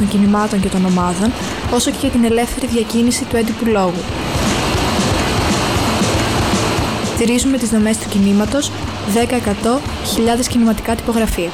των κινημάτων και των ομάδων, όσο και για την ελεύθερη διακίνηση του έντυπου λόγου. Στηρίζουμε τις δομές του κινήματος 10% χιλιάδες κινηματικά τυπογραφία.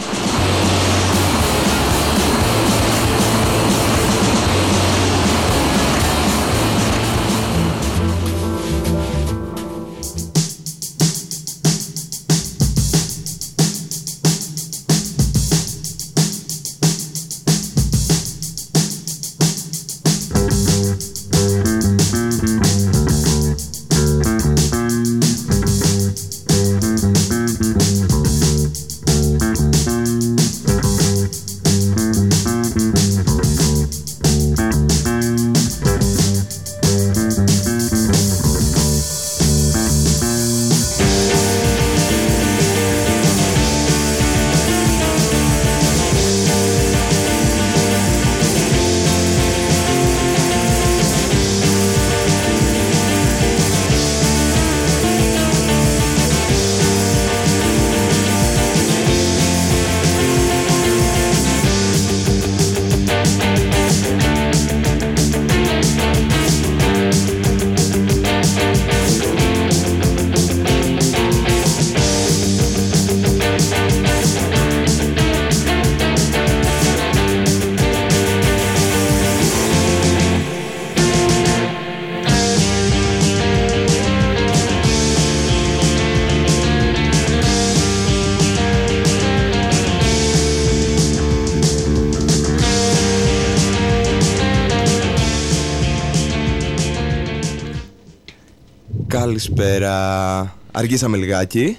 Καλησπέρα. Αργήσαμε λιγάκι.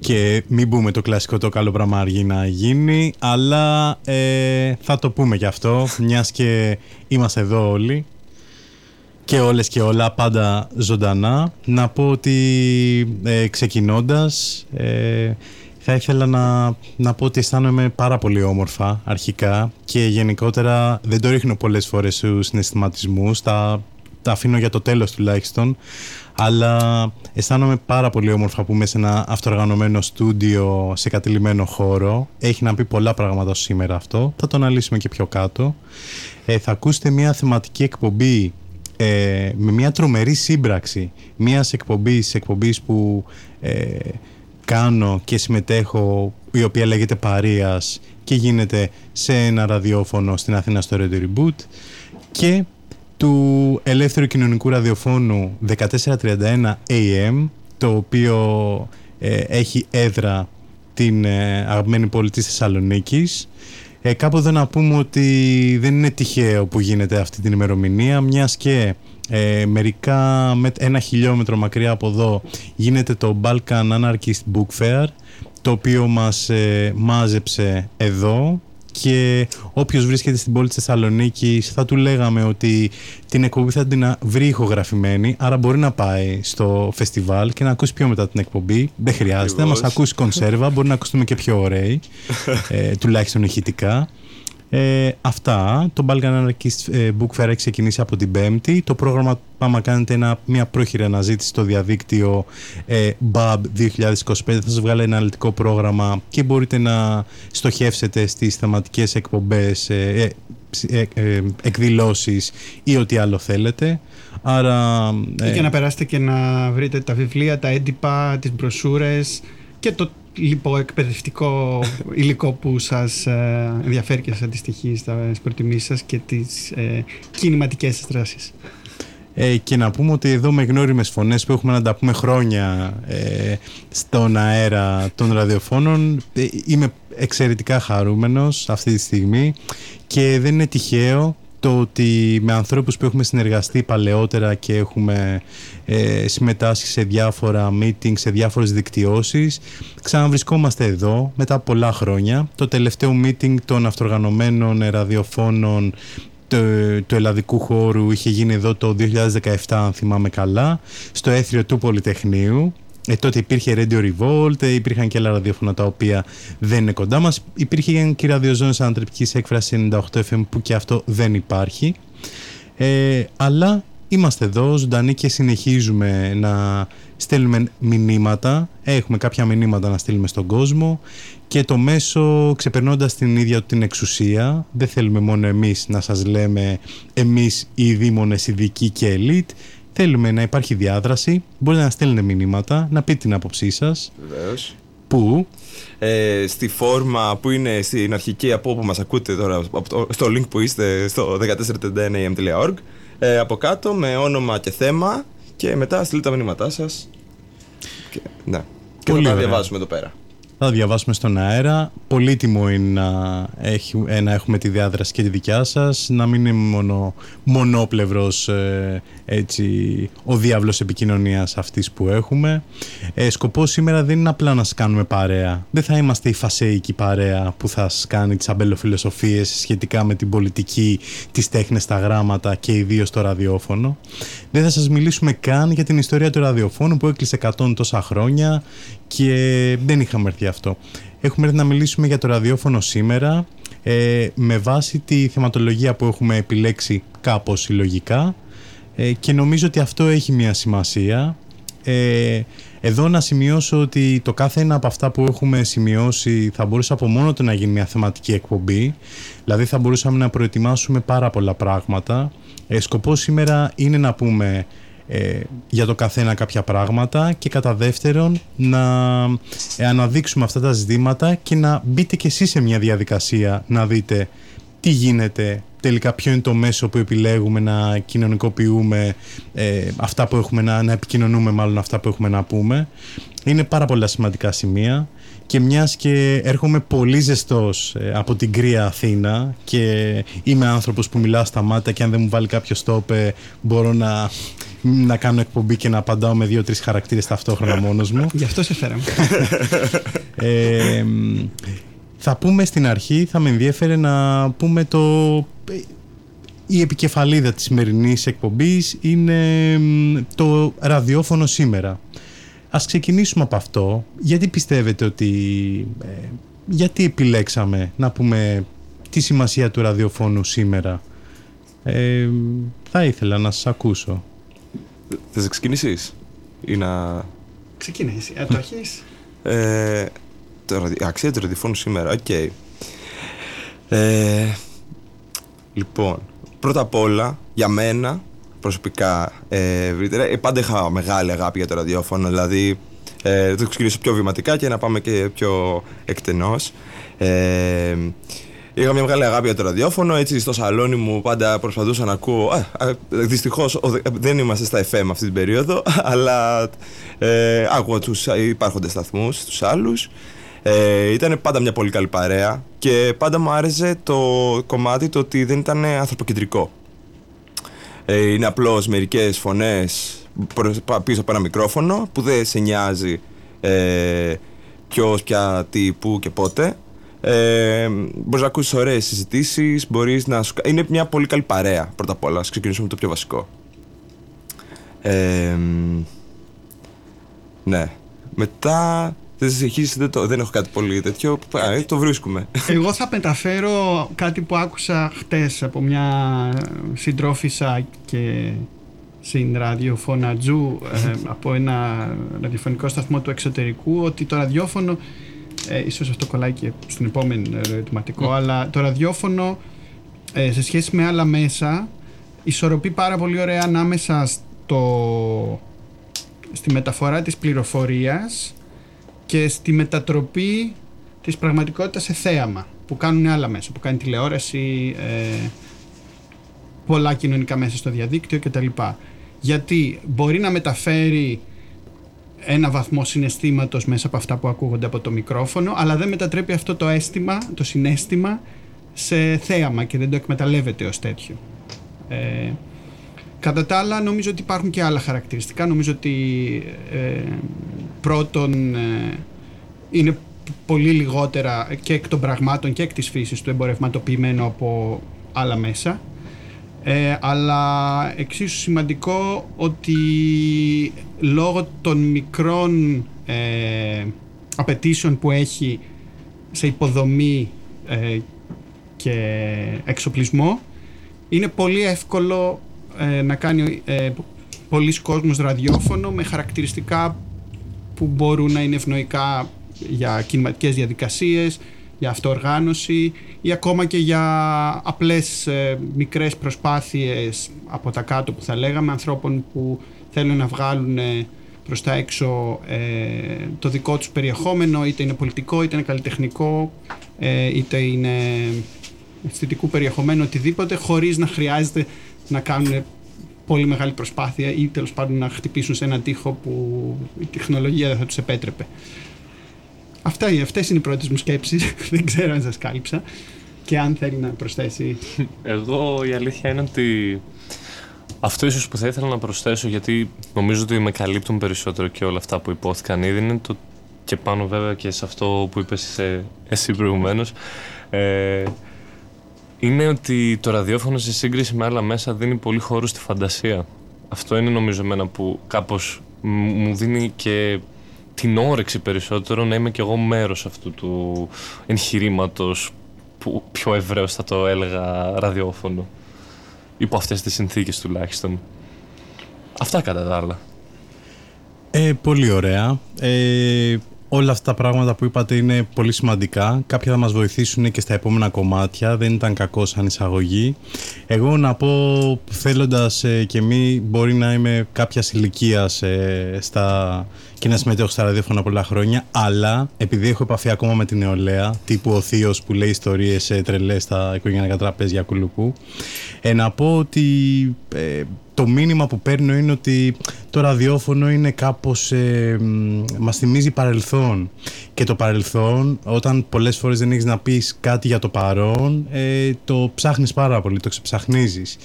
Και μην πούμε το κλασικό το καλό πράγμα αργεί να γίνει, αλλά ε, θα το πούμε γι' αυτό, μιας και είμαστε εδώ όλοι και όλες και όλα πάντα ζωντανά. Να πω ότι ε, ξεκινώντας ε, θα ήθελα να, να πω ότι αισθάνομαι πάρα πολύ όμορφα αρχικά και γενικότερα δεν το ρίχνω πολλές φορές στους συναισθηματισμούς, τα τα αφήνω για το τέλος τουλάχιστον αλλά αισθάνομαι πάρα πολύ όμορφα που είμαι σε ένα αυτοργανωμένο στούντιο σε κατηλημένο χώρο. Έχει να πει πολλά πράγματα σήμερα αυτό. Θα το αναλύσουμε και πιο κάτω. Ε, θα ακούσετε μια θεματική εκπομπή ε, με μια τρομερή σύμπραξη μιας εκπομπής, εκπομπής που ε, κάνω και συμμετέχω η οποία λέγεται Παρίας και γίνεται σε ένα ραδιόφωνο στην Αθήνα στο Radio Reboot. Και του ελεύθερου κοινωνικού ραδιοφώνου 1431 AM το οποίο ε, έχει έδρα την ε, αγαπημένη πόλη της Θεσσαλονίκης. Ε, κάπου εδώ να πούμε ότι δεν είναι τυχαίο που γίνεται αυτή την ημερομηνία μιας και ε, μερικά με ένα χιλιόμετρο μακριά από εδώ γίνεται το Balkan Anarchist Book Fair το οποίο μας μάζεψε εδώ και όποιος βρίσκεται στην πόλη της Θεσσαλονίκη θα του λέγαμε ότι την εκπομπή θα την βρει ηχογραφημένη άρα μπορεί να πάει στο φεστιβάλ και να ακούσει πιο μετά την εκπομπή. Δεν χρειάζεται, να μας ακούσει κονσέρβα μπορεί να ακουστούμε και πιο ωραίοι ε, τουλάχιστον ηχητικά ε, αυτά, το Balkan Anarchist ε, Book Fair έχει ξεκινήσει από την Πέμπτη. Το πρόγραμμα πάμε κάνετε ένα, μια πρόχειρη αναζήτηση στο διαδίκτυο ε, BAB 2025. Θα σας βγάλει ένα αναλυτικό πρόγραμμα και μπορείτε να στοχεύσετε στις θεματικές εκπομπές, ε, ε, ε εκδηλώσεις ή ό,τι άλλο θέλετε. Άρα, ή και να περάσετε και να βρείτε τα βιβλία, τα έντυπα, τις μπροσούρες και το εκπαιδευτικό υλικό που σας ε, ενδιαφέρει και σας αντιστοιχεί στα προτιμήσεις σας και τις ε, κινηματικές σας δράσεις. Ε, και να πούμε ότι εδώ με γνώριμες φωνές που έχουμε να τα πούμε χρόνια ε, στον αέρα των ραδιοφώνων ε, είμαι εξαιρετικά χαρούμενος αυτή τη στιγμή και δεν είναι τυχαίο το ότι με ανθρώπους που έχουμε συνεργαστεί παλαιότερα και έχουμε ε, συμμετάσχει σε διάφορα meetings, σε διάφορες δικτυώσεις ξαναβρισκόμαστε εδώ μετά πολλά χρόνια. Το τελευταίο meeting των αυτοργανωμένων ραδιοφώνων του, του ελλαδικού χώρου είχε γίνει εδώ το 2017 αν θυμάμαι καλά στο έθριο του Πολυτεχνείου ε, τότε υπήρχε Radio Revolt, ε, υπήρχαν και άλλα ραδιόφωνα τα οποία δεν είναι κοντά μας. Υπήρχε και ραδιοζώνης ανατρεπτικής έκφραση 98 FM που και αυτό δεν υπάρχει. Ε, αλλά είμαστε εδώ ζωντανοί και συνεχίζουμε να στέλνουμε μηνύματα, έχουμε κάποια μηνύματα να στείλουμε στον κόσμο και το μέσο ξεπερνώντας την ίδια την εξουσία, δεν θέλουμε μόνο εμείς να σας λέμε εμείς οι δήμονες ειδικοί και ελίτ, θέλουμε να υπάρχει διάδραση, μπορείτε να στέλνετε μηνύματα, να πείτε την άποψή σας. Βεβαίως. Πού; Ε, στη φόρμα που είναι στην αρχική από όπου μας ακούτε τώρα, από το- στο link που είστε στο 1439am.org ε, από κάτω με όνομα και θέμα και μετά στείλτε τα μηνύματά σας. Και, ναι. Και Πολύ θα τα ωραία. διαβάσουμε εδώ πέρα. Θα διαβάσουμε στον αέρα. Πολύτιμο είναι να, έχει, ε, να έχουμε τη διάδραση και τη δικιά σας, να μην είναι μόνο μονόπλευρος ε, έτσι, ο διάβλος επικοινωνίας αυτής που έχουμε. Ε, σκοπός σήμερα δεν είναι απλά να σας κάνουμε παρέα. Δεν θα είμαστε η φασέικη παρέα που θα σας κάνει τις αμπελοφιλοσοφίες σχετικά με την πολιτική, τις τέχνες, τα γράμματα και ιδίως το ραδιόφωνο. Δεν θα σας μιλήσουμε καν για την ιστορία του ραδιοφώνου που έκλεισε 100 τόσα χρόνια και δεν είχαμε έρθει αυτό. Έχουμε έρθει να μιλήσουμε για το ραδιόφωνο σήμερα ε, με βάση τη θεματολογία που έχουμε επιλέξει κάπως συλλογικά ε, και νομίζω ότι αυτό έχει μια σημασία. Ε, εδώ να σημειώσω ότι το κάθε ένα από αυτά που έχουμε σημειώσει θα μπορούσε από μόνο του να γίνει μια θεματική εκπομπή. Δηλαδή θα μπορούσαμε να προετοιμάσουμε πάρα πολλά πράγματα. Ε, σκοπός σήμερα είναι να πούμε ε, για το καθένα κάποια πράγματα και κατά δεύτερον να ε, αναδείξουμε αυτά τα ζητήματα και να μπείτε κι εσείς σε μια διαδικασία να δείτε τι γίνεται τελικά ποιο είναι το μέσο που επιλέγουμε να κοινωνικοποιούμε ε, αυτά που έχουμε να, να επικοινωνούμε μάλλον αυτά που έχουμε να πούμε. Είναι πάρα πολλά σημαντικά σημεία και μιας και έρχομαι πολύ ζεστός ε, από την κρύα Αθήνα και είμαι άνθρωπος που μιλάω στα μάτια και αν δεν μου βάλει κάποιος stop ε, μπορώ να, να κάνω εκπομπή και να απαντάω με δύο-τρεις χαρακτήρες ταυτόχρονα μόνος μου Γι' αυτό σε φέραμε. ε, μ, θα πούμε στην αρχή, θα με ενδιέφερε να πούμε το... Η επικεφαλίδα της σημερινής εκπομπής είναι μ, το ραδιόφωνο σήμερα. Ας ξεκινήσουμε από αυτό. Γιατί πιστεύετε ότι... ε, γιατί επιλέξαμε να πούμε τη σημασία του ραδιοφώνου σήμερα; Ε, θα ήθελα να σας ακούσω. Θες να ξεκινήσεις ή να... Ξεκινά εσύ. Ε, το αρχής. Ε, το ραδι... Αξία του ραδιοφώνου σήμερα, οκ. Ε, λοιπόν, πρώτα απ' όλα, για μένα, προσωπικά, ε, ευρύτερα, ε, πάντα είχα μεγάλη αγάπη για το ραδιόφωνο, δηλαδή ε, θα το ξεκινήσω πιο βηματικά και να πάμε και πιο εκτενώς. Ε, Είχα μια μεγάλη αγάπη για το ραδιόφωνο. Έτσι, στο σαλόνι μου πάντα προσπαθούσα να ακούω. Α, Δυστυχώς δεν είμαστε στα FM αυτή την περίοδο, αλλά ε, άκουγα τους υπάρχοντες σταθμούς, τους άλλους. Ε, ήταν πάντα μια πολύ καλή παρέα και πάντα μου άρεσε το κομμάτι το ότι δεν ήταν ανθρωποκεντρικό. Ε, είναι απλώς μερικές φωνές προς- πα- πίσω από ένα μικρόφωνο που δεν σε νοιάζει ε, ποιος, πια, τι, πού και πότε. Ε, μπορείς να ακούσεις ωραίες συζητήσεις, μπορείς να σου... κα- Είναι μια πολύ καλή παρέα πρώτα απ' όλα. Ας ξεκινήσουμε με το πιο βασικό. Ε, μ, ναι. Μετά... Δεν συνεχίσεις, δεν, το, δεν έχω κάτι πολύ τέτοιο. Α, ε, το βρίσκουμε. Εγώ θα μεταφέρω κάτι που άκουσα χτες από μια συντρόφισσα και στην ραδιοφωνατζού ε, από ένα ραδιοφωνικό σταθμό του εξωτερικού ότι το ραδιόφωνο ε, ίσως αυτό κολλάει και στην επόμενη ερωτηματικό αλλά το ραδιόφωνο ε, σε σχέση με άλλα μέσα ισορροπεί πάρα πολύ ωραία ανάμεσα στο, στη μεταφορά της πληροφορίας και στη μετατροπή της πραγματικότητας σε θέαμα που κάνουν άλλα μέσα, που κάνει τηλεόραση, ε, πολλά κοινωνικά μέσα στο διαδίκτυο κτλ. Γιατί μπορεί να μεταφέρει ένα βαθμό συναισθήματος μέσα από αυτά που ακούγονται από το μικρόφωνο, αλλά δεν μετατρέπει αυτό το αίσθημα, το συνέστημα σε θέαμα και δεν το εκμεταλλεύεται ως τέτοιο. Ε, κατά τα άλλα νομίζω ότι υπάρχουν και άλλα χαρακτηριστικά. Νομίζω ότι ε, πρώτον ε, είναι πολύ λιγότερα και εκ των πραγμάτων και εκ της φύσης του εμπορευματοποιημένο από άλλα μέσα. Ε, αλλά εξίσου σημαντικό ότι λόγω των μικρών ε, απαιτήσεων που έχει σε υποδομή ε, και εξοπλισμό είναι πολύ εύκολο ε, να κάνει ε, πολλοί κόσμος ραδιόφωνο με χαρακτηριστικά που μπορούν να είναι ευνοϊκά για κινηματικές διαδικασίες, για αυτοοργάνωση ή ακόμα και για απλές ε, μικρές προσπάθειες από τα κάτω που θα λέγαμε ανθρώπων που θέλουν να βγάλουν ε, προς τα έξω ε, το δικό τους περιεχόμενο είτε είναι πολιτικό είτε είναι καλλιτεχνικό ε, είτε είναι αισθητικού περιεχομένου οτιδήποτε χωρίς να χρειάζεται να κάνουν πολύ μεγάλη προσπάθεια ή τέλος πάντων να χτυπήσουν σε έναν τοίχο που η τεχνολογία δεν θα τους επέτρεπε. Αυτά, αυτές είναι οι πρώτες μου σκέψεις. δεν ξέρω αν σας κάλυψα και αν θέλει να προσθέσει. Εγώ η αλήθεια είναι ότι αυτό ίσως που θα ήθελα να προσθέσω γιατί νομίζω ότι με καλύπτουν περισσότερο και όλα αυτά που υπόθηκαν ήδη είναι το και πάνω βέβαια και σε αυτό που είπες εσύ προηγουμένως ε, είναι ότι το ραδιόφωνο σε σύγκριση με άλλα μέσα δίνει πολύ χώρο στη φαντασία. Αυτό είναι νομίζω εμένα που κάπως μου δίνει και την όρεξη περισσότερο να είμαι κι εγώ μέρος αυτού του εγχειρήματος που πιο ευρέως θα το έλεγα ραδιόφωνο. Υπό αυτές τις συνθήκες τουλάχιστον. Αυτά κατά τα άλλα. Ε, πολύ ωραία. Ε, όλα αυτά τα πράγματα που είπατε είναι πολύ σημαντικά. Κάποια θα μας βοηθήσουν και στα επόμενα κομμάτια. Δεν ήταν κακό σαν εισαγωγή. Εγώ να πω θέλοντας ε, και μη μπορεί να είμαι κάποιας ηλικίας ε, στα... και να συμμετέχω στα ραδιόφωνα πολλά χρόνια αλλά επειδή έχω επαφή ακόμα με την νεολαία τύπου ο θείος που λέει ιστορίες ε, τρελές στα οικογενειακά τραπέζια κουλουπού ε, να πω ότι ε, το μήνυμα που παίρνω είναι ότι το ραδιόφωνο είναι κάπως, ε, μας θυμίζει παρελθόν και το παρελθόν όταν πολλές φορές δεν έχεις να πεις κάτι για το παρόν ε, το ψάχνεις πάρα πολύ, το ξεψαχνίζεις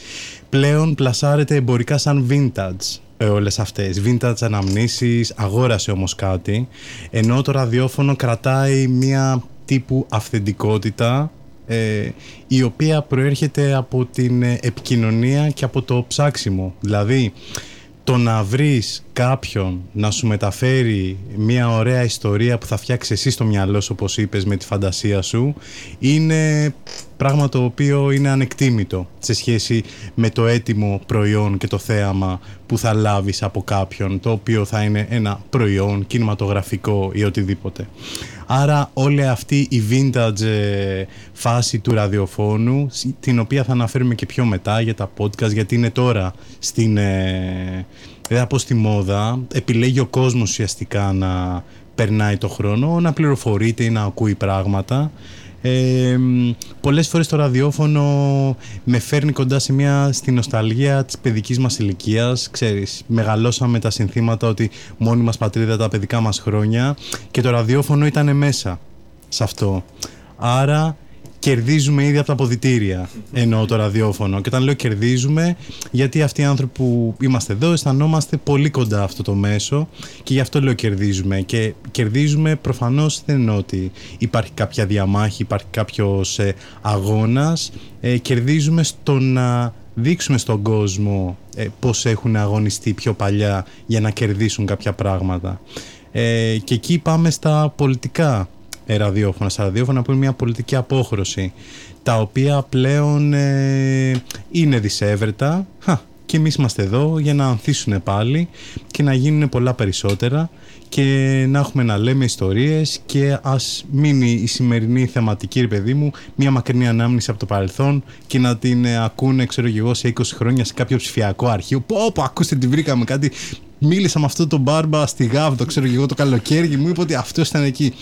πλέον πλασάρεται εμπορικά σαν vintage ε, όλες αυτές. Vintage αναμνήσεις, αγόρασε όμως κάτι, ενώ το ραδιόφωνο κρατάει μία τύπου αυθεντικότητα ε, η οποία προέρχεται από την ε, επικοινωνία και από το ψάξιμο. Δηλαδή, το να βρεις κάποιον να σου μεταφέρει μια ωραία ιστορία που θα φτιάξεις εσύ στο μυαλό σου όπως είπες με τη φαντασία σου είναι πράγμα το οποίο είναι ανεκτήμητο σε σχέση με το έτοιμο προϊόν και το θέαμα που θα λάβεις από κάποιον το οποίο θα είναι ένα προϊόν κινηματογραφικό ή οτιδήποτε. Άρα όλη αυτή η vintage ε, φάση του ραδιοφώνου την οποία θα αναφέρουμε και πιο μετά για τα podcast γιατί είναι τώρα στην, ε, δεν θα πω στη μόδα, επιλέγει ο κόσμος ουσιαστικά να περνάει το χρόνο, να πληροφορείται ή να ακούει πράγματα ε, πολλές φορές το ραδιόφωνο με φέρνει κοντά σε μια στη νοσταλγία της παιδικής μας ηλικίας. Ξέρεις, μεγαλώσαμε τα συνθήματα ότι μόνη μας πατρίδα τα παιδικά μας χρόνια και το ραδιόφωνο ήταν μέσα σε αυτό. Άρα κερδίζουμε ήδη από τα αποδητήρια εννοώ το ραδιόφωνο. Και όταν λέω κερδίζουμε γιατί αυτοί οι άνθρωποι που είμαστε εδώ αισθανόμαστε πολύ κοντά αυτό το μέσο και γι' αυτό λέω κερδίζουμε. Και κερδίζουμε προφανώς δεν εννοώ ότι υπάρχει κάποια διαμάχη, υπάρχει κάποιος ε, αγώνας. Ε, κερδίζουμε στο να δείξουμε στον κόσμο ε, πώς έχουν αγωνιστεί πιο παλιά για να κερδίσουν κάποια πράγματα. Ε, και εκεί πάμε στα πολιτικά. ε, ραδιόφωνα, στα ραδιόφωνα που είναι μια πολιτική απόχρωση τα οποία πλέον ε, είναι δυσέβρετα. Και εμείς είμαστε εδώ για να ανθίσουν πάλι και να γίνουν πολλά περισσότερα και να έχουμε να λέμε ιστορίες και ας μείνει η σημερινή θεματική ρε παιδί μου μια μακρινή ανάμνηση από το παρελθόν και να την ε, ακούνε ξέρω εγώ σε 20 χρόνια σε κάποιο ψηφιακό αρχείο πω πω ακούστε την βρήκαμε κάτι μίλησα με αυτό τον μπάρμπα στη Γάβ, το ξέρω και εγώ το καλοκαίρι και μου είπε ότι αυτός ήταν εκεί.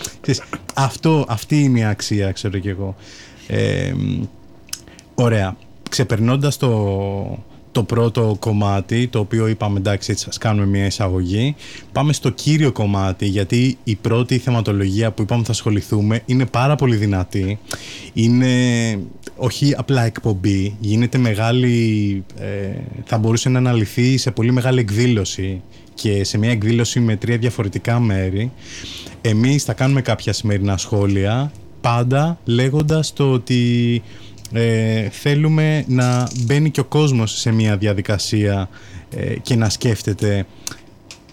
αυτό, αυτή είναι η αξία, ξέρω και εγώ. Ε, ωραία. Ξεπερνώντας το, το πρώτο κομμάτι, το οποίο είπαμε εντάξει έτσι σας κάνουμε μια εισαγωγή, πάμε στο κύριο κομμάτι γιατί η πρώτη θεματολογία που είπαμε θα ασχοληθούμε είναι πάρα πολύ δυνατή. Είναι όχι απλά εκπομπή, γίνεται μεγάλη, ε, θα μπορούσε να αναλυθεί σε πολύ μεγάλη εκδήλωση και σε μια εκδήλωση με τρία διαφορετικά μέρη. Εμείς θα κάνουμε κάποια σημερινά σχόλια, πάντα λέγοντας το ότι ε, θέλουμε να μπαίνει και ο κόσμος σε μια διαδικασία ε, και να σκέφτεται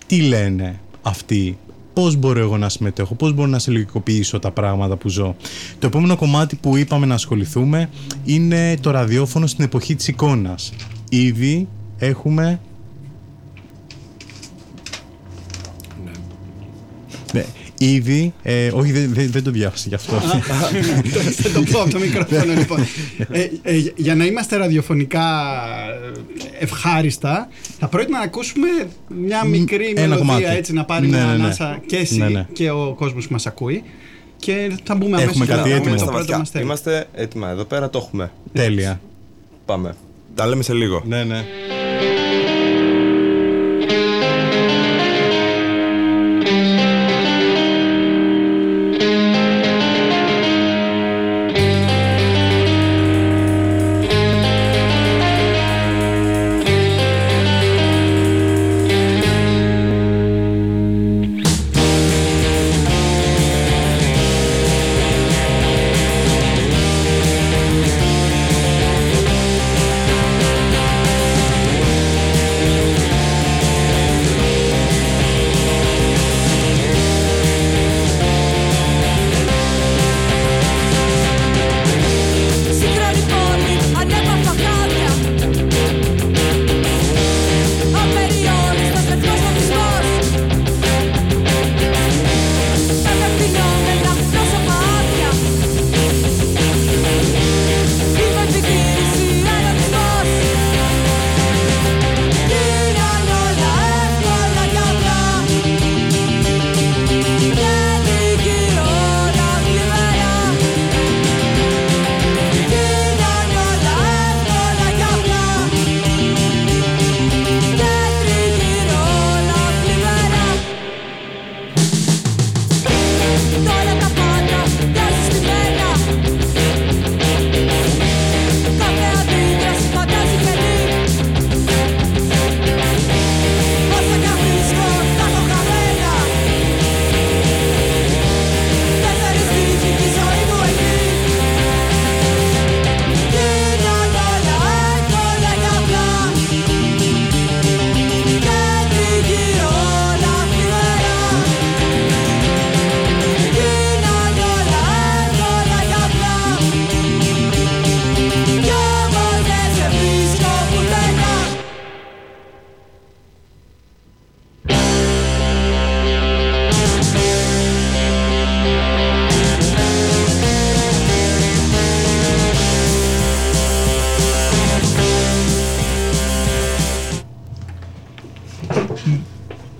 τι λένε αυτοί πώς μπορώ εγώ να συμμετέχω, πώς μπορώ να συλλογικοποιήσω τα πράγματα που ζω. Το επόμενο κομμάτι που είπαμε να ασχοληθούμε είναι το ραδιόφωνο στην εποχή της εικόνας. Ήδη έχουμε Ήδη, ε, όχι δεν, δεν, δεν το διάβασα γι' αυτό. Θα το πω από το μικρόφωνο λοιπόν. Ε, ε, για να είμαστε ραδιοφωνικά ε, ευχάριστα, θα πρότεινα να ακούσουμε μια μικρή ένα μελωδία κομμάτι. έτσι να πάρει Ναι, μια ναι, ναι. ανάσα και εσύ Ναι, ναι. και ο κόσμος που μας ακούει. Και θα μπούμε Έχουμε αμέσως κάτι στο- έτοιμο. με το Στα πρώτο βαθιά. μας θέμα. Είμαστε έτοιμα εδώ πέρα, το έχουμε. Τέλεια. Πάμε. Τα λέμε σε λίγο. Ναι, ναι.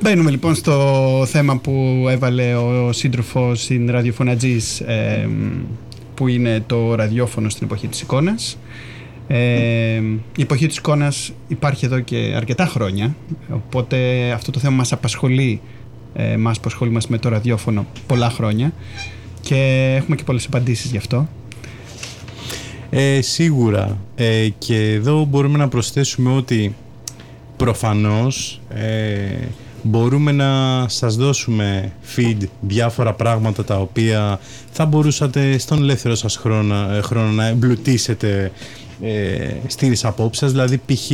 Μπαίνουμε λοιπόν στο θέμα που έβαλε ο σύντροφος στην ραδιοφωνατζής ε, που είναι το ραδιόφωνο στην εποχή της εικόνας. Ε, η εποχή της εικόνας υπάρχει εδώ και αρκετά χρόνια οπότε αυτό το θέμα μας απασχολεί ε, μας που ασχολούμαστε με το ραδιόφωνο πολλά χρόνια και έχουμε και πολλές απαντήσεις γι' αυτό. Ε, σίγουρα. Ε, και εδώ μπορούμε να προσθέσουμε ότι προφανώς ε, μπορούμε να σας δώσουμε feed διάφορα πράγματα τα οποία θα μπορούσατε στον ελεύθερο σας χρόνο, ε, χρόνο να εμπλουτίσετε ε, στις απόψεις σας. Δηλαδή π.χ.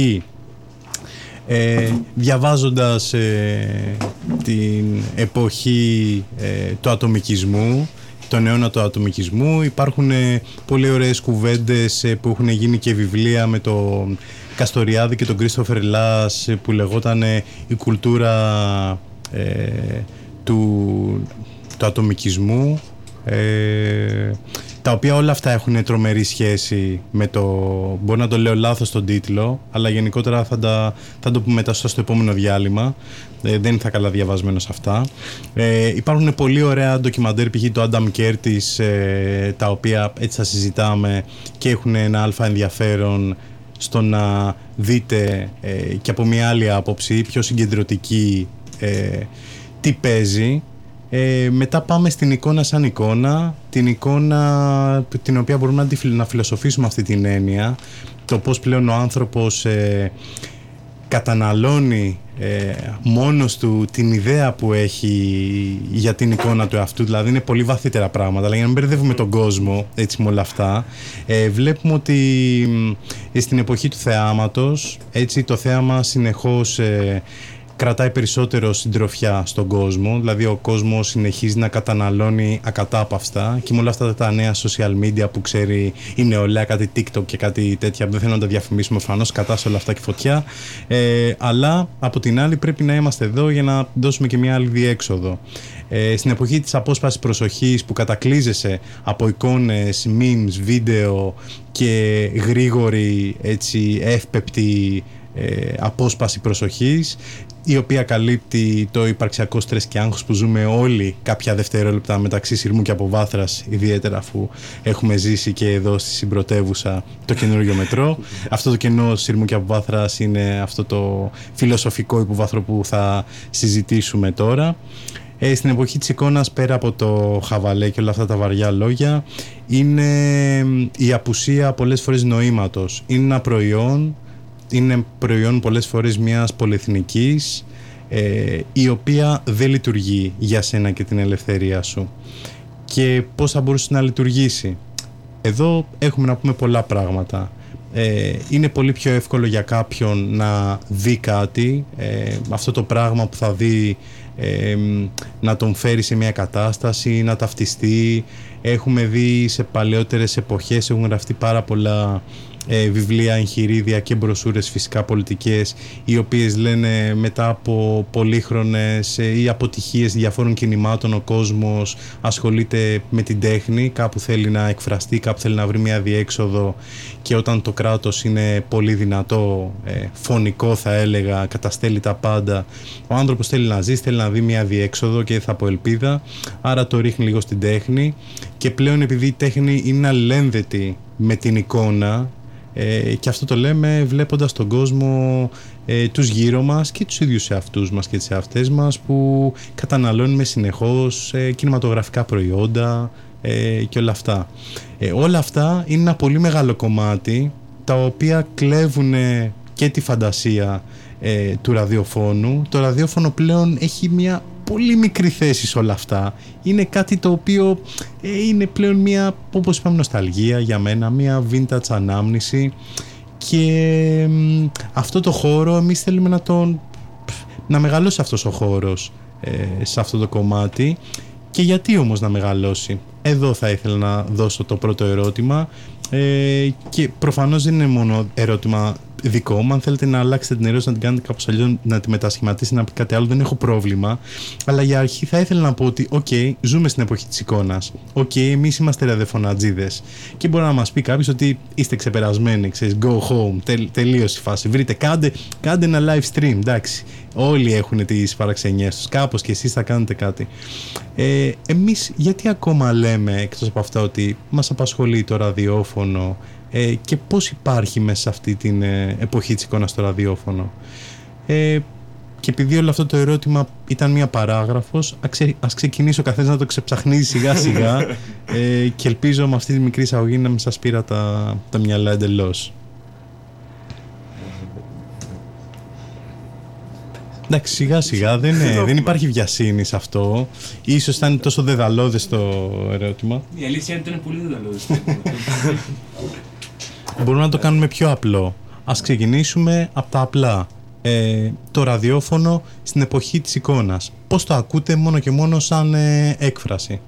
Ε, διαβάζοντας ε, την εποχή ε, του ατομικισμού τον αιώνα του ατομικισμού υπάρχουν ε, πολύ ωραίες κουβέντες ε, που έχουν γίνει και βιβλία με το Καστοριάδη και τον Κρίστοφερ Λάς ε, που λεγόταν ε, η κουλτούρα ε, του, του ατομικισμού ε, τα οποία όλα αυτά έχουν τρομερή σχέση με το... Μπορεί να το λέω λάθος τον τίτλο, αλλά γενικότερα θα, τα, θα το πούμε μετά στο στο επόμενο διάλειμμα. Ε, δεν θα καλά διαβασμένο σε αυτά. Ε, υπάρχουν πολύ ωραία ντοκιμαντέρ, π.χ. το Adam Curtis, ε, τα οποία έτσι θα συζητάμε και έχουν ένα αλφα ενδιαφέρον στο να δείτε ε, και από μια άλλη άποψη, πιο συγκεντρωτική, ε, τι παίζει. Ε, μετά πάμε στην εικόνα σαν εικόνα, την εικόνα την οποία μπορούμε να, τη, φιλ- να φιλοσοφήσουμε αυτή την έννοια, το πώς πλέον ο άνθρωπος ε, καταναλώνει ε, μόνος του την ιδέα που έχει για την εικόνα του εαυτού, δηλαδή είναι πολύ βαθύτερα πράγματα, αλλά για να μην μπερδεύουμε τον κόσμο έτσι με όλα αυτά, ε, βλέπουμε ότι μ, ε, στην εποχή του θεάματος, έτσι το θέαμα συνεχώς ε, κρατάει περισσότερο συντροφιά στον κόσμο. Δηλαδή ο κόσμος συνεχίζει να καταναλώνει ακατάπαυστα και με όλα αυτά τα νέα social media που ξέρει η νεολαία, κάτι TikTok και κάτι τέτοια. Δεν θέλω να τα διαφημίσουμε προφανώς κατά σε όλα αυτά και φωτιά. Ε, αλλά από την άλλη πρέπει να είμαστε εδώ για να δώσουμε και μια άλλη διέξοδο. Ε, στην εποχή της απόσπασης προσοχής που κατακλείζεσαι από εικόνες, memes, βίντεο και γρήγορη έτσι εύπεπτη ε, απόσπαση προσοχής η οποία καλύπτει το υπαρξιακό στρες και άγχος που ζούμε όλοι κάποια δευτερόλεπτα μεταξύ σειρμού και αποβάθρας ιδιαίτερα αφού έχουμε ζήσει και εδώ στη συμπρωτεύουσα το καινούργιο μετρό. Αυτό το κενό σειρμού και αποβάθρας είναι αυτό το φιλοσοφικό υποβάθρο που θα συζητήσουμε τώρα. Ε, στην εποχή της εικόνας πέρα από το χαβαλέ και όλα αυτά τα βαριά λόγια είναι η απουσία πολλές φορές νοήματος. Είναι ένα προϊόν είναι προϊόν πολλές φορές μιας πολυεθνικής ε, η οποία δεν λειτουργεί για σένα και την ελευθερία σου. Και πώς θα μπορούσε να λειτουργήσει; Εδώ έχουμε να πούμε πολλά πράγματα. Ε, είναι πολύ πιο εύκολο για κάποιον να δει κάτι ε, αυτό το πράγμα που θα δει ε, να τον φέρει σε μια κατάσταση, να ταυτιστεί. Έχουμε δει σε παλαιότερες εποχές έχουν γραφτεί πάρα πολλά ε, βιβλία, εγχειρίδια και μπροσούρες φυσικά πολιτικές οι οποίες λένε μετά από πολύχρονες ε, ή αποτυχίες διαφόρων κινημάτων ο κόσμος ασχολείται με την τέχνη. Κάπου θέλει να εκφραστεί, κάπου θέλει να βρει μια διέξοδο και όταν το κράτος είναι πολύ δυνατό ε, φωνικό θα έλεγα καταστέλει τα πάντα ο άνθρωπος θέλει να ζει, θέλει να δει μια διέξοδο και θα από ελπίδα άρα το ρίχνει λίγο στην τέχνη. Και πλέον επειδή η τέχνη είναι αλληλένδετη με την εικόνα ε, και αυτό το λέμε βλέποντας τον κόσμο ε, τους γύρω μας και τους ίδιους εαυτούς μας και τις εαυτές μας που καταναλώνουμε συνεχώς ε, κινηματογραφικά προϊόντα ε, και όλα αυτά. Ε, όλα αυτά είναι ένα πολύ μεγάλο κομμάτι τα οποία κλέβουν και τη φαντασία ε, του ραδιοφώνου. Το ραδιόφωνο πλέον έχει μια πολύ μικρή θέση σε όλα αυτά. Είναι κάτι το οποίο ε, είναι πλέον μια, όπως είπαμε, νοσταλγία για μένα, μια vintage ανάμνηση. Και αυτό το χώρο εμείς θέλουμε να τον να μεγαλώσει αυτός ο χώρος ε, σε αυτό το κομμάτι. Και γιατί όμως να μεγαλώσει; Εδώ θα ήθελα να δώσω το πρώτο ερώτημα. Ε, και προφανώς δεν είναι μόνο ερώτημα δικό μου. Αν θέλετε να αλλάξετε την ερώτηση, να την κάνετε κάπως αλλιώς, να τη μετασχηματίσετε, να πείτε κάτι άλλο, δεν έχω πρόβλημα. Αλλά για αρχή θα ήθελα να πω ότι, οκ, ζούμε στην εποχή της εικόνας. OK, okay, εμείς είμαστε ραδιοφωνατζήδες. Και μπορεί να μας πει κάποιος ότι είστε ξεπερασμένοι, ξέρεις, go home, τελ, τελείωσε η φάση. Βρείτε, κάντε, κάντε ένα live stream, εντάξει. Όλοι έχουν τις παραξενιές τους. Κάπως και εσείς θα κάνετε κάτι. Ε, Εμείς γιατί ακόμα λέμε εκτός από αυτά ότι μας απασχολεί το ραδιόφωνο, ε, και πώς υπάρχει μέσα σε αυτή την ε, εποχή της εικόνας στο ραδιόφωνο; Ε, και επειδή όλο αυτό το ερώτημα ήταν μία παράγραφος, ας ξεκινήσω ο καθένας να το ξεψαχνίζει σιγά σιγά ε, και ελπίζω με αυτή τη μικρή εισαγωγή να μην σας πήρα τα, τα μυαλά εντελώς. Εντάξει, σιγά σιγά δεν, δεν υπάρχει βιασύνη σε αυτό. Ίσως ήταν τόσο δεδαλώδες το ερώτημα. Η αλήθεια είναι ότι είναι πολύ δεδαλώδες. Μπορούμε να το κάνουμε πιο απλό. Ας ξεκινήσουμε από τα απλά. Ε, το ραδιόφωνο στην εποχή της εικόνας. Πώς το ακούτε μόνο και μόνο σαν ε, έκφραση;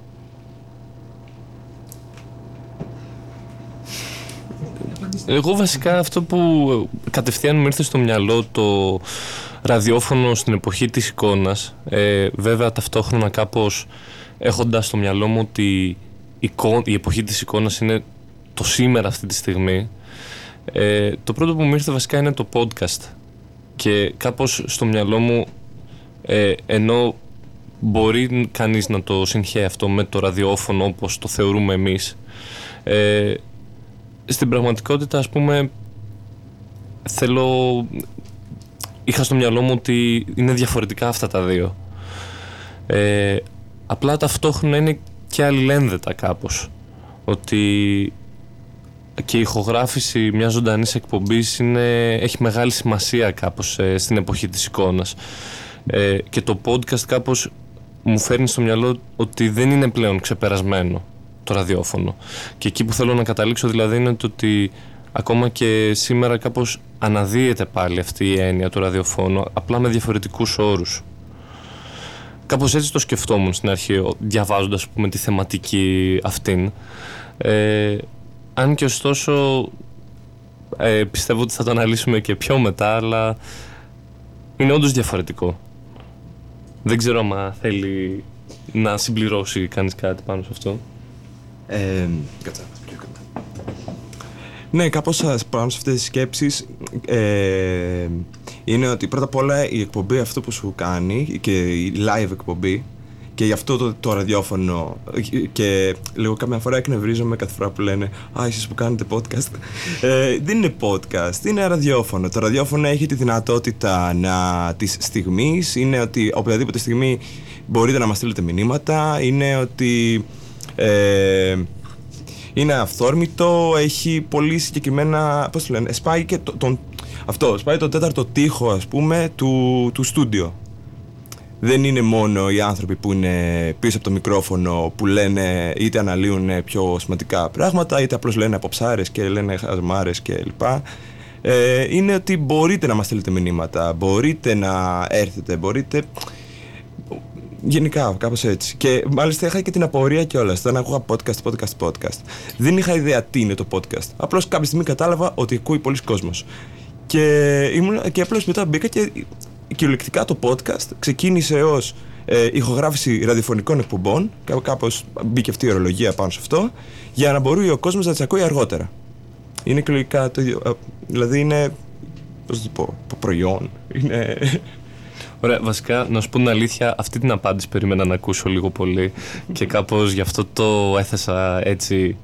Εγώ βασικά αυτό που κατευθείαν μου ήρθε στο μυαλό το ραδιόφωνο στην εποχή της εικόνας ε, βέβαια ταυτόχρονα κάπως έχοντας στο μυαλό μου ότι η εποχή της εικόνας είναι το σήμερα αυτή τη στιγμή ε, το πρώτο που μου ήρθε βασικά είναι το podcast. Και κάπως στο μυαλό μου ε, ενώ μπορεί κανείς να το συγχαίει αυτό με το ραδιόφωνο όπως το θεωρούμε εμείς ε, στην πραγματικότητα ας πούμε θέλω είχα στο μυαλό μου ότι είναι διαφορετικά αυτά τα δύο. Ε, απλά ταυτόχρονα είναι και αλληλένδετα κάπως ότι και η ηχογράφηση μιας ζωντανής εκπομπής έχει μεγάλη σημασία κάπως ε, στην εποχή της εικόνας. Ε, και το podcast κάπως μου φέρνει στο μυαλό ότι δεν είναι πλέον ξεπερασμένο το ραδιόφωνο. Και εκεί που θέλω να καταλήξω δηλαδή είναι το ότι ακόμα και σήμερα κάπως αναδύεται πάλι αυτή η έννοια του ραδιοφώνου, απλά με διαφορετικούς όρους. Κάπως έτσι το σκεφτόμουν στην αρχή, ο- διαβάζοντας ας πούμε, τη θεματική αυτήν. Ε, αν και ωστόσο ε, πιστεύω ότι θα το αναλύσουμε και πιο μετά, αλλά είναι όντως διαφορετικό. Δεν ξέρω αν θέλει να συμπληρώσει κανείς κάτι πάνω σε αυτό. Ε, κάτσε να πας πιο κοντά. Ναι, κάπως ας, πάνω σε αυτές τις σκέψεις ε, είναι ότι πρώτα απ' όλα η εκπομπή αυτό που σου κάνει και η live εκπομπή και γι' αυτό το, το ραδιόφωνο και λίγο καμιά φορά εκνευρίζομαι κάθε φορά που λένε «Α, εσείς που κάνετε podcast». Ε, δεν είναι podcast, είναι ραδιόφωνο. Το ραδιόφωνο έχει τη δυνατότητα να, της στιγμής, είναι ότι οποιαδήποτε στιγμή μπορείτε να μας στείλετε μηνύματα, είναι ότι... Ε, είναι αυθόρμητο, έχει πολύ συγκεκριμένα. Πώς το λένε, σπάει και το- τον. Αυτό, σπάει τον τέταρτο τοίχο, ας πούμε, του, του στούντιο. Δεν είναι μόνο οι άνθρωποι που είναι πίσω από το μικρόφωνο που λένε είτε αναλύουν πιο σημαντικά πράγματα, είτε απλώς λένε αποψάρες και λένε χασμάρες κλπ. Ε, είναι ότι μπορείτε να μας στείλετε μηνύματα, μπορείτε να έρθετε, μπορείτε Γενικά, κάπως έτσι. Και μάλιστα είχα και την απορία κιόλας. Όταν ακούγα podcast, podcast, podcast. Δεν είχα ιδέα τι είναι το podcast. Απλώς κάποια στιγμή κατάλαβα ότι ακούει πολλοί κόσμος. Και, ήμουν, και απλώς μετά μπήκα και κυριολεκτικά το podcast ξεκίνησε ως ε, ηχογράφηση ραδιοφωνικών εκπομπών. Κάπως μπήκε αυτή η ορολογία πάνω σε αυτό. Για να μπορεί ο κόσμος να τις ακούει αργότερα. Είναι κυριολεκτικά το ίδιο. ε, Δηλαδή είναι. Πώς να το πω, προϊόν. Είναι. Ωραία, βασικά να σου πω την αλήθεια, αυτή την απάντηση περίμενα να ακούσω λίγο πολύ και κάπως γι' αυτό το έθεσα έτσι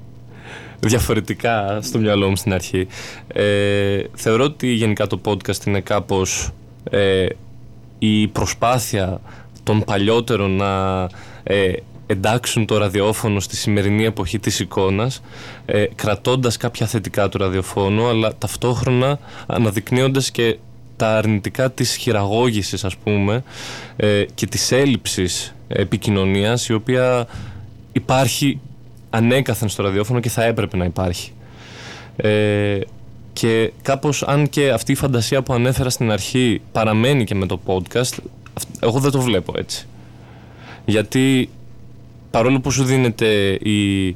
διαφορετικά στο μυαλό μου στην αρχή. Ε, θεωρώ ότι γενικά το podcast είναι κάπως ε, η προσπάθεια των παλιότερων να ε, εντάξουν το ραδιόφωνο στη σημερινή εποχή της εικόνας ε, κρατώντας κάποια θετικά του ραδιοφώνου αλλά ταυτόχρονα αναδεικνύοντας και τα αρνητικά της χειραγώγησης ας πούμε ε, και της έλλειψης επικοινωνίας η οποία υπάρχει ανέκαθεν στο ραδιόφωνο και θα έπρεπε να υπάρχει. Ε, και κάπως αν και αυτή η φαντασία που ανέφερα στην αρχή παραμένει και με το podcast αυ- εγώ δεν το βλέπω έτσι. Γιατί παρόλο που σου δίνεται η,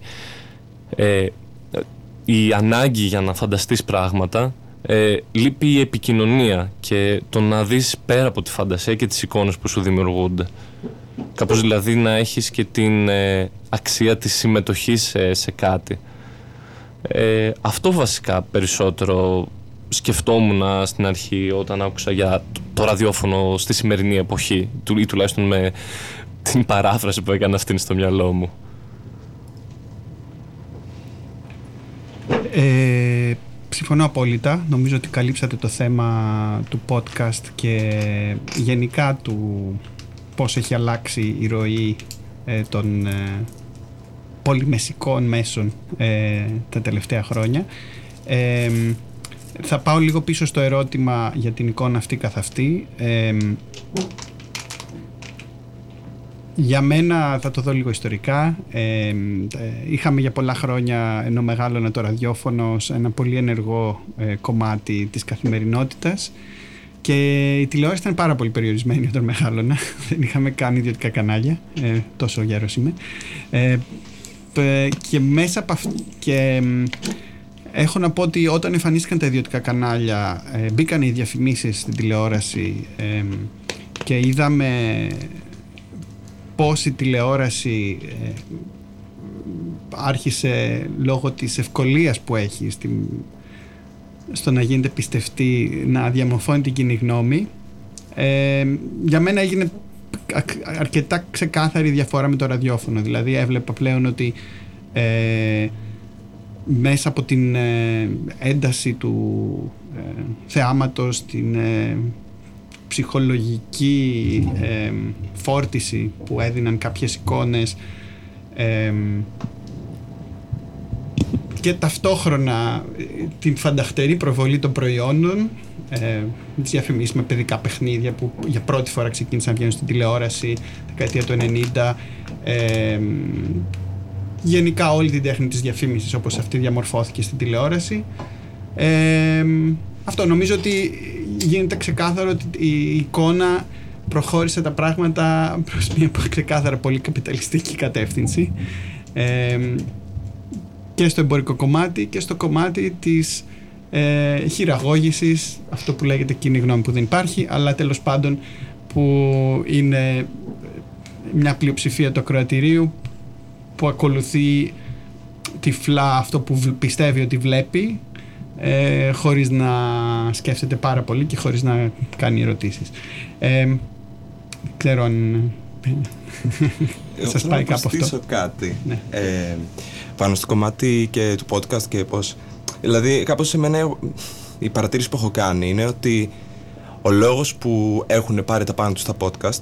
ε, η ανάγκη για να φανταστείς πράγματα ε, λείπει η επικοινωνία και το να δεις πέρα από τη φαντασία και τις εικόνες που σου δημιουργούνται. Κάπως δηλαδή να έχεις και την ε, αξία της συμμετοχής ε, σε κάτι. Ε, αυτό βασικά περισσότερο σκεφτόμουν στην αρχή όταν άκουσα για το, το ραδιόφωνο στη σημερινή εποχή του, ή τουλάχιστον με την παράφραση που έκανα αυτήν στο μυαλό μου. Ε, συμφωνώ απόλυτα. Νομίζω ότι καλύψατε το θέμα του podcast και γενικά του πώς έχει αλλάξει η ροή ε, των ε, πολυμεσικών μέσων ε, τα τελευταία χρόνια. Ε, θα πάω λίγο πίσω στο ερώτημα για την εικόνα αυτή καθ' αυτή. Ε, για μένα θα το δω λίγο ιστορικά. Ε, ε, είχαμε για πολλά χρόνια, ενώ μεγάλωνα το ραδιόφωνο, σε ένα πολύ ενεργό ε, κομμάτι της καθημερινότητας και η τηλεόραση ήταν πάρα πολύ περιορισμένη όταν μεγάλωνα. Δεν είχαμε καν ιδιωτικά κανάλια, ε, τόσο γέρος είμαι. Ε, π- και μέσα από αυτό... Και, μ, Έχω να πω ότι όταν εμφανίστηκαν τα ιδιωτικά κανάλια ε, μπήκαν οι διαφημίσεις στην τηλεόραση ε, και είδαμε πώς η τηλεόραση ε, άρχισε λόγω της ευκολίας που έχει στην, στο να γίνεται πιστευτή να διαμορφώνει την κοινή γνώμη. Ε, για μένα έγινε α- αρκετά ξεκάθαρη διαφορά με το ραδιόφωνο. Δηλαδή έβλεπα πλέον ότι ε, μέσα από την ε, ένταση του ε, θεάματος την ε, ψυχολογική ε, φόρτιση που έδιναν κάποιες εικόνες ε, και ταυτόχρονα ε, την φανταχτερή προβολή των προϊόντων ε, τις διαφημίσεις με παιδικά παιχνίδια που για πρώτη φορά ξεκίνησαν να βγαίνουν στην τηλεόραση δεκαετία του 90 ε, γενικά όλη την τέχνη της διαφήμισης όπως αυτή διαμορφώθηκε στην τηλεόραση. Ε, αυτό νομίζω ότι γίνεται ξεκάθαρο ότι η εικόνα προχώρησε τα πράγματα προς μια ξεκάθαρα πολύ καπιταλιστική κατεύθυνση. Ε, και στο εμπορικό κομμάτι και στο κομμάτι της ε, χειραγώγησης αυτό που λέγεται κοινή γνώμη που δεν υπάρχει αλλά τέλος πάντων που είναι μια πλειοψηφία του ακροατηρίου που ακολουθεί τυφλά αυτό που β- πιστεύει ότι βλέπει ε, χωρίς να σκέφτεται πάρα πολύ και χωρίς να κάνει ερωτήσεις. Ε, δεν ξέρω αν Εγώ σας θέλω πάει να κάπου αυτό. προσθέσω κάτι. Ναι. Ε, πάνω στο κομμάτι και του podcast και πώς... Δηλαδή, κάπως σε μένα η παρατήρηση που έχω κάνει είναι ότι ο λόγος που έχουν πάρει τα πάνω τους στα podcast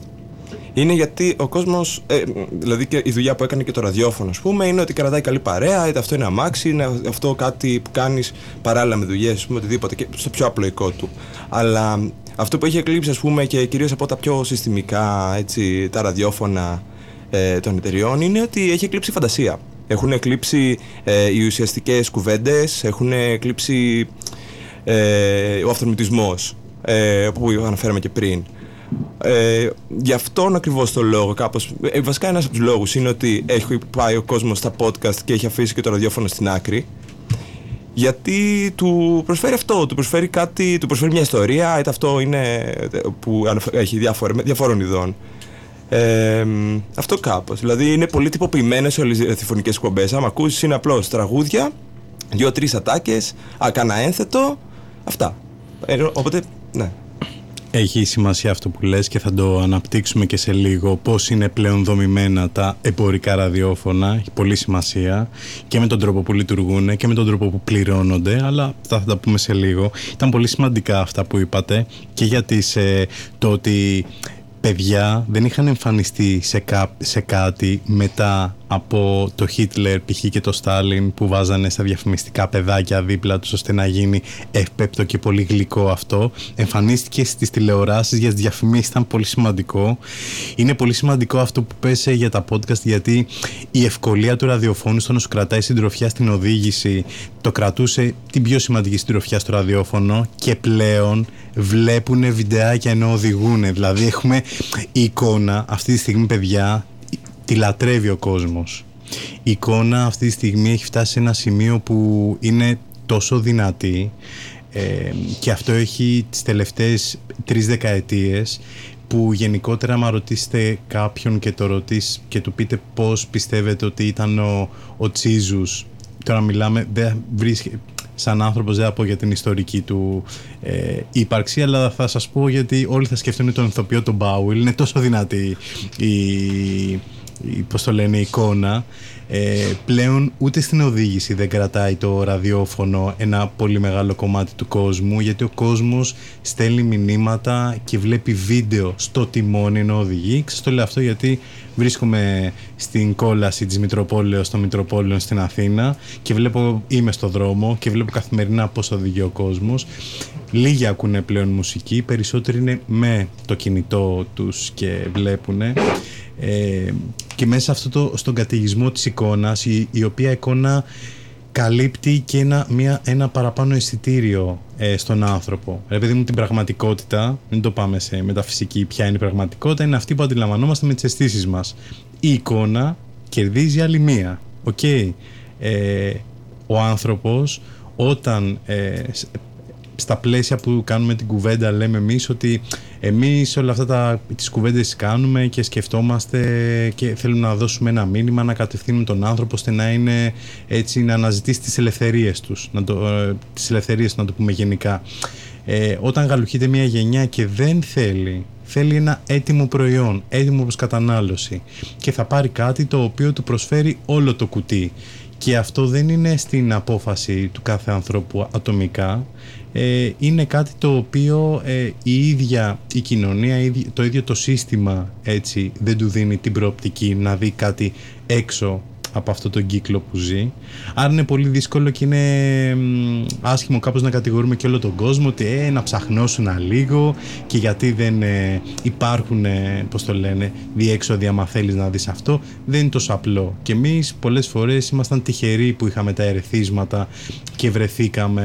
είναι γιατί ο κόσμος, ε, δηλαδή και η δουλειά που έκανε και το ραδιόφωνο, ας πούμε, είναι ότι κρατάει καλή παρέα, είτε αυτό είναι αμάξι, είναι αυτό κάτι που κάνεις παράλληλα με δουλειές, ας πούμε, οτιδήποτε, και στο πιο απλοϊκό του. Αλλά αυτό που έχει εκλείψει, ας πούμε, και κυρίως από τα πιο συστημικά, έτσι, τα ραδιόφωνα ε, των εταιριών, είναι ότι έχει εκλείψει η φαντασία. Έχουν εκλείψει ε, οι ουσιαστικές κουβέντες, έχουν εκλείψει ε, ο αυθορμητισμός ε, που αναφέραμε και πριν. Ε, γι' αυτόν ακριβώς το λόγο κάπως, ε, βασικά ένας από τους λόγους είναι ότι έχει πάει ο κόσμος στα podcast και έχει αφήσει και το ραδιόφωνο στην άκρη γιατί του προσφέρει αυτό, του προσφέρει κάτι, του προσφέρει μια ιστορία, είτε αυτό είναι ε, που αναφ- έχει διάφορα, διαφόρων ειδών. Ε, μ, αυτό κάπως. Δηλαδή είναι πολύ τυποποιημένες όλες οι ραδιοφωνικές εκπομπές. Άμα ακούσεις είναι απλώς τραγούδια, δύο-τρεις ατάκες, α, κανένα ένθετο, αυτά. Ε, οπότε, ναι. Έχει σημασία αυτό που λες και θα το αναπτύξουμε και σε λίγο πώς είναι πλέον δομημένα τα εμπορικά ραδιόφωνα. Έχει πολύ σημασία και με τον τρόπο που λειτουργούν και με τον τρόπο που πληρώνονται, αλλά αυτά θα τα πούμε σε λίγο. Ήταν πολύ σημαντικά αυτά που είπατε και γιατί σε το ότι παιδιά δεν είχαν εμφανιστεί σε, κά- σε κάτι μετά από το Χίτλερ π.χ. και το Στάλιν που βάζανε στα διαφημιστικά παιδάκια δίπλα τους ώστε να γίνει εύπεπτο και πολύ γλυκό αυτό. Εμφανίστηκε στις τηλεοράσεις για τις διαφημίσεις, ήταν πολύ σημαντικό. Είναι πολύ σημαντικό αυτό που πέσε για τα podcast γιατί η ευκολία του ραδιοφώνου στο να σου κρατάει συντροφιά στην οδήγηση το κρατούσε την πιο σημαντική συντροφιά στο ραδιόφωνο και πλέον βλέπουν βιντεάκια ενώ οδηγούν. Δηλαδή έχουμε εικόνα αυτή τη στιγμή παιδιά τη λατρεύει ο κόσμος. Η εικόνα αυτή τη στιγμή έχει φτάσει σε ένα σημείο που είναι τόσο δυνατή ε, και αυτό έχει τις τελευταίες τρεις δεκαετίες που γενικότερα άμα ρωτήσετε κάποιον και το ρωτήσει και του πείτε πώς πιστεύετε ότι ήταν ο, ο Τσίζους τώρα μιλάμε δεν βρίσκει σαν άνθρωπος δεν θα πω για την ιστορική του ε, ύπαρξη αλλά θα σας πω γιατί όλοι θα σκεφτούν τον ηθοποιό τον Μπάουιλ είναι τόσο δυνατή η, η, πώς το λένε, η εικόνα ε, πλέον ούτε στην οδήγηση δεν κρατάει το ραδιόφωνο ένα πολύ μεγάλο κομμάτι του κόσμου γιατί ο κόσμος στέλνει μηνύματα και βλέπει βίντεο στο τιμόνι ενώ οδηγεί. Σας το λέω αυτό γιατί βρίσκομαι στην κόλαση της Μητροπόλεως των Μητροπόλεων στην Αθήνα και βλέπω, είμαι στο δρόμο και βλέπω καθημερινά πώς οδηγεί ο κόσμος. Λίγοι ακούνε πλέον μουσική, περισσότεροι είναι με το κινητό τους και βλέπουνε. Ε, και μέσα σε αυτό το, στον καταιγισμό της εικόνας η, η οποία εικόνα καλύπτει και ένα, μια, ένα παραπάνω αισθητήριο ε, στον άνθρωπο. Ρε παιδί μου την πραγματικότητα, μην το πάμε σε μεταφυσική ποια είναι η πραγματικότητα, είναι αυτή που αντιλαμβανόμαστε με τις αισθήσεις μας. Η εικόνα κερδίζει άλλη μία. Οκ. Ε, ο άνθρωπος όταν ε, σ- στα πλαίσια που κάνουμε την κουβέντα λέμε εμείς ότι εμείς όλα αυτά τα, τις κουβέντες κάνουμε και σκεφτόμαστε και θέλουμε να δώσουμε ένα μήνυμα να κατευθύνουμε τον άνθρωπο ώστε να είναι έτσι να αναζητήσει τις ελευθερίες τους να το, ε, τις ελευθερίες να το πούμε γενικά. Ε, όταν γαλουχείται μια γενιά και δεν θέλει θέλει ένα έτοιμο προϊόν, έτοιμο προς κατανάλωση και θα πάρει κάτι το οποίο του προσφέρει όλο το κουτί. Και αυτό δεν είναι στην απόφαση του κάθε ανθρώπου ατομικά ε, είναι κάτι το οποίο ε, η ίδια η κοινωνία, η ίδια- το ίδιο το σύστημα έτσι δεν του δίνει την προοπτική να δει κάτι έξω από αυτό τον κύκλο που ζει. Άρα είναι πολύ δύσκολο και είναι μ, άσχημο κάπως να κατηγορούμε και όλο τον κόσμο ότι ε, να ψαχνώσουν λίγο και γιατί δεν ε, υπάρχουν, ε, πώς το λένε, διέξοδοι άμα θέλεις να δεις αυτό. Δεν είναι τόσο απλό. Και εμείς πολλές φορές ήμασταν τυχεροί που είχαμε τα ερεθίσματα και βρεθήκαμε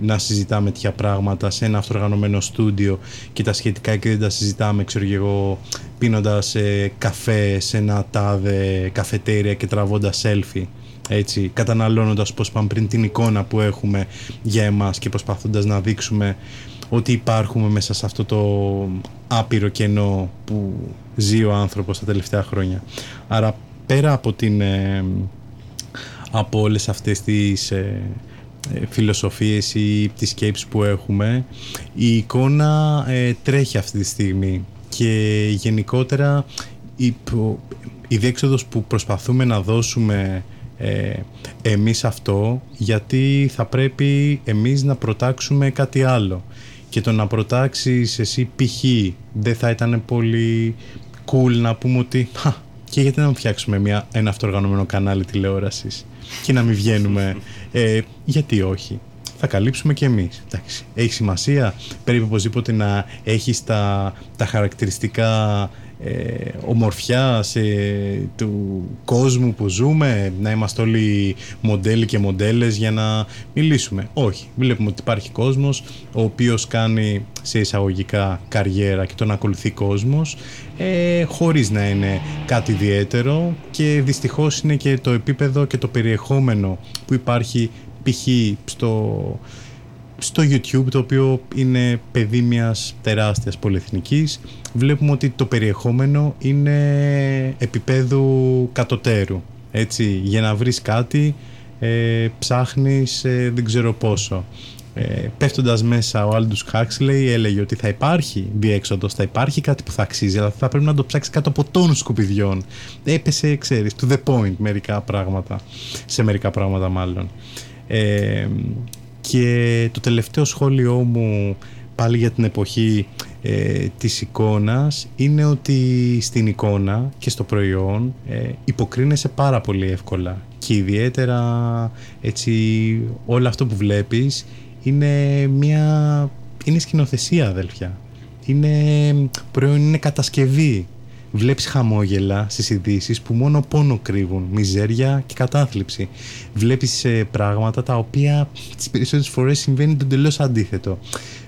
να συζητάμε τέτοια πράγματα σε ένα αυτοργανωμένο στούντιο και τα σχετικά και δεν τα συζητάμε, ξέρω και εγώ, πίνοντας ε, καφέ σε ένα τάδε καφετέρια και τραβώντας selfie έτσι, καταναλώνοντας πώς πάμε πριν την εικόνα που έχουμε για εμάς και προσπαθώντας να δείξουμε ότι υπάρχουμε μέσα σε αυτό το άπειρο κενό που ζει ο άνθρωπος τα τελευταία χρόνια. Άρα πέρα από την ε, από όλες αυτές τις ε, ε, φιλοσοφίες ή τις σκέψεις που έχουμε η εικόνα ε, τρέχει αυτή τη στιγμή και γενικότερα η, προ- η διέξοδος που προσπαθούμε να δώσουμε ε, εμείς αυτό γιατί θα πρέπει εμείς να προτάξουμε κάτι άλλο και το να προτάξεις εσύ π.χ. δεν θα ήταν πολύ cool να πούμε ότι «Χα, και γιατί να μην φτιάξουμε μια, ένα αυτοργανωμένο κανάλι τηλεόρασης και να μην βγαίνουμε ε, γιατί όχι θα καλύψουμε και εμείς. Εντάξει, έχει σημασία. Πρέπει οπωσδήποτε να έχεις τα, τα χαρακτηριστικά ε, ομορφιάς ε, του κόσμου που ζούμε, να είμαστε όλοι μοντέλοι και μοντέλες για να μιλήσουμε. Όχι. Βλέπουμε ότι υπάρχει κόσμος ο οποίος κάνει σε εισαγωγικά καριέρα και τον ακολουθεί κόσμος ε, χωρίς να είναι κάτι ιδιαίτερο και δυστυχώς είναι και το επίπεδο και το περιεχόμενο που υπάρχει π.χ. στο, στο YouTube το οποίο είναι παιδί μιας τεράστιας πολυεθνικής βλέπουμε ότι το περιεχόμενο είναι επίπεδου κατωτέρου. Έτσι για να βρεις κάτι ε, ψάχνεις ε, δεν ξέρω πόσο. Ε, πέφτοντας μέσα ο Aldous Huxley έλεγε ότι θα υπάρχει διέξοδος, θα υπάρχει κάτι που θα αξίζει αλλά θα πρέπει να το ψάξεις κάτω από τόνους σκουπιδιών. Έπεσε ξέρεις to the point μερικά πράγματα. Σε μερικά πράγματα μάλλον ε, και το τελευταίο σχόλιο μου πάλι για την εποχή ε, της εικόνας είναι ότι στην εικόνα και στο προϊόν ε, υποκρίνεσαι πάρα πολύ εύκολα. Και ιδιαίτερα έτσι όλο αυτό που βλέπεις είναι μια είναι σκηνοθεσία αδέλφια. Είναι προϊόν, είναι κατασκευή Βλέπεις χαμόγελα στις ειδήσεις που μόνο πόνο κρύβουν, μιζέρια και κατάθλιψη. Βλέπεις ε, πράγματα τα οποία τις περισσότερες φορές συμβαίνει το τελείως αντίθετο.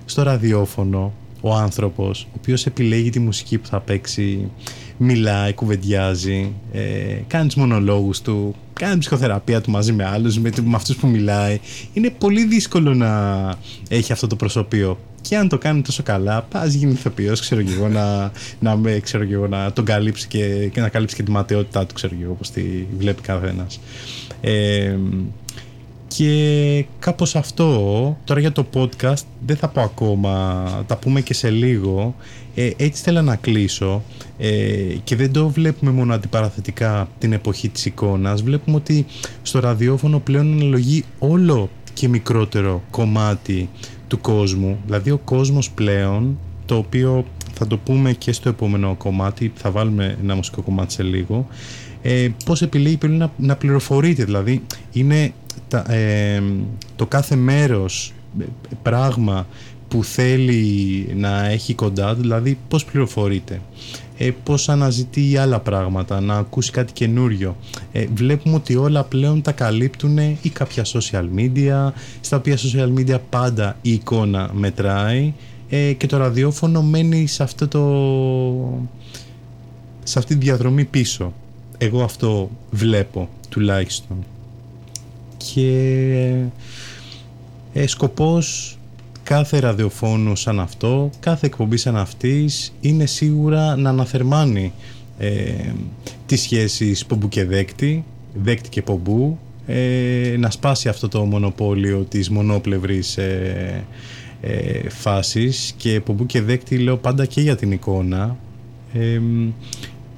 Στο ραδιόφωνο, ο άνθρωπος, ο οποίος επιλέγει τη μουσική που θα παίξει, μιλάει, κουβεντιάζει, ε, κάνει τους μονολόγους του, κάνει ψυχοθεραπεία του μαζί με άλλους, με, με αυτούς που μιλάει. Είναι πολύ δύσκολο να έχει αυτό το προσωπείο. Και αν το κάνει τόσο καλά, πας γίνει ηθοποιός, ξέρω και εγώ, να, να, με, ξέρω και εγώ, να τον καλύψει και, και να καλύψει και τη ματαιότητά του, ξέρω και εγώ, πώ τη βλέπει καθένας. Ε, και κάπως αυτό, τώρα για το podcast δεν θα πω ακόμα, τα πούμε και σε λίγο. Ε, έτσι θέλω να κλείσω ε, και δεν το βλέπουμε μόνο αντιπαραθετικά την εποχή της εικόνας. Βλέπουμε ότι στο ραδιόφωνο πλέον αναλογεί όλο και μικρότερο κομμάτι του κόσμου. Δηλαδή ο κόσμος πλέον, το οποίο θα το πούμε και στο επόμενο κομμάτι, θα βάλουμε ένα μουσικό κομμάτι σε λίγο, ε, πώς επιλέγει πλέον να, να πληροφορείται. Δηλαδή είναι τα, ε, το κάθε μέρος ε, πράγμα που θέλει να έχει κοντά του, δηλαδή πώς πληροφορείται, ε, πώς αναζητεί άλλα πράγματα, να ακούσει κάτι καινούριο. Ε, βλέπουμε ότι όλα πλέον τα καλύπτουν ή κάποια social media, στα οποία social media πάντα η εικόνα μετράει ε, και το ραδιόφωνο μένει σε, αυτό το, σε αυτή τη διαδρομή πίσω. Εγώ αυτό βλέπω τουλάχιστον. Και ε, σκοπός κάθε ραδιοφώνου σαν αυτό, κάθε εκπομπή σαν αυτής είναι σίγουρα να αναθερμάνει ε, τις σχέσεις πομπού και δέκτη, δέκτη και πομπού, ε, να σπάσει αυτό το μονοπόλιο της μονόπλευρης ε, ε, φάσης και πομπού και δέκτη λέω πάντα και για την εικόνα ε,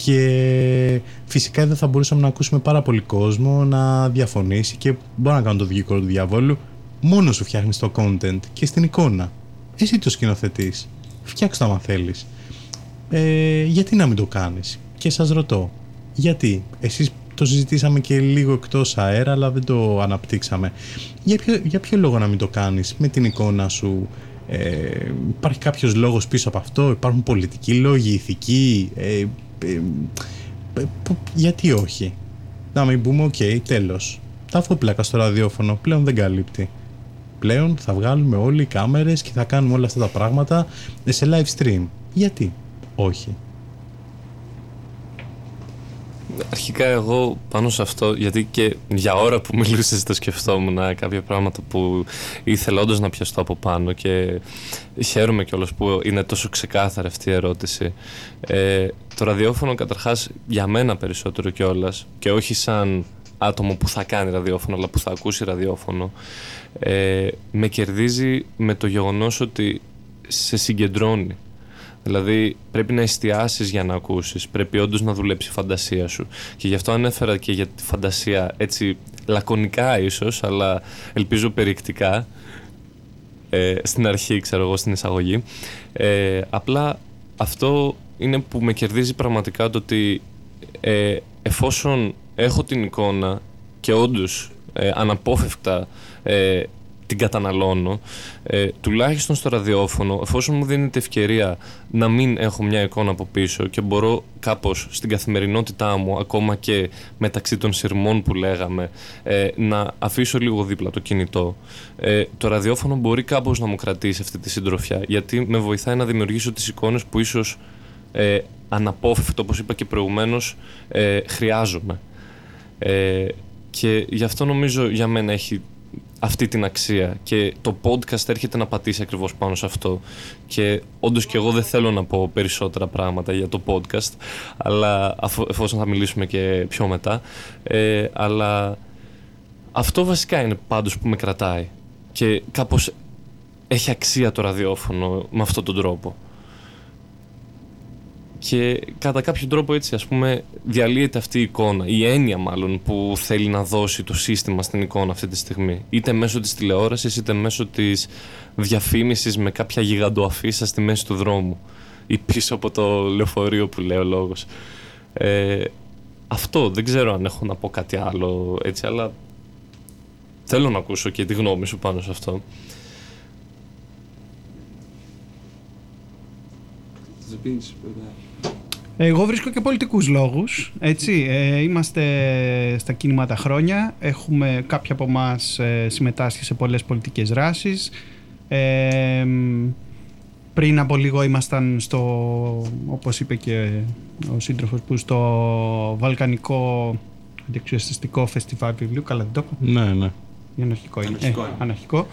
και φυσικά δεν θα μπορούσαμε να ακούσουμε πάρα πολύ κόσμο να διαφωνήσει και μπορώ να κάνω το δικό του διαβόλου. Μόνος σου φτιάχνεις το content και στην εικόνα. Εσύ το σκηνοθετείς. Φτιάξτε το άμα θέλεις. Ε, γιατί να μην το κάνεις; Και σας ρωτώ γιατί; Εσείς το συζητήσαμε και λίγο εκτός αέρα αλλά δεν το αναπτύξαμε. Για ποιο, για ποιο λόγο να μην το κάνεις με την εικόνα σου; Ε, υπάρχει κάποιος λόγος πίσω από αυτό, υπάρχουν πολιτικοί λόγοι, ηθικοί, ε, ε, ε, που- γιατί όχι; Να μην πούμε, οκ, τέλος. Ταφόπλακα στο ραδιόφωνο πλέον δεν καλύπτει. Πλέον θα βγάλουμε όλοι κάμερες και θα κάνουμε όλα αυτά τα πράγματα σε live stream. Γιατί; Όχι. Αρχικά εγώ πάνω σε αυτό, γιατί και για ώρα που μιλούσες το σκεφτόμουν κάποια πράγματα που ήθελα όντως να πιαστώ από πάνω και χαίρομαι κιόλας που είναι τόσο ξεκάθαρη αυτή η ερώτηση. Ε, το ραδιόφωνο καταρχάς για μένα περισσότερο κιόλας και όχι σαν άτομο που θα κάνει ραδιόφωνο αλλά που θα ακούσει ραδιόφωνο ε, με κερδίζει με το γεγονός ότι σε συγκεντρώνει. Δηλαδή πρέπει να εστιάσεις για να ακούσεις, πρέπει όντως να δουλέψει η φαντασία σου. Και γι' αυτό ανέφερα και για τη φαντασία έτσι λακωνικά ίσως, αλλά ελπίζω περιεκτικά, ε, στην αρχή ξέρω εγώ στην εισαγωγή. Ε, απλά αυτό είναι που με κερδίζει πραγματικά το ότι ε, εφόσον έχω την εικόνα και όντως ε, αναπόφευκτα ε, την καταναλώνω, ε, τουλάχιστον στο ραδιόφωνο, εφόσον μου δίνεται ευκαιρία να μην έχω μια εικόνα από πίσω και μπορώ κάπως στην καθημερινότητά μου, ακόμα και μεταξύ των σειρμών που λέγαμε, ε, να αφήσω λίγο δίπλα το κινητό, ε, το ραδιόφωνο μπορεί κάπως να μου κρατήσει αυτή τη συντροφιά, γιατί με βοηθάει να δημιουργήσω τις εικόνες που ίσως ε, αναπόφευκτο, όπως είπα και προηγουμένως, ε, χρειάζομαι. Ε, και γι' αυτό νομίζω για μένα έχει αυτή την αξία και το podcast έρχεται να πατήσει ακριβώς πάνω σε αυτό. Και όντως και εγώ δεν θέλω να πω περισσότερα πράγματα για το podcast αλλά αφού, εφόσον θα μιλήσουμε και πιο μετά ε, αλλά αυτό βασικά είναι πάντως που με κρατάει και κάπως έχει αξία το ραδιόφωνο με αυτόν τον τρόπο και κατά κάποιο τρόπο έτσι ας πούμε διαλύεται αυτή η εικόνα, η έννοια μάλλον που θέλει να δώσει το σύστημα στην εικόνα αυτή τη στιγμή. Είτε μέσω της τηλεόρασης είτε μέσω της διαφήμισης με κάποια γιγαντοαφίσα στη μέση του δρόμου ή πίσω από το λεωφορείο που λέει ο λόγος. Ε, αυτό δεν ξέρω αν έχω να πω κάτι άλλο έτσι αλλά θέλω να ακούσω και τη γνώμη σου πάνω σε αυτό. Εγώ βρίσκω και πολιτικούς λόγους, έτσι. Ε, είμαστε στα κίνηματα χρόνια, έχουμε κάποια από εμάς συμμετάσχει σε πολλές πολιτικές δράσεις. Ε, πριν από λίγο ήμασταν στο, όπως είπε και ο σύντροφος που στο Βαλκανικό Αντιεξουσιαστικό Φεστιβάλ Βιβλίου, καλά δεν το είπα. Ναι, ναι. Ή αναρχικό είναι. Αναρχικό Ε, είναι. αναρχικό.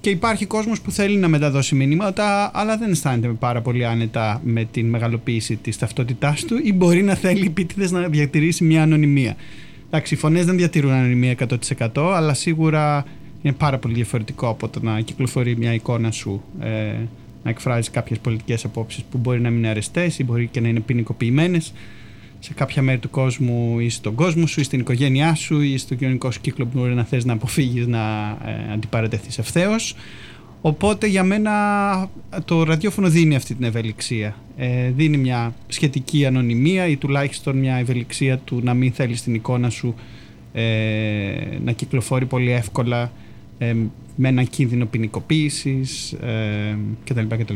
Ε, και υπάρχει κόσμος που θέλει να μεταδώσει μηνύματα, αλλά δεν αισθάνεται πάρα πολύ άνετα με την μεγαλοποίηση της ταυτότητάς του ή μπορεί να θέλει επίτηδες να διατηρήσει μια ανωνυμία. Εντάξει, οι φωνές δεν διατηρούν ανωνυμία 100%, αλλά σίγουρα είναι πάρα πολύ διαφορετικό από το να κυκλοφορεί μια εικόνα σου, ε, να εκφράζει κάποιες πολιτικές απόψεις που μπορεί να μην είναι αρεστές ή μπορεί και να είναι ποινικοποιημένες σε κάποια μέρη του κόσμου ή στον κόσμο σου ή στην οικογένειά σου ή στο κοινωνικό σου κύκλο που μπορεί να θες να αποφύγεις να ε, αντιπαρατεθείς ευθέως. Οπότε για μένα το ραδιόφωνο δίνει αυτή την ευελιξία. Ε, δίνει μια σχετική ανωνυμία ή τουλάχιστον μια ευελιξία του να μην θέλεις την εικόνα σου ε, να κυκλοφορεί πολύ εύκολα ε, με έναν κίνδυνο ποινικοποίησης ε, κτλ. κτλ.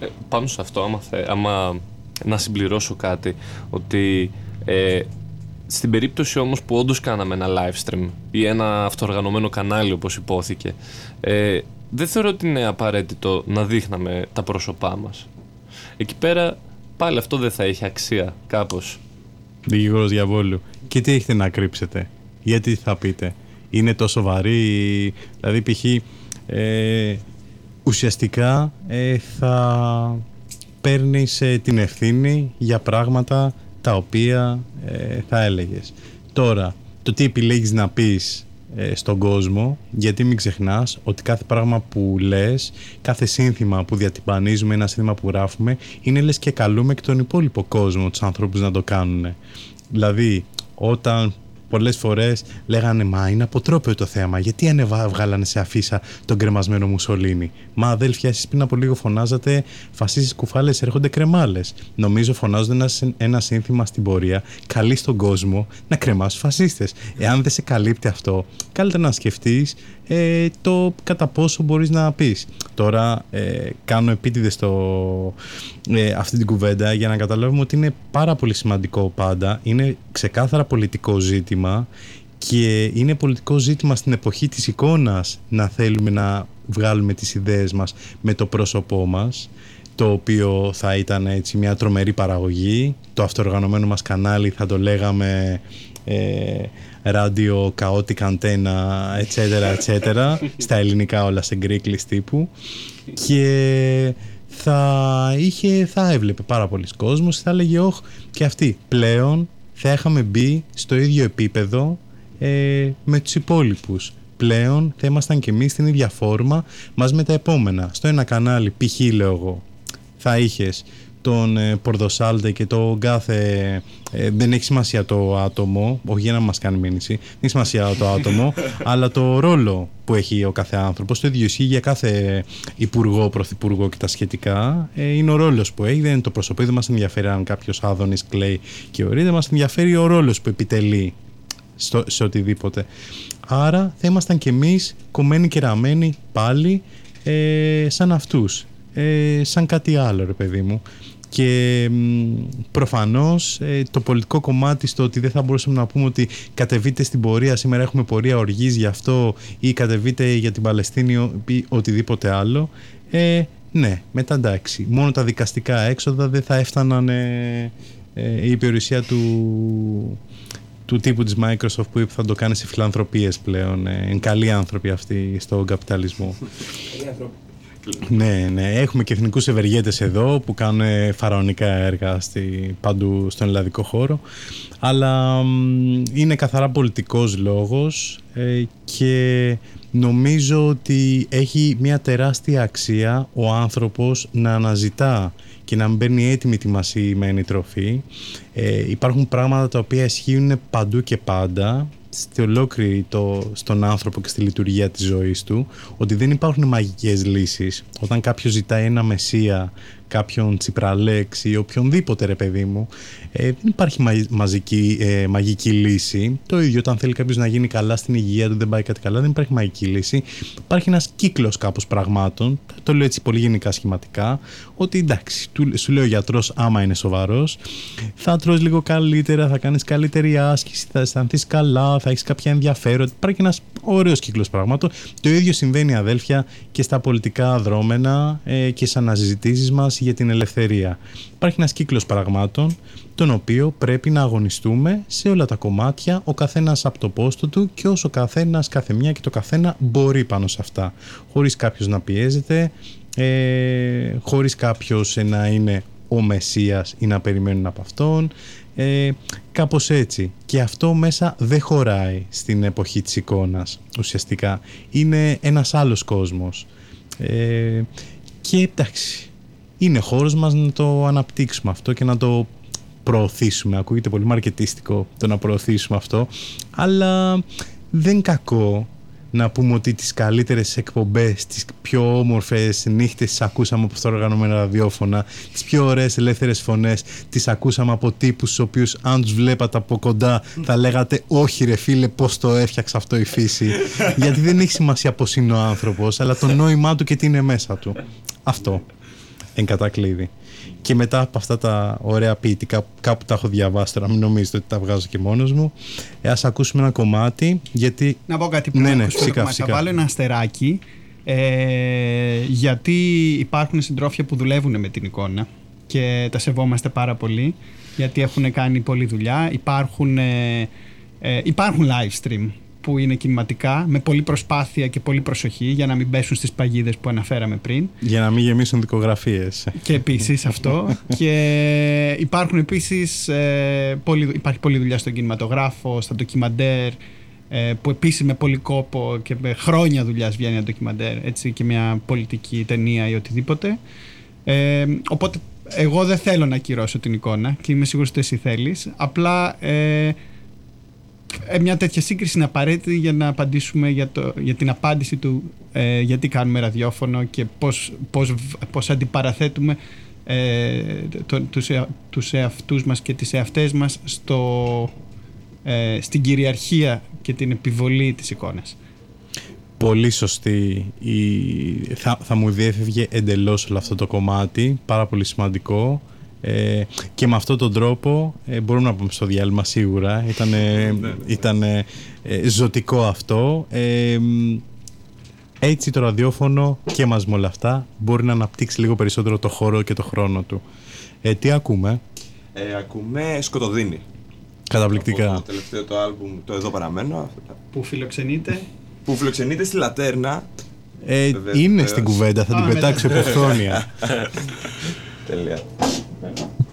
Ε, πάνω σε αυτό, άμα, θε, άμα να συμπληρώσω κάτι, ότι ε, στην περίπτωση όμως που όντως κάναμε ένα live stream ή ένα αυτοοργανωμένο κανάλι όπως υπόθηκε, ε, δεν θεωρώ ότι είναι απαραίτητο να δείχναμε τα πρόσωπά μας. Εκεί πέρα πάλι αυτό δεν θα έχει αξία κάπως. Δικηγόρος διαβόλου. Και τι έχετε να κρύψετε; Γιατί θα πείτε; Είναι τόσο βαρύ; Δηλαδή π.χ. Ε, ουσιαστικά ε, θα παίρνεις ε, την ευθύνη για πράγματα τα οποία ε, θα έλεγες. Τώρα, το τι επιλέγεις να πεις ε, στον κόσμο, γιατί μην ξεχνάς ότι κάθε πράγμα που λες, κάθε σύνθημα που διατυπανίζουμε, ένα σύνθημα που γράφουμε, είναι λες και καλούμε και τον υπόλοιπο κόσμο, τους ανθρώπους να το κάνουν. Δηλαδή, όταν Πολλές φορές λέγανε Μα είναι αποτρόπαιο το θέμα. Γιατί ανεβα... βγάλανε σε αφίσα τον κρεμασμένο Μουσολίνη; Μα αδέλφια, εσείς πριν από λίγο φωνάζατε Φασίστες κουφάλες έρχονται κρεμάλες. Νομίζω φωνάζονται ένα, συν- ένα σύνθημα στην πορεία, καλεί στον κόσμο να κρεμάσουν φασίστες. Εάν δεν σε καλύπτει αυτό, καλύτερα να σκεφτείς ε, το κατά πόσο μπορείς να πεις. Τώρα ε, κάνω επίτηδες το, ε, αυτή την κουβέντα για να καταλάβουμε ότι είναι πάρα πολύ σημαντικό πάντα. Είναι ξεκάθαρα πολιτικό ζήτημα και είναι πολιτικό ζήτημα στην εποχή της εικόνας να θέλουμε να βγάλουμε τις ιδέες μας με το πρόσωπό μας το οποίο θα ήταν έτσι μια τρομερή παραγωγή το αυτοοργανωμένο μας κανάλι θα το λέγαμε ε, ράδιο chaotic antenna etc etc στα ελληνικά όλα σε γκρίκλις τύπου. Και θα, είχε, θα έβλεπε πάρα πολλοί κόσμος θα έλεγε όχι και αυτοί πλέον θα είχαμε μπει στο ίδιο επίπεδο ε, με τους υπόλοιπους. Πλέον θα ήμασταν και εμείς στην ίδια φόρμα μας με τα επόμενα. Στο ένα κανάλι π.χ. λέω εγώ θα είχες τον ε, Πορδοσάλτε και το κάθε. ε, δεν έχει σημασία το άτομο, όχι για να μας κάνει μήνυση, δεν έχει σημασία το άτομο, αλλά το ρόλο που έχει ο κάθε άνθρωπος. Το ίδιο ισχύει για κάθε υπουργό, πρωθυπουργό και τα σχετικά. Ε, είναι ο ρόλος που έχει, δεν είναι το πρόσωπο. Δεν μας ενδιαφέρει αν κάποιος άδωνης κλαίει και ορείται, μας ενδιαφέρει ο ρόλος που επιτελεί στο, σε οτιδήποτε. Άρα θα ήμασταν κι εμείς κομμένοι και ραμμένοι πάλι ε, σαν αυτούς. Ε, σαν κάτι άλλο ρε παιδί μου. Και μ, προφανώς ε, το πολιτικό κομμάτι στο ότι δεν θα μπορούσαμε να πούμε ότι κατεβείτε στην πορεία, σήμερα έχουμε πορεία οργής γι' αυτό ή κατεβείτε για την Παλαιστίνη ή οτιδήποτε άλλο. Ε, ναι, μετά εντάξει. Μόνο τα δικαστικά έξοδα δεν θα έφταναν ε, ε, η περιουσία του, του τύπου της Microsoft που είπε θα το κάνει σε φιλανθρωπίες πλέον. Ε, είναι καλοί άνθρωποι αυτοί στον καπιταλισμό. Ναι, ναι. Έχουμε και εθνικούς ευεργέτες εδώ που κάνουν ε, φαραωνικά έργα στη, παντού στον ελλαδικό χώρο. Αλλά μ, είναι καθαρά πολιτικός λόγος ε, και νομίζω ότι έχει μια τεράστια αξία ο άνθρωπος να αναζητά και να μην παίρνει έτοιμη τη μασημένη τροφή. Ε, υπάρχουν πράγματα τα οποία ισχύουν παντού και πάντα στη ολόκληρη το, στον άνθρωπο και στη λειτουργία της ζωής του ότι δεν υπάρχουν μαγικές λύσεις. Όταν κάποιος ζητάει ένα μεσία κάποιον τσιπραλέξη ή οποιονδήποτε ρε παιδί μου ε, δεν υπάρχει μα- μαζική, ε, μαγική λύση. Το ίδιο όταν θέλει κάποιος να γίνει καλά στην υγεία του δεν πάει κάτι καλά δεν υπάρχει μαγική λύση. Υπάρχει ένας κύκλος κάπως πραγμάτων το λέω έτσι πολύ γενικά σχηματικά ότι εντάξει του, σου λέει ο γιατρός άμα είναι σοβαρός θα τρως λίγο καλύτερα θα κάνεις καλύτερη άσκηση θα αισθανθείς καλά θα έχεις κάποια ενδιαφέρον. Υπάρχει ένας ωραίος κύκλος πραγμάτων. Το ίδιο συμβαίνει αδέλφια και στα πολιτικά δρόμενα ε, και στις αναζητήσεις μας για την ελευθερία. Υπάρχει ένας κύκλος πραγμάτων τον οποίο πρέπει να αγωνιστούμε σε όλα τα κομμάτια ο καθένας από το πόστο του και όσο καθένας κάθε μια και το καθένα μπορεί πάνω σε αυτά. Χωρίς κάποιος να πιέζεται ε, χωρίς κάποιος να είναι ο Μεσσίας ή να περιμένουν από αυτόν ε, κάπως έτσι. Και αυτό μέσα δεν χωράει στην εποχή της εικόνας ουσιαστικά. Είναι ένας άλλος κόσμος. Ε, και εντάξει είναι χώρος μας να το αναπτύξουμε αυτό και να το προωθήσουμε ακούγεται πολύ μαρκετίστικο το να προωθήσουμε αυτό αλλά δεν είναι κακό να πούμε ότι τις καλύτερες εκπομπές, τις πιο όμορφες νύχτες τις ακούσαμε από οργανωμένα ραδιόφωνα, τις πιο ωραίες ελεύθερες φωνές τις ακούσαμε από τύπους στους οποίους αν τους βλέπατε από κοντά θα λέγατε όχι ρε φίλε πώς το έφτιαξε αυτό η φύση γιατί δεν έχει σημασία πώς είναι ο άνθρωπος αλλά το νόημά του και τι είναι μέσα του. Αυτό εν κατακλείδη. Και μετά από αυτά τα ωραία ποιητικά, κάπου τα έχω διαβάσει τώρα, μην νομίζετε ότι τα βγάζω και μόνος μου. Ε, ας ακούσουμε ένα κομμάτι, γιατί... Να πω κάτι που Ναι, να ναι, ακούσω το φυσικά, κομμάτι. Θα φυσικά. βάλω ένα αστεράκι ε, γιατί υπάρχουν συντρόφια που δουλεύουν με την εικόνα και τα σεβόμαστε πάρα πολύ γιατί έχουν κάνει πολλή δουλειά. Υπάρχουν, ε, ε, υπάρχουν live stream που είναι κινηματικά με πολλή προσπάθεια και πολλή προσοχή για να μην πέσουν στις παγίδες που αναφέραμε πριν. Για να μην γεμίσουν δικογραφίες. Και επίσης αυτό. και υπάρχουν επίσης, ε, πολλή, υπάρχει πολλή δουλειά στον κινηματογράφο, στα ντοκιμαντέρ, ε, που επίσης με πολύ κόπο και με χρόνια δουλειάς βγαίνει ένα ντοκιμαντέρ, έτσι, και μια πολιτική ταινία ή οτιδήποτε. Ε, οπότε εγώ δεν θέλω να ακυρώσω την εικόνα και είμαι σίγουρος ότι εσύ θέλεις. Απλά ε, ε, μια τέτοια σύγκριση είναι απαραίτητη για να απαντήσουμε για, το, για την απάντηση του ε, γιατί κάνουμε ραδιόφωνο και πώς, πώς, πώς αντιπαραθέτουμε ε, το, τους, ea- τους εαυτούς μας και τις εαυτές μας στο, ε, στην κυριαρχία και την επιβολή της εικόνας. Πολύ σωστή. Η... Θα, θα μου διέφευγε εντελώς όλο αυτό το κομμάτι. Πάρα πολύ σημαντικό. Ε, και με αυτόν τον τρόπο ε, μπορούμε να πούμε στο διάλειμμα σίγουρα. Ήταν ήτανε, ε, ζωτικό αυτό. Ε, μ, έτσι το ραδιόφωνο και μας με όλα αυτά μπορεί να αναπτύξει λίγο περισσότερο το χώρο και το χρόνο του. Ε, τι ακούμε; Ε, ακούμε Σκοτωδίνη. Καταπληκτικά. Από το τελευταίο το άλμπουμ, το Εδώ Παραμένω, Που φιλοξενείται που φιλοξενείται στη Λατέρνα. Ε, Βεβαίως, είναι βεβαίως. στην κουβέντα, θα Α, την μετά. πετάξω υποχθόνια. Τέλεια. Thank you.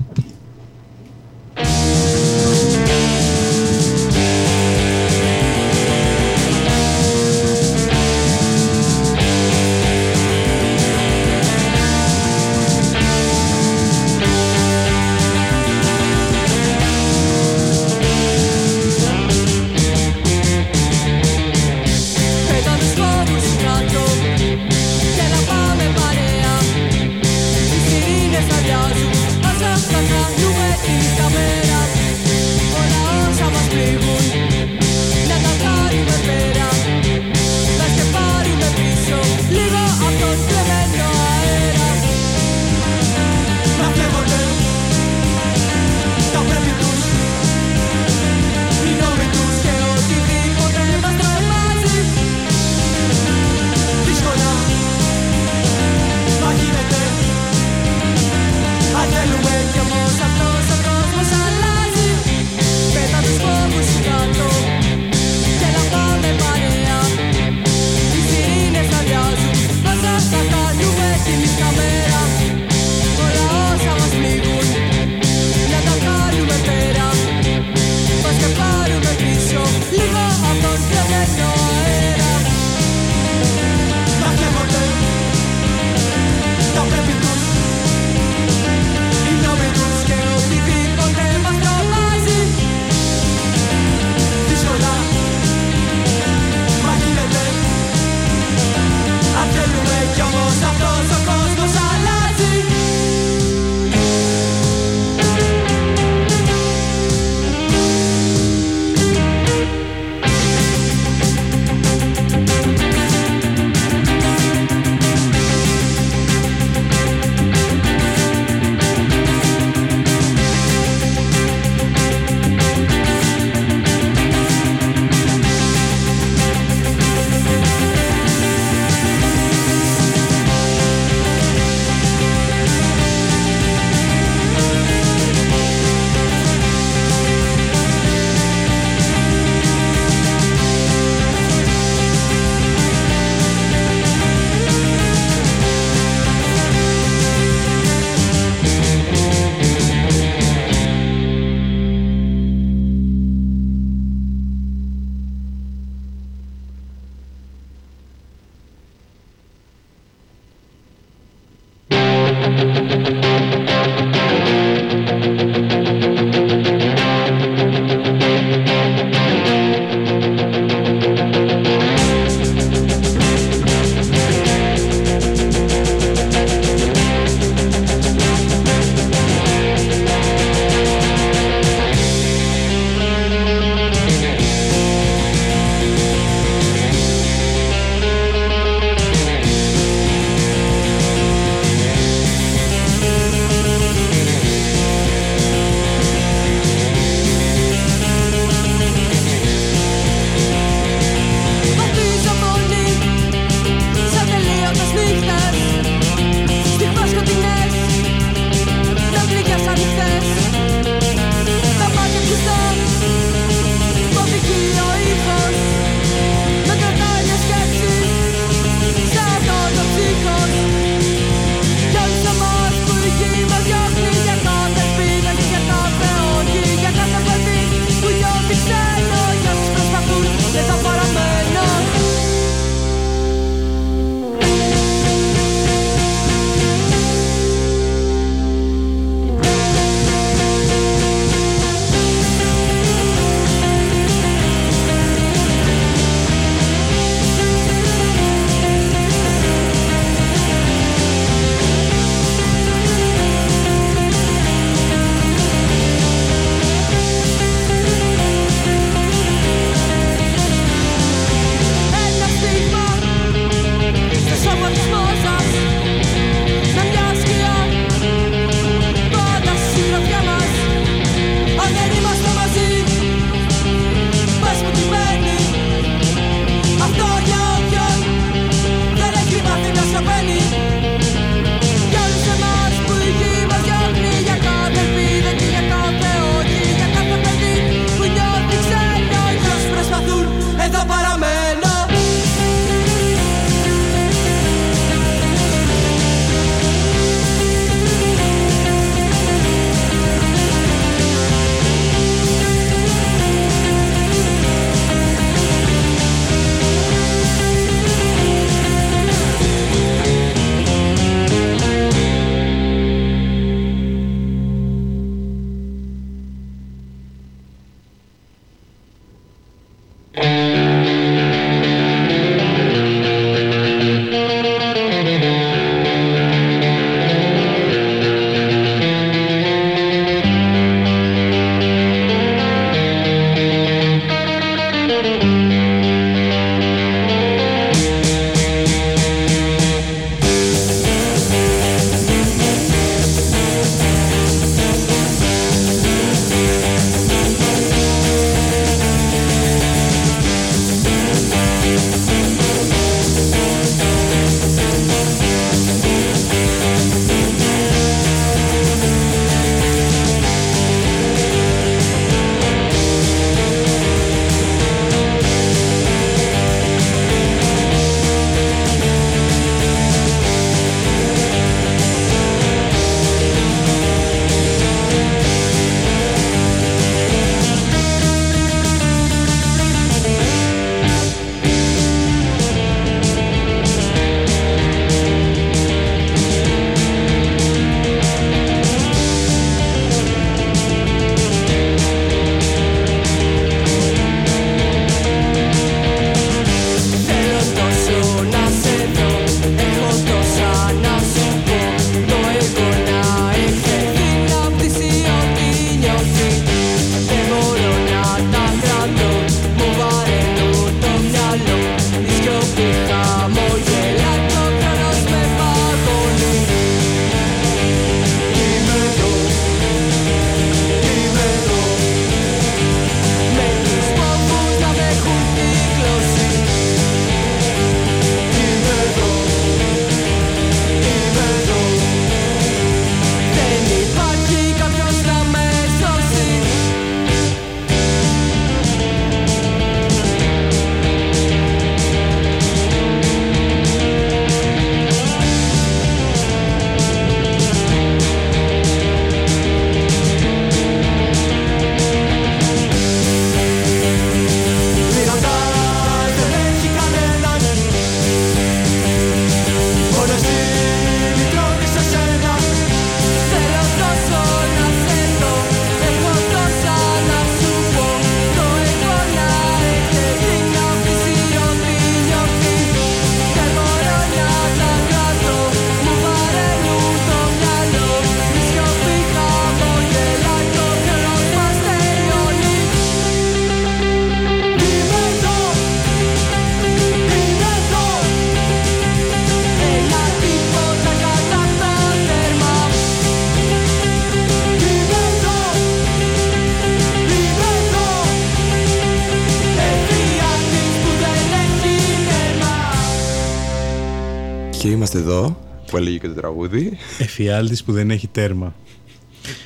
Που έλεγε και το τραγούδι. Εφιάλτης που δεν έχει τέρμα.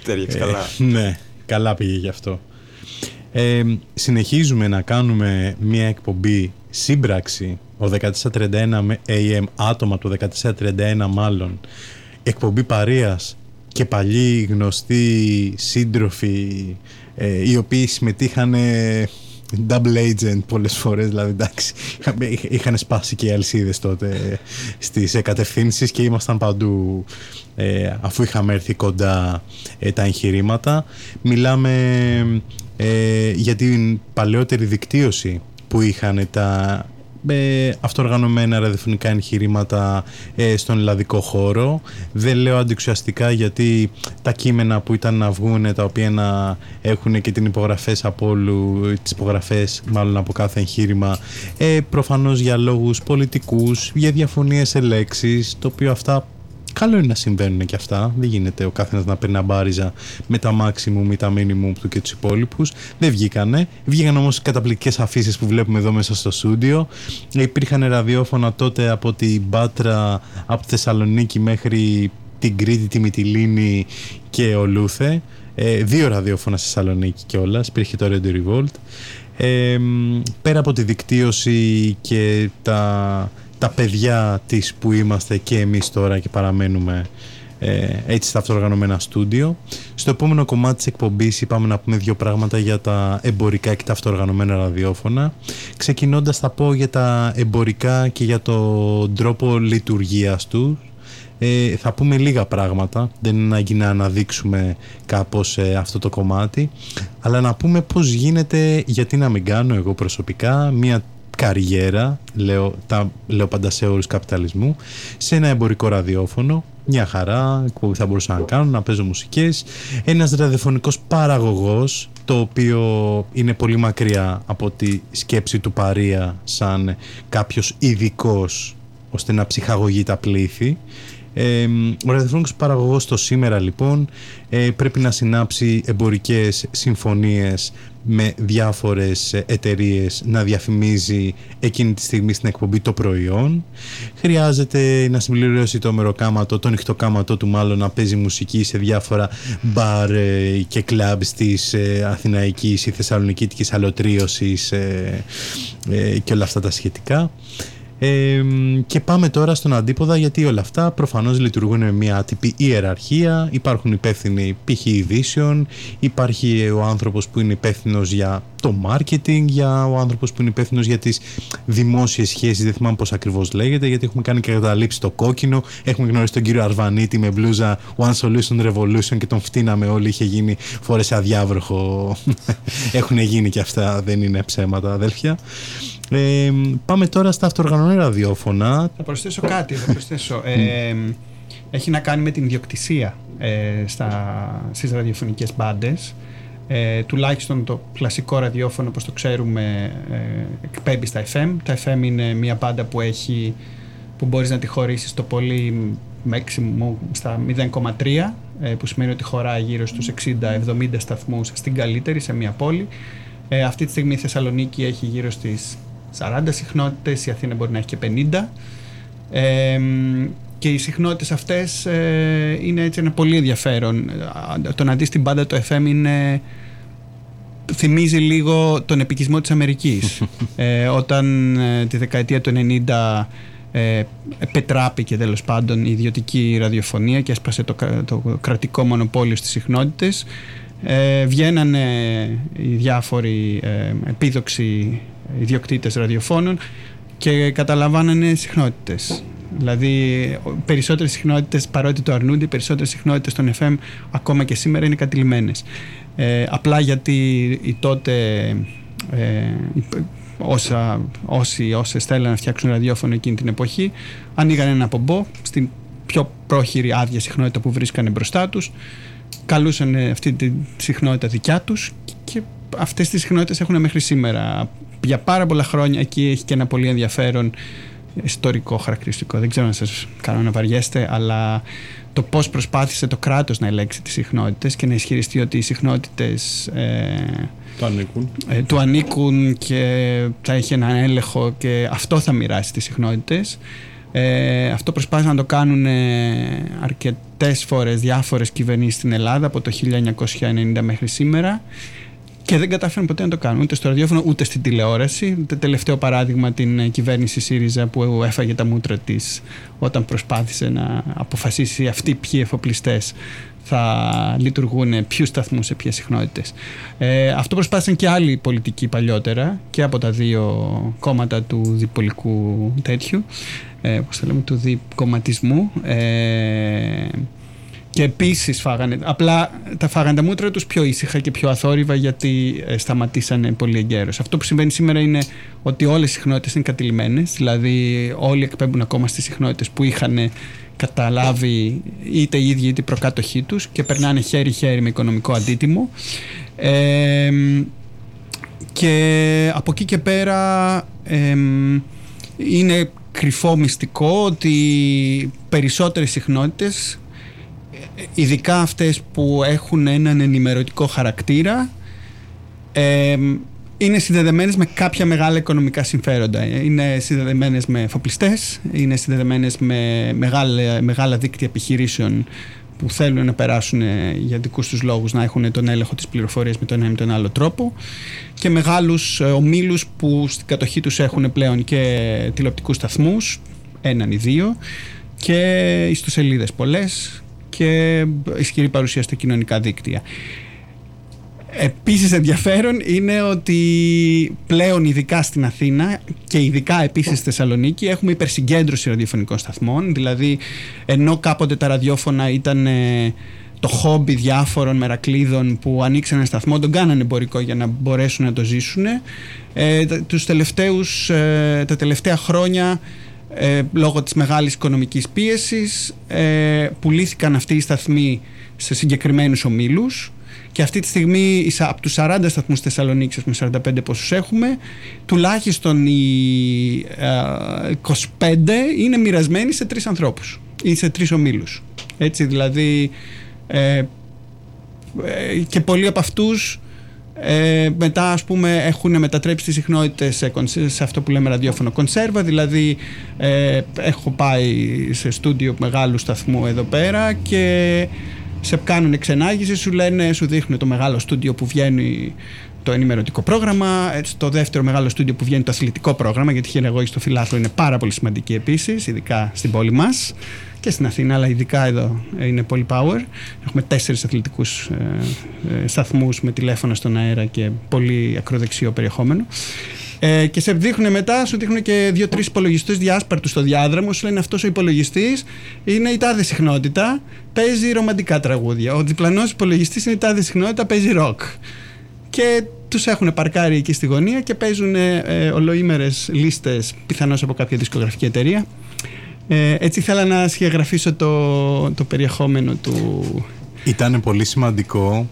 Τέριαξε Ε, καλά. ναι, καλά πήγε γι' αυτό. Ε, συνεχίζουμε να κάνουμε μια εκπομπή σύμπραξη ο 1431 με AM άτομα του 1431 μάλλον εκπομπή παρείας και παλιοί γνωστοί σύντροφοι ε, οι οποίοι συμμετείχαν ε, double agent πολλές φορές δηλαδή εντάξει είχα- είχαν σπάσει και οι αλυσίδες τότε ε, στις ε, κατευθύνσεις και ήμασταν παντού ε, αφού είχαμε έρθει κοντά ε, τα εγχειρήματα. Μιλάμε ε, για την παλαιότερη δικτύωση που είχαν τα ε, αυτοοργανωμένα ραδιοφωνικά εγχειρήματα ε, στον ελλαδικό χώρο. Δεν λέω αντιξιαστικά γιατί τα κείμενα που ήταν να βγουν τα οποία να έχουν και την υπογραφές από όλου, τις υπογραφές μάλλον από κάθε εγχείρημα ε, προφανώς για λόγους πολιτικούς, για διαφωνίες σε λέξεις, το οποίο αυτά Καλό είναι να συμβαίνουν και αυτά. Δεν γίνεται ο καθένας να παίρνει αμπάριζα με τα maximum ή τα minimum του και τους υπόλοιπους. Δεν βγήκανε. Βγήκαν όμως καταπληκτικές αφήσεις που βλέπουμε εδώ μέσα στο στούντιο. Υπήρχαν ραδιόφωνα τότε από την Πάτρα, από τη Θεσσαλονίκη μέχρι την Κρήτη, τη Μυτιλίνη και ο Λούθε. Ε, δύο ραδιόφωνα στη Θεσσαλονίκη κιόλας. Υπήρχε το Radio Revolt. Ε, μ, πέρα από τη δικτύωση και τα, τα παιδιά της που είμαστε και εμείς τώρα και παραμένουμε ε, έτσι στα αυτοοργανωμένα στούντιο. Στο επόμενο κομμάτι της εκπομπής είπαμε να πούμε δύο πράγματα για τα εμπορικά και τα αυτοοργανωμένα ραδιόφωνα. Ξεκινώντας θα πω για τα εμπορικά και για τον τρόπο λειτουργίας τους. Ε, θα πούμε λίγα πράγματα, δεν είναι ανάγκη να αναδείξουμε κάπως ε, αυτό το κομμάτι αλλά να πούμε πως γίνεται, γιατί να μην κάνω εγώ προσωπικά μια καριέρα, λέω, τα λέω πάντα σε όρους καπιταλισμού, σε ένα εμπορικό ραδιόφωνο, μια χαρά, εκπομπή θα μπορούσα να κάνω, να παίζω μουσικές, ένας ραδιοφωνικός παραγωγός, το οποίο είναι πολύ μακριά από τη σκέψη του παρία σαν κάποιος ειδικός ώστε να ψυχαγωγεί τα πλήθη. Ε, ο ραδιοφωνικός παραγωγός το σήμερα λοιπόν ε, πρέπει να συνάψει εμπορικές συμφωνίες με διάφορες ε, εταιρείες να διαφημίζει εκείνη τη στιγμή στην εκπομπή το προϊόν. Χρειάζεται να συμπληρώσει το μεροκάματο, το νυχτοκάματο του μάλλον να παίζει μουσική σε διάφορα μπαρ ε, και κλαμπ της ε, Αθηναϊκής ή Θεσσαλονικήτικης αλωτρίωσης ε, ε, και όλα αυτά τα σχετικά. Ε, και πάμε τώρα στον αντίποδα γιατί όλα αυτά προφανώς λειτουργούν με μια άτυπη ιεραρχία. Υπάρχουν υπεύθυνοι π.χ. ειδήσεων υπάρχει ο άνθρωπος που είναι υπεύθυνος για το marketing για ο άνθρωπος που είναι υπεύθυνος για τις δημόσιες σχέσεις. Δεν θυμάμαι πως ακριβώς λέγεται γιατί έχουμε κάνει και καταλήψει το κόκκινο. Έχουμε γνωρίσει τον κύριο Αρβανίτη με μπλούζα One Solution Revolution και τον φτύναμε όλοι. Είχε γίνει φόρεσε αδιάβροχο. Έχουν γίνει και αυτά δεν είναι ψέματα αδέλφια ε, πάμε τώρα στα αυτοργανωμένα ραδιόφωνα. Θα προσθέσω κάτι. Θα προσθέσω. Ε, έχει να κάνει με την ιδιοκτησία ε, στα, στις ραδιοφωνικές μπάντες. Ε, τουλάχιστον το κλασικό ραδιόφωνο όπως το ξέρουμε ε, εκπέμπει στα FM. Τα FM είναι μια μπάντα που έχει που μπορείς να τη χωρίσεις το πολύ maximum στα 0,3 ε, που σημαίνει ότι χωράει γύρω στους 60-70 σταθμούς στην καλύτερη σε μια πόλη. Ε, αυτή τη στιγμή η Θεσσαλονίκη έχει γύρω στις 40 συχνότητες, η Αθήνα μπορεί να έχει και 50. Ε, και οι συχνότητες αυτές ε, είναι έτσι ένα πολύ ενδιαφέρον. Ε, Το να δεις την μπάντα το FM είναι θυμίζει λίγο τον επικισμό της Αμερικής. ε, όταν ε, τη δεκαετία του 90 ε, πετράπηκε τέλος πάντων η ιδιωτική ραδιοφωνία και έσπασε το, κρα- το κρατικό μονοπόλιο στις συχνότητες ε, βγαίνανε οι διάφοροι ε, επίδοξοι ιδιοκτήτες ραδιοφώνων και καταλαμβάνανε συχνότητες. Δηλαδή, ο- περισσότερες συχνότητες παρότι το αρνούνται, οι περισσότερες συχνότητες των FM ακόμα και σήμερα είναι κατηλημένες. Ε, απλά γιατί οι τότε ε, οι- όσα, όσοι όσες θέλανε να φτιάξουν ραδιόφωνο εκείνη την εποχή ανοίγαν ένα πομπό στην πιο πρόχειρη άδεια συχνότητα που βρίσκανε μπροστά τους καλούσαν ε, αυτή τη συχνότητα δικιά τους και αυτές τις συχνότητες έχουν μέχρι σήμερα για πάρα πολλά χρόνια εκεί. Έχει και ένα πολύ ενδιαφέρον ιστορικό χαρακτηριστικό. Δεν ξέρω να σας κάνω να βαριέστε αλλά το πώς προσπάθησε το κράτος να ελέγξει τις συχνότητες και να ισχυριστεί ότι οι συχνότητες ε, Το ανήκουν. ε, του ανήκουν και θα έχει έναν έλεγχο και αυτό θα μοιράσει τις συχνότητες. Ε, αυτό προσπάθησαν να το κάνουν ε, αρκετές φορές διάφορες κυβερνήσεις στην Ελλάδα από το 1990 μέχρι σήμερα και δεν κατάφεραν ποτέ να το κάνουν ούτε στο ραδιόφωνο ούτε στην τηλεόραση. Το τελευταίο παράδειγμα την ε, κυβέρνηση ΣΥΡΙΖΑ που έφαγε τα μούτρα της όταν προσπάθησε να αποφασίσει αυτοί ποιοι εφοπλιστές θα λειτουργούν ποιους σταθμούς σε ποιες συχνότητες. Ε, αυτό προσπάθησαν και άλλοι πολιτικοί παλιότερα και από τα δύο κόμματα του διπολικού τέτοιου, ε, πώς θα λέμε, του δικομματισμού. Ε, και επίσης φάγανε. Απλά τα φάγανε τα μούτρα τους πιο ήσυχα και πιο αθόρυβα γιατί ε, σταματήσανε πολύ εγκαίρως. Αυτό που συμβαίνει σήμερα είναι ότι όλες οι συχνότητες είναι κατηλημένες. Δηλαδή, όλοι εκπέμπουν ακόμα στις συχνότητες που είχαν καταλάβει είτε οι ίδιοι είτε οι προκάτοχοί τους και περνάνε χέρι-χέρι με οικονομικό αντίτιμο. Ε, και από εκεί και πέρα ε, είναι κρυφό μυστικό ότι περισσότερες συχνότητες ειδικά αυτές που έχουν έναν ενημερωτικό χαρακτήρα ε, είναι συνδεδεμένες με κάποια μεγάλα οικονομικά συμφέροντα. Είναι συνδεδεμένες με φοπλιστές, είναι συνδεδεμένες με μεγάλα, μεγάλα δίκτυα επιχειρήσεων που θέλουν να περάσουν για δικούς τους λόγους να έχουν τον έλεγχο της πληροφορίας με τον ένα ή τον άλλο τρόπο και μεγάλους ε, ομίλους που στην κατοχή τους έχουν πλέον και τηλεοπτικούς σταθμούς, έναν ή δύο και ιστοσελίδες πολλές και ισχυρή παρουσία στα κοινωνικά δίκτυα. Επίσης ενδιαφέρον είναι ότι πλέον ειδικά στην Αθήνα και ειδικά επίσης στη Θεσσαλονίκη έχουμε υπερσυγκέντρωση ραδιοφωνικών σταθμών δηλαδή ενώ κάποτε τα ραδιόφωνα ήταν ε, το χόμπι διάφορων μερακλείδων που ανοίξαν ένα σταθμό τον κάνανε εμπορικό για να μπορέσουν να το ζήσουν ε, τους τελευταίους, ε, τα τελευταία χρόνια ε, λόγω της μεγάλης οικονομικής πίεσης ε, πουλήθηκαν αυτοί οι σταθμοί σε συγκεκριμένους ομίλους και αυτή τη στιγμή από τους 40 σταθμούς Θεσσαλονίκης με 45 πόσους έχουμε τουλάχιστον οι 25 είναι μοιρασμένοι σε τρεις ανθρώπους ή σε τρεις ομίλους. Έτσι δηλαδή ε, ε και πολλοί από αυτούς ε, μετά ας πούμε έχουν μετατρέψει τις συχνότητες σε, σε αυτό που λέμε ραδιόφωνο κονσέρβα δηλαδή ε, έχω πάει σε στούντιο μεγάλου σταθμού εδώ πέρα και σε κάνουν εξενάγηση σου λένε σου δείχνουν το μεγάλο στούντιο που βγαίνει το ενημερωτικό πρόγραμμα, το δεύτερο μεγάλο στούντιο που βγαίνει το αθλητικό πρόγραμμα, γιατί η χειραγώγηση στο φιλάθλο είναι πάρα πολύ σημαντική επίσης, ειδικά στην πόλη μας και στην Αθήνα, αλλά ειδικά εδώ είναι πολύ power. Έχουμε τέσσερις αθλητικούς ε, ε, σταθμούς με τηλέφωνα στον αέρα και πολύ ακροδεξιό περιεχόμενο. Ε, και σε δείχνουν μετά, σου δείχνουν και δύο-τρεις υπολογιστές διάσπαρτους στο διάδρομο. Σου λένε αυτός ο υπολογιστής είναι η τάδε συχνότητα, παίζει ρομαντικά τραγούδια. Ο διπλανός υπολογιστής είναι η τάδε συχνότητα, παίζει ροκ. Και τους έχουν παρκάρει εκεί στη γωνία και παίζουν ε, ε ολοήμερες λίστες, πιθανώς από κάποια δισκογραφική εταιρεία. Ε, έτσι ήθελα να σχεδιαγραφήσω το, το περιεχόμενο του. Ήταν πολύ σημαντικό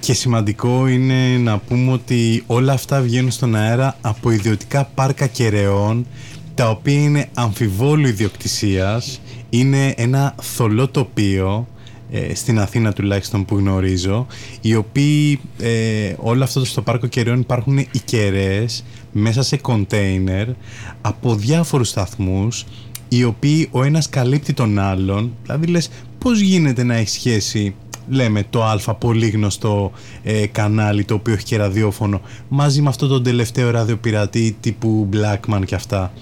και σημαντικό είναι να πούμε ότι όλα αυτά βγαίνουν στον αέρα από ιδιωτικά πάρκα κεραιών τα οποία είναι αμφιβόλου ιδιοκτησίας, είναι ένα θολό τοπίο ε, στην Αθήνα τουλάχιστον που γνωρίζω οι οποίοι ε, όλο αυτό στο πάρκο κεραιών υπάρχουν οι κεραίες μέσα σε κοντέινερ από διάφορους σταθμούς οι οποίοι ο ένας καλύπτει τον άλλον δηλαδή λες πώς γίνεται να έχει σχέση λέμε το α πολύ γνωστό ε, κανάλι το οποίο έχει και ραδιόφωνο μαζί με αυτό τον τελευταίο ραδιοπειρατή τύπου Blackman και αυτά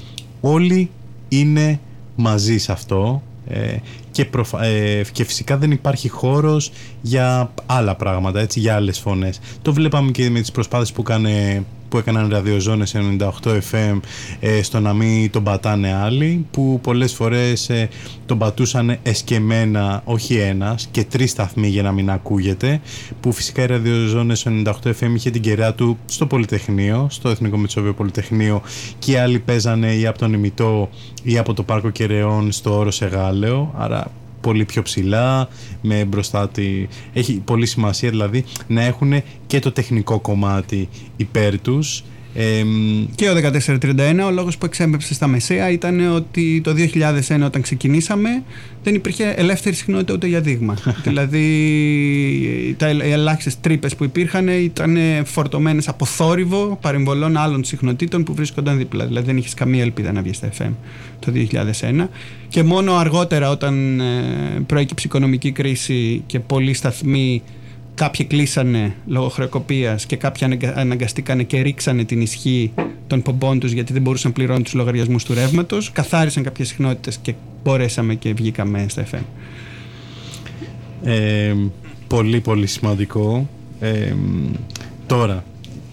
όλοι είναι μαζί σε αυτό ε, και, ε, και φυσικά δεν υπάρχει χώρος για άλλα πράγματα, έτσι, για άλλες φωνές. Το βλέπαμε και με τις προσπάθειες που κάνε που έκαναν ραδιοζώνες 98 FM ε, στο να μην τον πατάνε άλλοι που πολλές φορές ε, τον πατούσαν εσκεμένα όχι ένας και τρεις σταθμοί για να μην ακούγεται που φυσικά οι ραδιοζώνες 98 FM είχε την κεραία του στο Πολυτεχνείο στο Εθνικό Μετσόβιο Πολυτεχνείο και οι άλλοι παίζανε ή από τον ημιτό ή από το Πάρκο Κεραιών στο Όρο Σεγάλεο. Άρα πολύ πιο ψηλά, με μπροστά τη... Έχει πολύ σημασία δηλαδή να έχουν και το τεχνικό κομμάτι υπέρ τους Ε, μ, Και ο 1431, ο λόγος που εξέμπεψε στα μεσαία ήταν ότι το 2001 όταν ξεκινήσαμε δεν υπήρχε ελεύθερη συχνότητα ούτε για δείγμα. δηλαδή τα ελ- οι ελάχιστες τρύπες που υπήρχαν ήταν φορτωμένες από θόρυβο παρεμβολών άλλων συχνοτήτων που βρίσκονταν δίπλα. Δηλαδή δεν είχες καμία ελπίδα να βγεις στα FM το 2001. Και μόνο αργότερα όταν ε, προέκυψε η οικονομική κρίση και πολλοί σταθμοί Κάποιοι κλείσανε λόγω χρεοκοπίας και κάποιοι αναγκα- αναγκαστήκανε και ρίξανε την ισχύ των πομπών τους γιατί δεν μπορούσαν να πληρώνουν τους λογαριασμούς του ρεύματος. Καθάρισαν κάποιες συχνότητες και μπορέσαμε και βγήκαμε στα FM. Ε, πολύ πολύ σημαντικό. Ε, τώρα,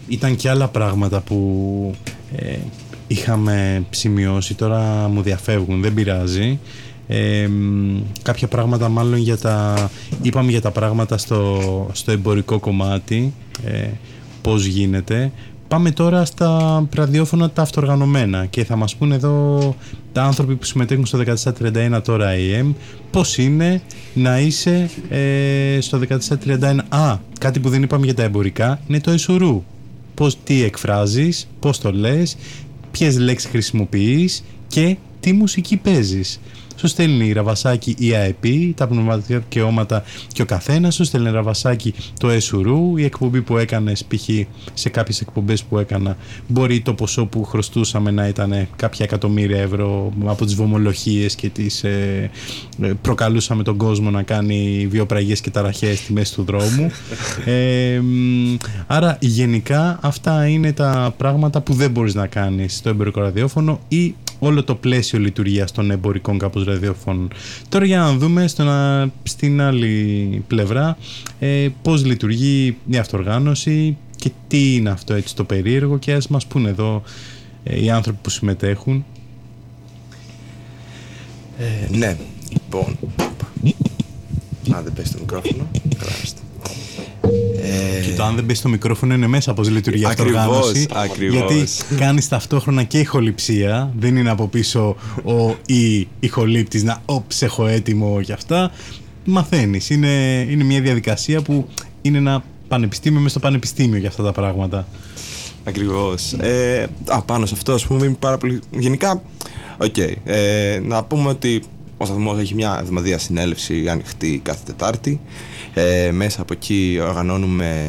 ήταν και άλλα πράγματα που ε, είχαμε σημειώσει, τώρα μου διαφεύγουν, δεν πειράζει. Ε, μ, κάποια πράγματα μάλλον για τα... Είπαμε για τα πράγματα στο, στο εμπορικό κομμάτι, ε, πώς γίνεται. Πάμε τώρα στα ραδιόφωνα τα αυτοργανωμένα και θα μας πούνε εδώ τα άνθρωποι που συμμετέχουν στο 1431 τώρα AM πώς είναι να είσαι ε, στο 1431 Α, κάτι που δεν είπαμε για τα εμπορικά είναι το εσουρού πώς τι εκφράζεις, πώς το λες ποιες λέξεις χρησιμοποιείς και τι μουσική παίζεις σου στέλνει η Ραβασάκη η ΑΕΠ, τα πνευματικά δικαιώματα και ο καθένας σου στέλνει Ραβασάκη το ΕΣΟΥΡΟΥ, η εκπομπή που έκανες π.χ. σε κάποιες εκπομπές που έκανα. Μπορεί το ποσό που χρωστούσαμε να ήταν κάποια εκατομμύρια ευρώ από τις βομολογίες και τις ε, ε, προκαλούσαμε τον κόσμο να κάνει βιοπραγίες και ταραχές στη μέση του δρόμου. ε, μ, άρα γενικά αυτά είναι τα πράγματα που δεν μπορείς να κάνεις στο εμπορικό ραδιόφωνο ή όλο το πλαίσιο λειτουργίας των εμπορικών κάπως ραδιόφωνων. Τώρα για να δούμε στο να- στην άλλη πλευρά ε, πώς λειτουργεί η αυτοργάνωση και τι είναι αυτό έτσι το περίεργο και ας μας πούνε εδώ ε, οι άνθρωποι που συμμετέχουν. Ε, ναι, λοιπόν. Α, δεν πέσει το μικρόφωνο. Καλά είμαστε. Ε, Και το αν δεν μπει στο μικρόφωνο είναι μέσα πώς λειτουργεί η Ακριβώς, αυτοργάνωση. ακριβώς. Γιατί κάνει ταυτόχρονα και ηχοληψία. Δεν είναι από πίσω ο ή ηχολήπτης να όψε έχω έτοιμο και αυτά. Μαθαίνεις. Είναι, είναι μια διαδικασία που είναι ένα πανεπιστήμιο μέσα στο πανεπιστήμιο για αυτά τα πράγματα. Ακριβώς. Ε, α, πάνω σε αυτό, ας πούμε, είναι πάρα πολύ. Γενικά, οκ. ε, να πούμε ότι ο σταθμός έχει μια εβδομαδιαία συνέλευση ανοιχτή κάθε Τετάρτη. Ε, μέσα από εκεί οργανώνουμε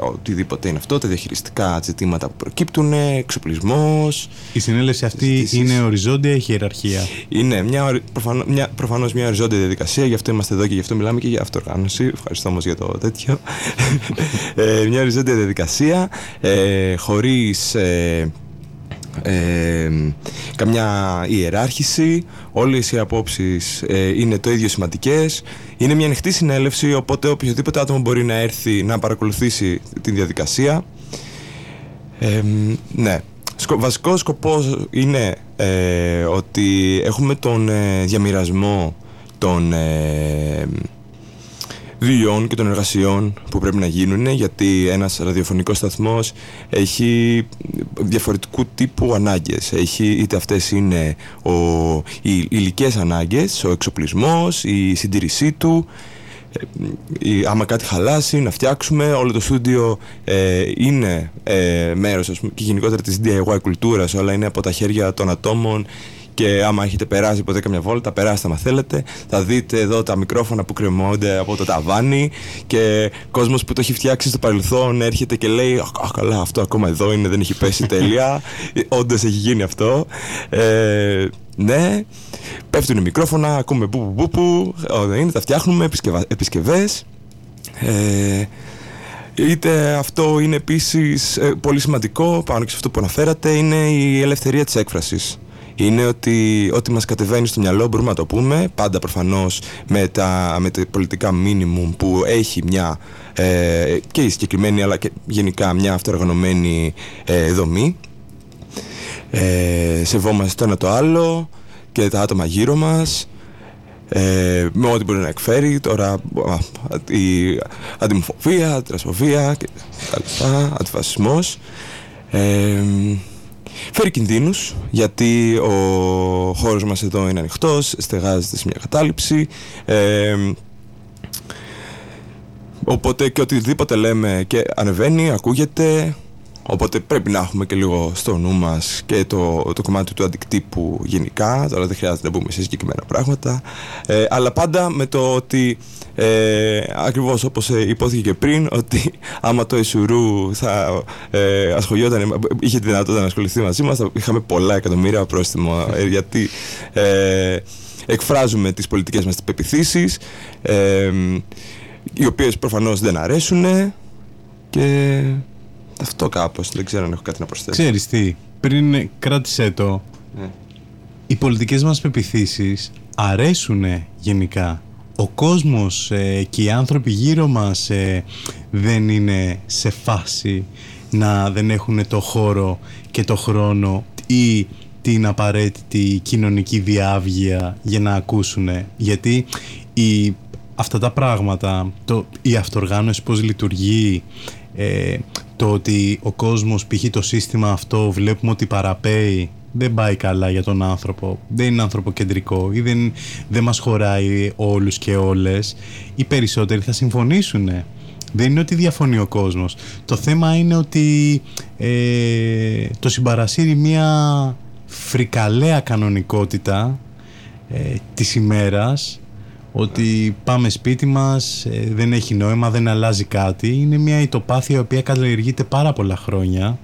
οτιδήποτε είναι αυτό, τα διαχειριστικά ζητήματα που προκύπτουν, εξοπλισμός. Η συνέλευση αυτή Συζητήσεις. είναι οριζόντια, έχει ιεραρχία; Είναι μια, ορι- προφανώ- μια, προφανώς μια οριζόντια διαδικασία, γι' αυτό είμαστε εδώ και γι' αυτό μιλάμε και για αυτοργάνωση. Ευχαριστώ όμως για το τέτοιο. ε, μια οριζόντια διαδικασία, ε, χωρίς ε, ε, καμιά ιεράρχηση, όλες οι απόψεις ε, είναι το ίδιο σημαντικές. Είναι μια ανοιχτή συνέλευση, οπότε οποιοδήποτε άτομο μπορεί να έρθει να παρακολουθήσει την διαδικασία. Ε, μ, ναι. Σκο, βασικός σκοπός είναι ε, ότι έχουμε τον ε, διαμοιρασμό των ε, δουλειών και των εργασιών που πρέπει να γίνουν γιατί ένας ραδιοφωνικός σταθμός έχει διαφορετικού τύπου ανάγκες έχει είτε αυτές είναι ο, οι υλικές ανάγκες, ο εξοπλισμός, η συντήρησή του ε, η- άμα κάτι χαλάσει, να φτιάξουμε. Όλο το στούντιο ε, είναι ε, μέρος ας πούμε, και γενικότερα της DIY κουλτούρας. Όλα είναι από τα χέρια των ατόμων και άμα έχετε περάσει ποτέ καμιά βόλτα, περάστε άμα θέλετε. Θα δείτε εδώ τα μικρόφωνα που κρεμόνται από το ταβάνι και κόσμος που το έχει φτιάξει στο παρελθόν έρχεται και λέει «Α, α, καλά, αυτό ακόμα εδώ είναι, δεν έχει πέσει τέλεια». Όντως έχει γίνει αυτό. Ε, ναι, πέφτουν οι μικρόφωνα, ακούμε που που που που, όλα είναι, τα φτιάχνουμε, επισκευα- επισκευές. Ε, είτε αυτό είναι επίσης ε, πολύ σημαντικό, πάνω και σε αυτό που αναφέρατε, είναι η ελευθερία της έκφρασης. Είναι ότι ό,τι μας κατεβαίνει στο μυαλό μπορούμε να το πούμε, πάντα προφανώς με τα, με τα πολιτικά μίνιμουμ που έχει μια ε, και η συγκεκριμένη αλλά και γενικά μια αυτοοργανωμένη ε, δομή. Ε, σεβόμαστε το ένα το άλλο και τα άτομα γύρω μας ε, με ό,τι μπορεί να εκφέρει τώρα α, η αντιμοφοβία, τρασφοβία και τα λοιπά, αντιφασισμός ε, φέρει κινδύνους γιατί ο χώρος μας εδώ είναι ανοιχτός στεγάζεται σε μια κατάληψη ε, οπότε και οτιδήποτε λέμε και ανεβαίνει, ακούγεται Οπότε πρέπει να έχουμε και λίγο στο νου μας και το, το κομμάτι του αντικτύπου γενικά. Τώρα δεν χρειάζεται να μπούμε σε συγκεκριμένα πράγματα. Ε, αλλά πάντα με το ότι ε, ακριβώς όπως υπόθηκε και πριν, ότι άμα το Εσουρού θα ε, ασχολιόταν, είχε τη δυνατότητα να ασχοληθεί μαζί μας, θα είχαμε πολλά εκατομμύρια πρόστιμο. Ε, γιατί ε, εκφράζουμε τις πολιτικές μας πεπιθήσεις ε, οι οποίες προφανώς δεν αρέσουν και αυτό κάπως, δεν ξέρω αν έχω κάτι να προσθέσω. Ξέρεις τι, πριν κράτησέ το, Ναι. οι πολιτικές μας πεπιθήσεις αρέσουν γενικά. Ο κόσμος ε, και οι άνθρωποι γύρω μας ε, δεν είναι σε φάση να δεν έχουν το χώρο και το χρόνο ή την απαραίτητη κοινωνική διάβγεια για να ακούσουν. Γιατί η, αυτά τα πράγματα, το, η αυτοργάνωση πώς λειτουργεί, ε, το ότι ο κόσμος π.χ. το σύστημα αυτό βλέπουμε ότι παραπέει δεν πάει καλά για τον άνθρωπο. Δεν είναι ανθρωποκεντρικό ή δεν, δεν μας χωράει όλους και όλες. Οι περισσότεροι θα συμφωνήσουν δεν είναι ότι διαφωνεί ο κόσμος. Το θέμα είναι ότι ε, το συμπαρασύρει μια φρικαλέα κανονικότητα ε, της ημέρας ότι πάμε σπίτι μας, ε, δεν έχει νόημα, δεν αλλάζει κάτι. Είναι μια ητοπάθεια η οποία καλλιεργείται πάρα πολλά χρόνια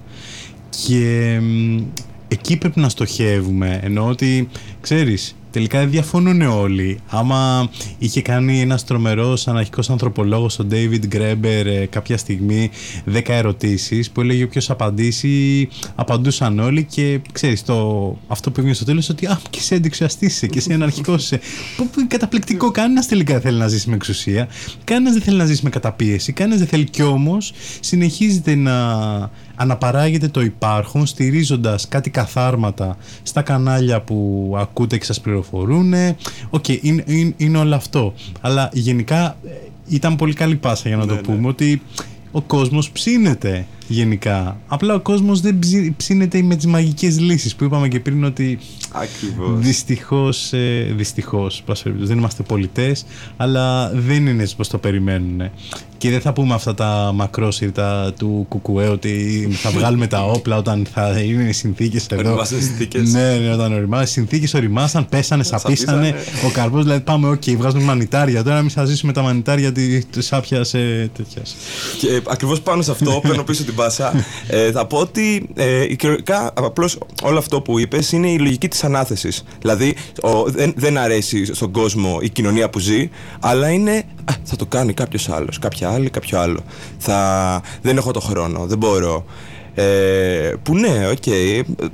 και μ, εκεί πρέπει να στοχεύουμε. Ενώ ότι, ξέρεις, τελικά δεν διαφωνούν όλοι. Άμα είχε κάνει ένας τρομερός αναρχικός ανθρωπολόγος, ο David Graeber, ε, κάποια στιγμή 10 ερωτήσεις που έλεγε όποιος απαντήσει, απαντούσαν όλοι και ξέρεις, το, αυτό που έβγαινε στο τέλος ότι «Α, και εσύ αντιξιαστής είσαι, και εσύ αναρχικός είσαι». Που, που, καταπληκτικό, κανένας τελικά δεν θέλει να ζήσει με εξουσία, κανένας δεν θέλει να ζήσει με καταπίεση, κανένας δεν θέλει κι όμως συνεχίζεται να αναπαράγεται το υπάρχον στηρίζοντας κάτι καθάρματα στα κανάλια που ακούτε και σας πληροφορούν. Οκ, είναι, είναι, είναι όλο αυτό. Αλλά γενικά ε, ήταν πολύ καλή πάσα για να το πούμε ότι ο κόσμος ψήνεται γενικά. Απλά ο κόσμος δεν ψι- ψήνεται με τις μαγικές λύσεις που είπαμε και πριν ότι Ακριβώς. Δυστυχώς, ε, δυστυχώς, πάση περιπτώσει, δεν είμαστε πολιτές, αλλά δεν είναι έτσι πως το περιμένουν. Και δεν θα πούμε αυτά τα μακρόσυρτα του Κουκουέ ότι θα βγάλουμε τα όπλα όταν θα είναι οι συνθήκες εδώ. Ωριμάσαν οι συνθήκες. Ναι, ναι, όταν ωριμάσαν. Οι συνθήκες ωριμάσαν, πέσανε, σαπίσανε. Σαπίσανε. Ο καρπός δηλαδή πάμε, οκ, βγάζουμε μανιτάρια. Τώρα εμείς θα ζήσουμε τα μανιτάρια τη- της σάπιας ε, τέτοιας. Και ακριβώς πάνω σε αυτό, παίρνω πίσω την πάσα, ε, θα πω ότι ε, κυριολεκτικά απλώς όλο αυτό που είπες είναι η λογική της ανάθεσης. Δηλαδή, ο, δεν, δεν αρέσει στον κόσμο η κοινωνία που ζει, αλλά είναι. «Α, θα το κάνει κάποιος άλλος, κάποια άλλη, κάποιο άλλο. Θα, δεν έχω το χρόνο, δεν μπορώ. Ε, που ναι, οκ,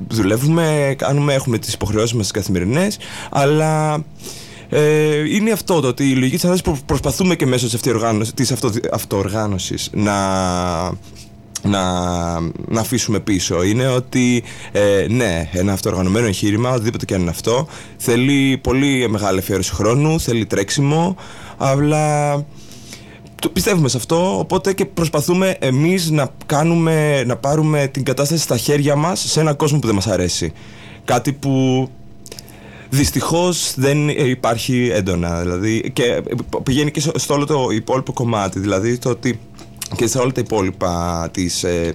δουλεύουμε, κάνουμε, έχουμε τις υποχρεώσεις μας τις καθημερινές, αλλά ε, είναι αυτό το ότι η λογική της ανάθεσης που προσπαθούμε και μέσω της, αυτοοργάνωσης, της αυτο, αυτοοργάνωσης να, να, να αφήσουμε πίσω είναι ότι ε, ναι, ένα αυτοοργανωμένο εγχείρημα, οτιδήποτε και αν είναι αυτό, θέλει πολύ μεγάλη αφιέρωση χρόνου, θέλει τρέξιμο, αλλά το πιστεύουμε σε αυτό, οπότε και προσπαθούμε εμείς να κάνουμε, να πάρουμε την κατάσταση στα χέρια μας σε έναν κόσμο που δεν μας αρέσει. Κάτι που δυστυχώς δεν υπάρχει έντονα. Δηλαδή, και πηγαίνει και στο στο όλο το υπόλοιπο κομμάτι. Δηλαδή το ότι και σε όλα τα υπόλοιπα της, ε,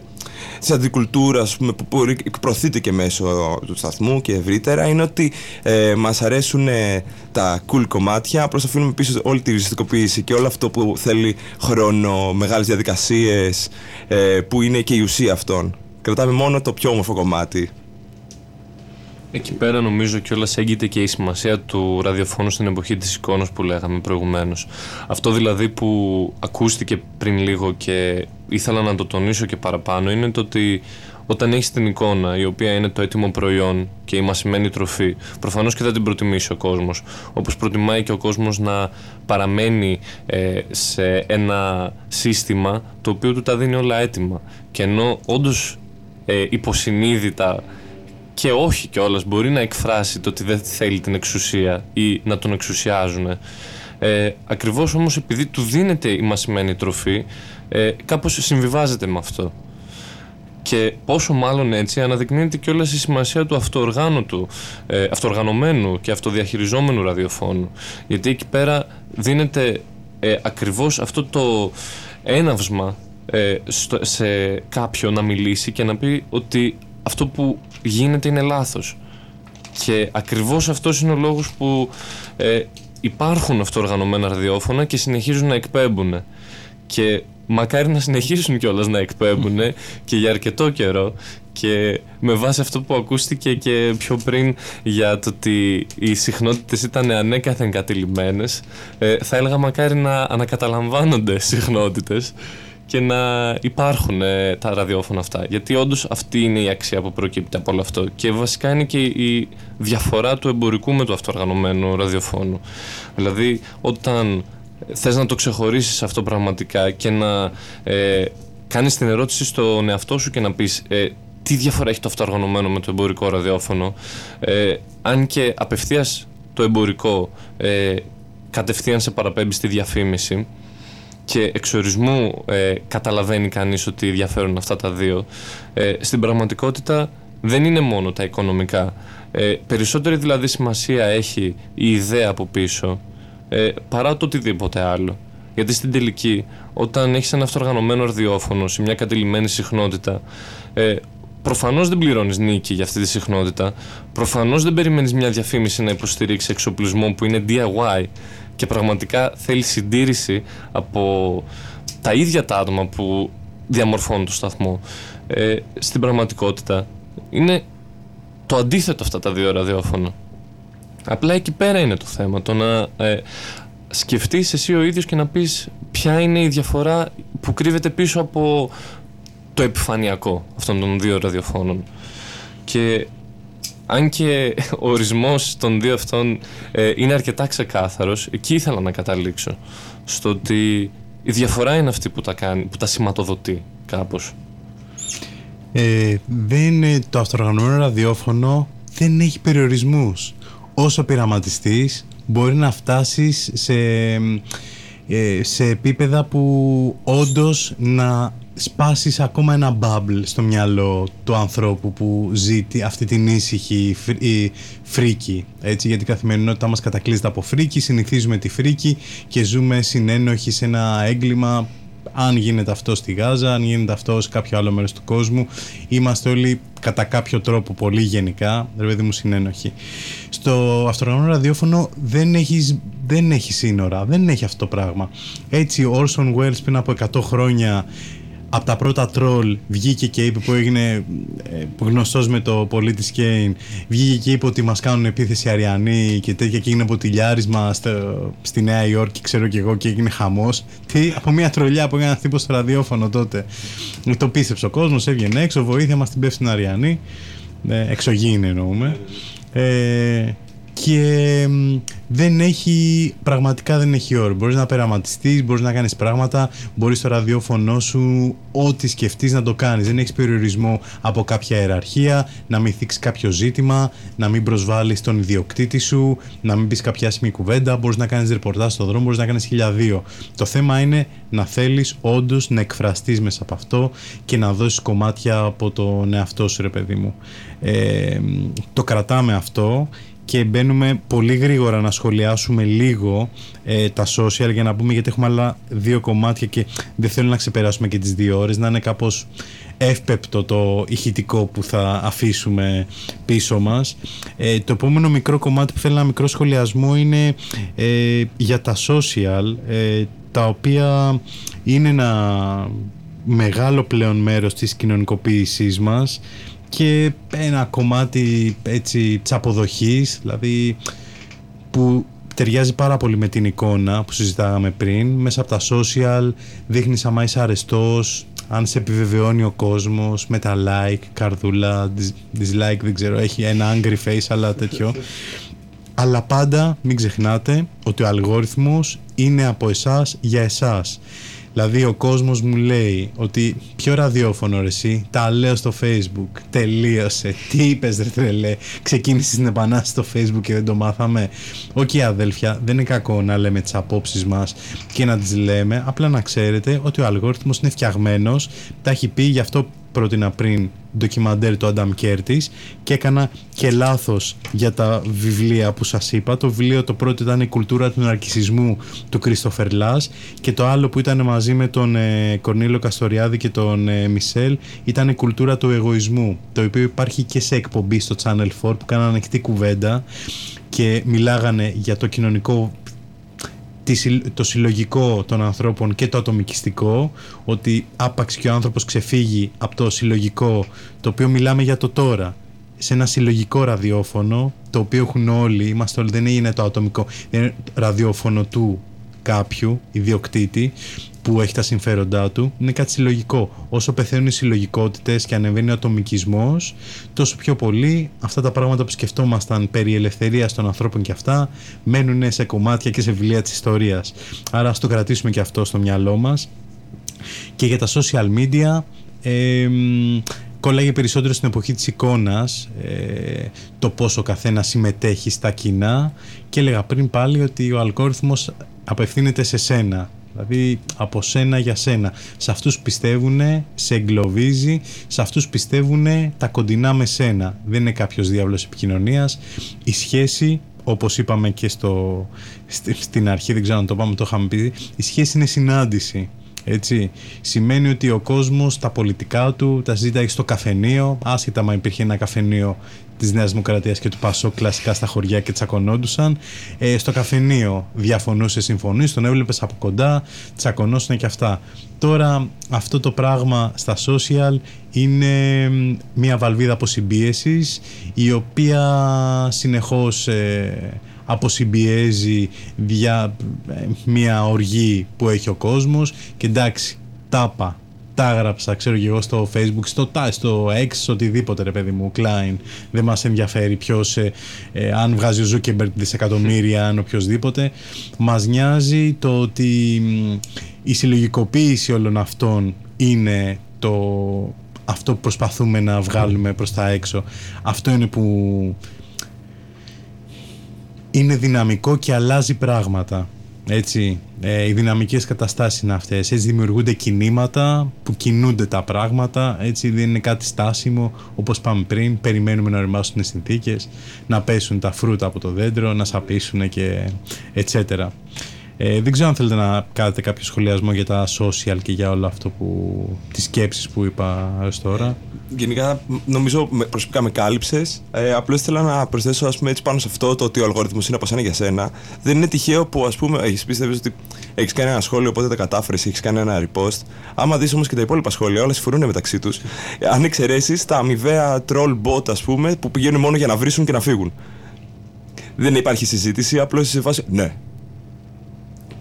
της αντικουλτούρας πούμε, που, που προωθείται και μέσω του σταθμού και ευρύτερα είναι ότι ε, μας αρέσουν ε, τα cool κομμάτια απλώς αφήνουμε πίσω όλη τη ριζιστικοποίηση και όλο αυτό που θέλει χρόνο, μεγάλες διαδικασίες ε, που είναι και η ουσία αυτών. Κρατάμε μόνο το πιο όμορφο κομμάτι. Εκεί πέρα νομίζω κιόλας έγκυται και η σημασία του ραδιοφώνου στην εποχή της εικόνας που λέγαμε προηγουμένως. Αυτό δηλαδή που ακούστηκε πριν λίγο και ήθελα να το τονίσω και παραπάνω είναι το ότι όταν έχεις την εικόνα η οποία είναι το έτοιμο προϊόν και η μασημένη τροφή προφανώς και θα την προτιμήσει ο κόσμος όπως προτιμάει και ο κόσμος να παραμένει ε, σε ένα σύστημα το οποίο του τα δίνει όλα έτοιμα και ενώ όντως ε, υποσυνείδητα και όχι κιόλας μπορεί να εκφράσει το ότι δεν θέλει την εξουσία ή να τον εξουσιάζουν. Ε, ακριβώς όμως επειδή του δίνεται η μασημένη τροφή, ε, κάπως συμβιβάζεται με αυτό. Και πόσο μάλλον έτσι αναδεικνύεται κιόλας η σημασία του αυτοοργάνωτου, ε, αυτοοργανωμένου και αυτοδιαχειριζόμενου ραδιοφώνου. Γιατί εκεί πέρα δίνεται ε, ακριβώς αυτό το έναυσμα ε, στο- σε κάποιον να μιλήσει και να πει ότι αυτό που γίνεται είναι λάθος. Και ακριβώς αυτός είναι ο λόγος που ε, υπάρχουν αυτοοργανωμένα ραδιόφωνα και συνεχίζουν να εκπέμπουν. Και μακάρι να συνεχίσουν κιόλας να εκπέμπουν και για αρκετό καιρό και με βάση αυτό που ακούστηκε και πιο πριν για το ότι οι συχνότητες ήταν ανέκαθεν κατηλημένες ε, θα έλεγα μακάρι να ανακαταλαμβάνονται συχνότητες και να υπάρχουν ε, τα ραδιόφωνα αυτά. Γιατί όντως αυτή είναι η αξία που προκύπτει από όλο αυτό. Και βασικά είναι και η διαφορά του εμπορικού με του αυτοοργανωμένου ραδιοφώνου. Δηλαδή, όταν θες να το ξεχωρίσεις αυτό πραγματικά και να ε, κάνεις την ερώτηση στον εαυτό σου και να πεις ε, τι διαφορά έχει το αυτοοργανωμένο με το εμπορικό ραδιόφωνο, ε, αν και απευθείας το εμπορικό ε, κατευθείαν σε παραπέμπει στη διαφήμιση, και εξορισμού ε, καταλαβαίνει κανείς ότι διαφέρουν αυτά τα δύο. Ε, στην πραγματικότητα δεν είναι μόνο τα οικονομικά. Ε, περισσότερη δηλαδή σημασία έχει η ιδέα από πίσω ε, παρά το οτιδήποτε άλλο. Γιατί στην τελική, όταν έχεις ένα αυτοργανωμένο ραδιόφωνο σε μια κατηλημένη συχνότητα, ε, προφανώς δεν πληρώνεις νίκη για αυτή τη συχνότητα, προφανώς δεν περιμένεις μια διαφήμιση να υποστηρίξει εξοπλισμό που είναι DIY και πραγματικά θέλει συντήρηση από τα ίδια τα άτομα που διαμορφώνουν το σταθμό. Ε, στην πραγματικότητα είναι το αντίθετο αυτά τα δύο ραδιόφωνα. Απλά εκεί πέρα είναι το θέμα. Το να ε, σκεφτείς εσύ ο ίδιος και να πεις ποια είναι η διαφορά που κρύβεται πίσω από το επιφανειακό αυτών των δύο ραδιοφώνων. Και αν και ο ορισμός των δύο αυτών ε, είναι αρκετά ξεκάθαρος, εκεί ήθελα να καταλήξω. Στο ότι η διαφορά είναι αυτή που τα, κάνει, που τα σηματοδοτεί κάπως. Ε, δεν, ε, το αυτοργανωμένο ραδιόφωνο δεν έχει περιορισμούς. Όσο πειραματιστείς μπορεί να φτάσεις σε, ε, σε επίπεδα που όντως να σπάσεις ακόμα ένα bubble στο μυαλό του ανθρώπου που ζει τη- αυτή την ήσυχη φρ- η φρίκη. Έτσι, γιατί η καθημερινότητά μας κατακλείζεται από φρίκη, συνηθίζουμε τη φρίκη και ζούμε συνένοχοι σε ένα έγκλημα αν γίνεται αυτό στη Γάζα, αν γίνεται αυτό σε κάποιο άλλο μέρος του κόσμου, είμαστε όλοι κατά κάποιο τρόπο πολύ γενικά, ρε παιδί μου, συνένοχοι. Στο αυτοργανωμένο ραδιόφωνο δεν έχει, δεν έχει σύνορα, δεν έχει αυτό το πράγμα. Έτσι, ο Orson Welles πριν από 100 χρόνια από τα πρώτα τρόλ βγήκε και είπε που έγινε ε, που γνωστός με το πολίτη Κέιν βγήκε και είπε ότι μας κάνουν επίθεση αριανοί και τέτοια και έγινε ποτηλιάρισμα στο, στη Νέα Υόρκη ξέρω και εγώ και έγινε χαμός. Τι, από μια τρολιά που έκανε ένα τύπο στο ραδιόφωνο τότε. Το πίστεψε ο κόσμος έβγαινε έξω βοήθεια μας την πέφτουν αριανοί ε, εξωγήινοι εννοούμε. Ε, και μ, δεν έχει, πραγματικά δεν έχει όρο. Μπορείς να περαματιστείς, μπορείς να κάνεις πράγματα, μπορείς στο ραδιόφωνο σου ό,τι σκεφτείς να το κάνεις. Δεν έχεις περιορισμό από κάποια ιεραρχία, να μην θίξεις κάποιο ζήτημα, να μην προσβάλλεις τον ιδιοκτήτη σου, να μην πεις κάποια άσχημη κουβέντα, μπορείς να κάνεις ρεπορτάζ στο δρόμο, μπορείς να κάνεις χιλιαδίο. Το θέμα είναι να θέλεις όντως να εκφραστείς μέσα από αυτό και να δώσεις κομμάτια από τον εαυτό σου ρε παιδί μου. Ε, το κρατάμε αυτό και μπαίνουμε πολύ γρήγορα να σχολιάσουμε λίγο ε, τα social για να πούμε γιατί έχουμε άλλα δύο κομμάτια και δεν θέλω να ξεπεράσουμε και τις δύο ώρες να είναι κάπως εύπεπτο το ηχητικό που θα αφήσουμε πίσω μας. Ε, το επόμενο μικρό κομμάτι που θέλω ένα μικρό σχολιασμό είναι ε, για τα social ε, τα οποία είναι ένα μεγάλο πλέον μέρος της κοινωνικοποίησής μας και ένα κομμάτι έτσι της αποδοχής, δηλαδή που ταιριάζει πάρα πολύ με την εικόνα που συζητάγαμε πριν. Μέσα από τα social δείχνεις άμα είσαι αρεστός, αν σε επιβεβαιώνει ο κόσμος με τα like, καρδούλα, dis- dislike, δεν ξέρω, έχει ένα angry face αλλά τέτοιο. Αλλά πάντα μην ξεχνάτε ότι ο αλγόριθμος είναι από εσάς για εσάς. Δηλαδή ο κόσμος μου λέει ότι ποιο ραδιόφωνο ρε εσύ, τα λέω στο facebook, τελείωσε, τι είπες ρε τρελέ, ξεκίνησες την επανάσταση στο facebook και δεν το μάθαμε; Οκ αδέλφια, δεν είναι κακό να λέμε τις απόψεις μας και να τις λέμε, απλά να ξέρετε ότι ο αλγόριθμος είναι φτιαγμένος, τα έχει πει γι' αυτό πρότεινα πριν ντοκιμαντέρ του Adam Curtis και έκανα και λάθος για τα βιβλία που σας είπα. Το βιβλίο το πρώτο ήταν η κουλτούρα του ναρκισισμού του Christopher Lass και το άλλο που ήταν μαζί με τον ε, Κορνίλο Καστοριάδη και τον ε, Μισελ ήταν η κουλτούρα του εγωισμού το οποίο υπάρχει και σε εκπομπή στο Channel 4 που κάνανε ανοιχτή κουβέντα και μιλάγανε για το κοινωνικό τη συ- το συλλογικό των ανθρώπων και το ατομικιστικό ότι άπαξ και ο άνθρωπος ξεφύγει από το συλλογικό το οποίο μιλάμε για το τώρα σε ένα συλλογικό ραδιόφωνο το οποίο έχουν όλοι, είμαστε όλοι, δεν είναι το ατομικό δεν είναι ραδιόφωνο του κάποιου ιδιοκτήτη που έχει τα συμφέροντά του είναι κάτι συλλογικό. Όσο πεθαίνουν οι συλλογικότητες και ανεβαίνει ο ατομικισμός, τόσο πιο πολύ αυτά τα πράγματα που σκεφτόμασταν περί ελευθερίας των ανθρώπων και αυτά μένουν σε κομμάτια και σε βιβλία της ιστορίας. Άρα, ας το κρατήσουμε και αυτό στο μυαλό μας. Και για τα social media, ε, μ, κολλάγε περισσότερο στην εποχή της εικόνας ε, το πόσο ο καθένας συμμετέχει στα κοινά και έλεγα πριν πάλι ότι ο αλγόριθμος απευθύνεται σε σένα δηλαδή από σένα για σένα. Σε αυτούς πιστεύουν, σε εγκλωβίζει σε αυτούς πιστεύουν τα κοντινά με σένα. Δεν είναι κάποιος διάβλος επικοινωνίας. Η σχέση όπως είπαμε και στο, στη- στην αρχή δεν ξέρω αν το πάμε το είχαμε πει η σχέση είναι συνάντηση έτσι. Σημαίνει ότι ο κόσμος τα πολιτικά του τα συζήταγε στο καφενείο, άσχετα μα υπήρχε ένα καφενείο της Νέας Δημοκρατίας και του Πασό κλασικά στα χωριά και τσακωνόντουσαν. Ε, στο καφενείο διαφωνούσε, συμφωνείς, τον έβλεπες από κοντά, τσακωνόσουν και αυτά. Τώρα αυτό το πράγμα στα social είναι μ, μια βαλβίδα αποσυμπίεσης η οποία συνεχώς ε, αποσυμπιέζει δια ε, μια οργή που έχει ο κόσμος και εντάξει, τάπα, τα έγραψα, ξέρω και εγώ στο facebook, στο, τα- στο X, στο οτιδήποτε ρε παιδί μου, Klein, δεν μας ενδιαφέρει ποιος, ε, ε, αν βγάζει ο Zuckerberg δισεκατομμύρια, αν οποιοδήποτε, μας νοιάζει το ότι μ, η συλλογικοποίηση όλων αυτών είναι το αυτό που προσπαθούμε να βγάλουμε προς τα έξω. Αυτό είναι που είναι δυναμικό και αλλάζει πράγματα. Έτσι, ε, οι δυναμικές καταστάσεις είναι αυτές. Έτσι δημιουργούνται κινήματα που κινούνται τα πράγματα. Έτσι δεν είναι κάτι στάσιμο όπως πάμε πριν. Περιμένουμε να οριμάσουν οι συνθήκες, να πέσουν τα φρούτα από το δέντρο, να σαπίσουν και etc. Ε, δεν ξέρω αν θέλετε να κάνετε κάποιο σχολιασμό για τα social και για όλο αυτό που... τις σκέψεις που είπα έως τώρα. Γενικά, μ, νομίζω με- προσωπικά με κάλυψες. Ε, Απλώς ήθελα να προσθέσω ας πούμε, έτσι πάνω σε αυτό το ότι ο αλγόριθμος είναι από σένα για σένα. Δεν είναι τυχαίο που ας πούμε έχεις πίστευε ότι έχεις κάνει ένα σχόλιο, οπότε τα κατάφερες, έχεις κάνει ένα repost. Άμα δεις όμως και τα υπόλοιπα σχόλια, όλα συμφωνούν μεταξύ τους. Αν εξαιρέσεις τα αμοιβαία troll bot, ας πούμε, που πηγαίνουν μόνο για να βρίσουν και να φύγουν. Δεν υπάρχει συζήτηση, απλώς είσαι σε φάση. Ναι,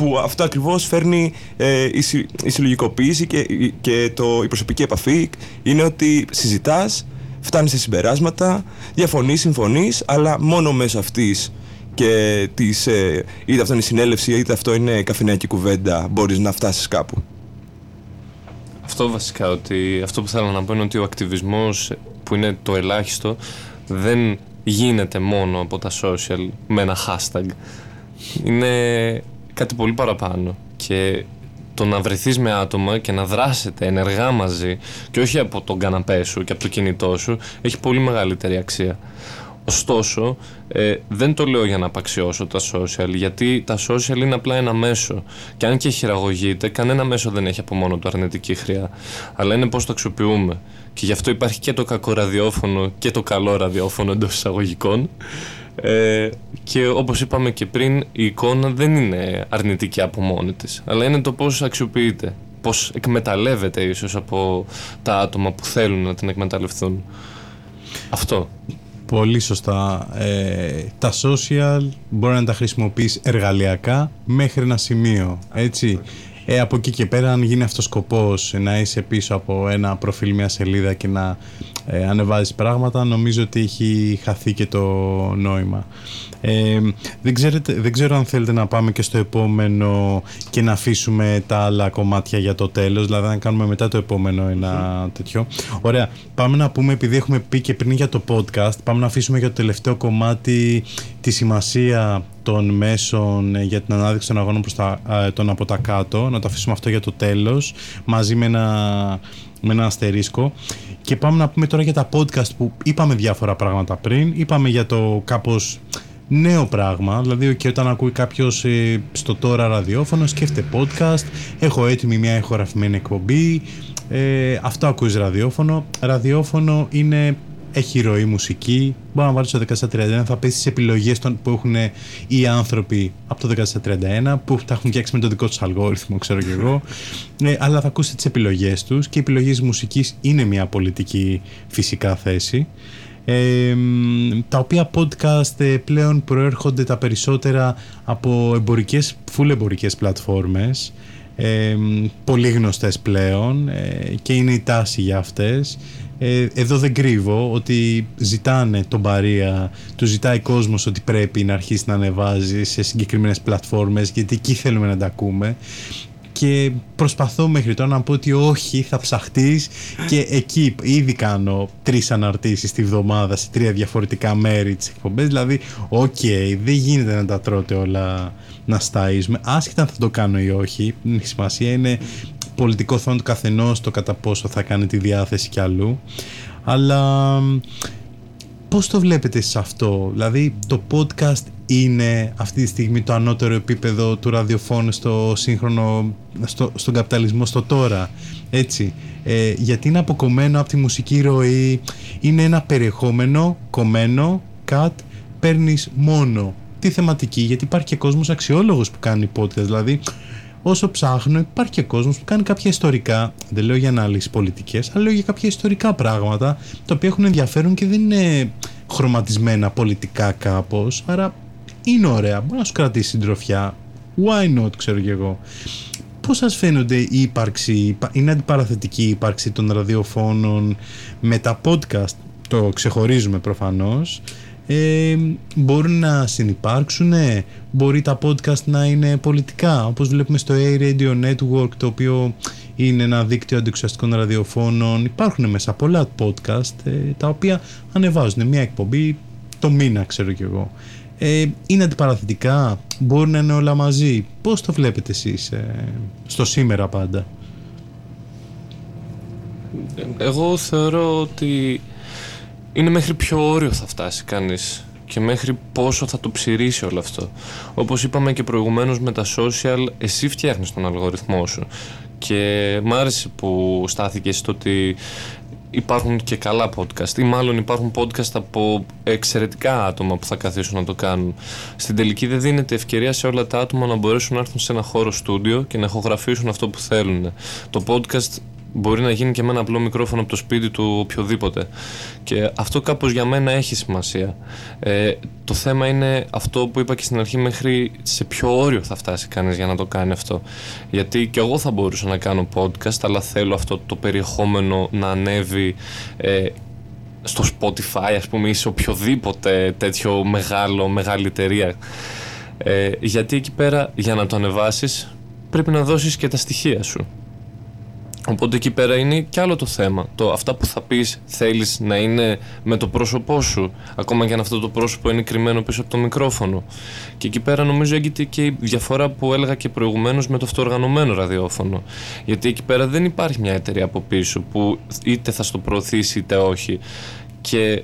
που αυτό ακριβώς φέρνει ε, η, συ- η συλλογικοποίηση και, και το, η προσωπική επαφή είναι ότι συζητάς, φτάνεις σε συμπεράσματα, διαφωνείς, συμφωνείς, αλλά μόνο μέσω αυτής και της, ε, είτε αυτό είναι συνέλευση είτε αυτό είναι καφενειακή κουβέντα μπορείς να φτάσεις κάπου. Αυτό βασικά, ότι αυτό που θέλω να πω είναι ότι ο ακτιβισμός που είναι το ελάχιστο δεν γίνεται μόνο από τα social με ένα hashtag. Είναι κάτι πολύ παραπάνω και το να βρεθείς με άτομα και να δράσετε ενεργά μαζί και όχι από τον καναπέ σου και από το κινητό σου έχει πολύ μεγαλύτερη αξία. Ωστόσο, ε, δεν το λέω για να απαξιώσω τα social, γιατί τα social είναι απλά ένα μέσο. Και αν και χειραγωγείται, κανένα μέσο δεν έχει από μόνο του αρνητική χρειά. Αλλά είναι πώς το αξιοποιούμε. Και γι' αυτό υπάρχει και το κακό ραδιόφωνο και το καλό ραδιόφωνο εντός εισαγωγικών. Ε, και όπως είπαμε και πριν, η εικόνα δεν είναι αρνητική από μόνη της, αλλά είναι το πώς αξιοποιείται, πώς εκμεταλλεύεται ίσως από τα άτομα που θέλουν να την εκμεταλλευτούν. Αυτό. Πολύ σωστά. Ε, τα social μπορεί να τα χρησιμοποιείς εργαλειακά μέχρι ένα σημείο. Έτσι. Ε, από εκεί και πέρα, αν γίνει αυτός σκοπός να είσαι πίσω από ένα προφίλ, μια σελίδα και να ε, ανεβάζεις πράγματα, νομίζω ότι έχει χαθεί και το νόημα. Ε, δεν, ξέρετε, δεν ξέρω αν θέλετε να πάμε και στο επόμενο και να αφήσουμε τα άλλα κομμάτια για το τέλος, δηλαδή να κάνουμε μετά το επόμενο ένα τέτοιο. Ωραία, πάμε να πούμε, επειδή έχουμε πει και πριν για το podcast, πάμε να αφήσουμε για το τελευταίο κομμάτι τη σημασία των μέσων ε, για την ανάδειξη των αγώνων προς τα, ε, των από τα κάτω, να το αφήσουμε αυτό για το τέλος, μαζί με ένα, με ένα αστερίσκο. Και πάμε να πούμε τώρα για τα podcast που είπαμε διάφορα πράγματα πριν, είπαμε για το κάπως νέο πράγμα, δηλαδή και όταν ακούει κάποιος στο τώρα ραδιόφωνο σκέφτεται podcast, έχω έτοιμη μια ηχογραφημένη εκπομπή, ε, αυτό ακούεις ραδιόφωνο. Ραδιόφωνο είναι έχει ροή μουσική. Μπορεί να βάλει το 1431, θα πέσει τι επιλογές που έχουν οι άνθρωποι από το 1431, που τα έχουν φτιάξει με το δικό τους αλγόριθμο, ξέρω κι εγώ. Ε, αλλά θα ακούσει τις επιλογές τους και οι επιλογές μουσικής είναι μια πολιτική φυσικά θέση. Ε, τα οποία podcast ε, πλέον προέρχονται τα περισσότερα από εμπορικές, full εμπορικές πλατφόρμες ε, πολύ γνωστές πλέον ε, και είναι η τάση για αυτές ε, εδώ δεν κρύβω ότι ζητάνε τον Παρία, του ζητάει κόσμος ότι πρέπει να αρχίσει να ανεβάζει σε συγκεκριμένες πλατφόρμες γιατί εκεί θέλουμε να τα ακούμε. Και προσπαθώ μέχρι τώρα να πω ότι όχι θα ψαχτείς. Και εκεί ήδη κάνω τρεις αναρτήσεις τη βδομάδα σε τρία διαφορετικά μέρη της εκπομπές δηλαδή οκ δεν γίνεται να τα τρώτε όλα να σας ταΐζουμε άσχετα αν θα το κάνω ή όχι η σημασία. Είναι πολιτικό θέμα του καθενός το κατά πόσο θα κάνει τη διάθεση κι αλλού. Αλλά πώς το βλέπετε σε αυτό; Δηλαδή το podcast είναι αυτή τη στιγμή το ανώτερο επίπεδο του ραδιοφώνου στο σύγχρονο στο, στον καπιταλισμό στο τώρα έτσι; Ε, γιατί είναι αποκομμένο από τη μουσική ροή είναι ένα περιεχόμενο κομμένο cut παίρνεις μόνο τη θεματική γιατί υπάρχει και κόσμος αξιόλογος που κάνει podcast. Δηλαδή όσο ψάχνω υπάρχει και κόσμος που κάνει κάποια ιστορικά δεν λέω για ανάλυση πολιτικές αλλά λέω για κάποια ιστορικά πράγματα τα οποία έχουν ενδιαφέρον και δεν είναι χρωματισμένα πολιτικά κάπως άρα είναι ωραία μπορεί να σου κρατήσει συντροφιά. Why not ξέρω και εγώ. Πώς σας φαίνονται η ύπαρξη, είναι αντιπαραθετική η ύπαρξη των ραδιοφώνων με τα podcast, το ξεχωρίζουμε προφανώς, ε, μπορούν να συνεπάρξουν, μπορεί τα podcast να είναι πολιτικά, όπως βλέπουμε στο A-Radio Network, το οποίο είναι ένα δίκτυο αντιξουσιαστικών ραδιοφώνων. Υπάρχουν μέσα πολλά podcast, ε, τα οποία ανεβάζουν μια εκπομπή το μήνα, ξέρω κι εγώ. Ε, είναι αντιπαραθετικά, μπορούν να είναι όλα μαζί. Πώς το βλέπετε εσείς ε, στο σήμερα πάντα; Εγώ θεωρώ ότι είναι μέχρι ποιο όριο θα φτάσει κανείς και μέχρι πόσο θα το ψηρίσει όλο αυτό. Όπως είπαμε και προηγουμένως με τα social, εσύ φτιάχνεις τον αλγοριθμό σου. Και μ' άρεσε που στάθηκε στο ότι υπάρχουν και καλά podcast ή μάλλον υπάρχουν podcast από εξαιρετικά άτομα που θα καθίσουν να το κάνουν. Στην τελική δεν δίνεται ευκαιρία σε όλα τα άτομα να μπορέσουν να έρθουν σε ένα χώρο στούντιο και να ηχογραφήσουν αυτό που θέλουν. Το podcast μπορεί να γίνει και με ένα απλό μικρόφωνο από το σπίτι του οποιοδήποτε. Και αυτό κάπως για μένα έχει σημασία. Ε, το θέμα είναι αυτό που είπα και στην αρχή μέχρι σε ποιο όριο θα φτάσει κανείς για να το κάνει αυτό. Γιατί και εγώ θα μπορούσα να κάνω podcast αλλά θέλω αυτό το περιεχόμενο να ανέβει ε, στο Spotify ας πούμε ή σε οποιοδήποτε τέτοιο μεγάλο, μεγάλη εταιρεία. Ε, γιατί εκεί πέρα για να το ανεβάσεις πρέπει να δώσεις και τα στοιχεία σου. Οπότε εκεί πέρα είναι και άλλο το θέμα. Το αυτά που θα πεις θέλεις να είναι με το πρόσωπό σου, ακόμα και αν αυτό το πρόσωπο είναι κρυμμένο πίσω από το μικρόφωνο. Και εκεί πέρα νομίζω έγκυται και η διαφορά που έλεγα και προηγουμένως με το αυτοοργανωμένο ραδιόφωνο. Γιατί εκεί πέρα δεν υπάρχει μια εταιρεία από πίσω που είτε θα στο προωθήσει είτε όχι. Και,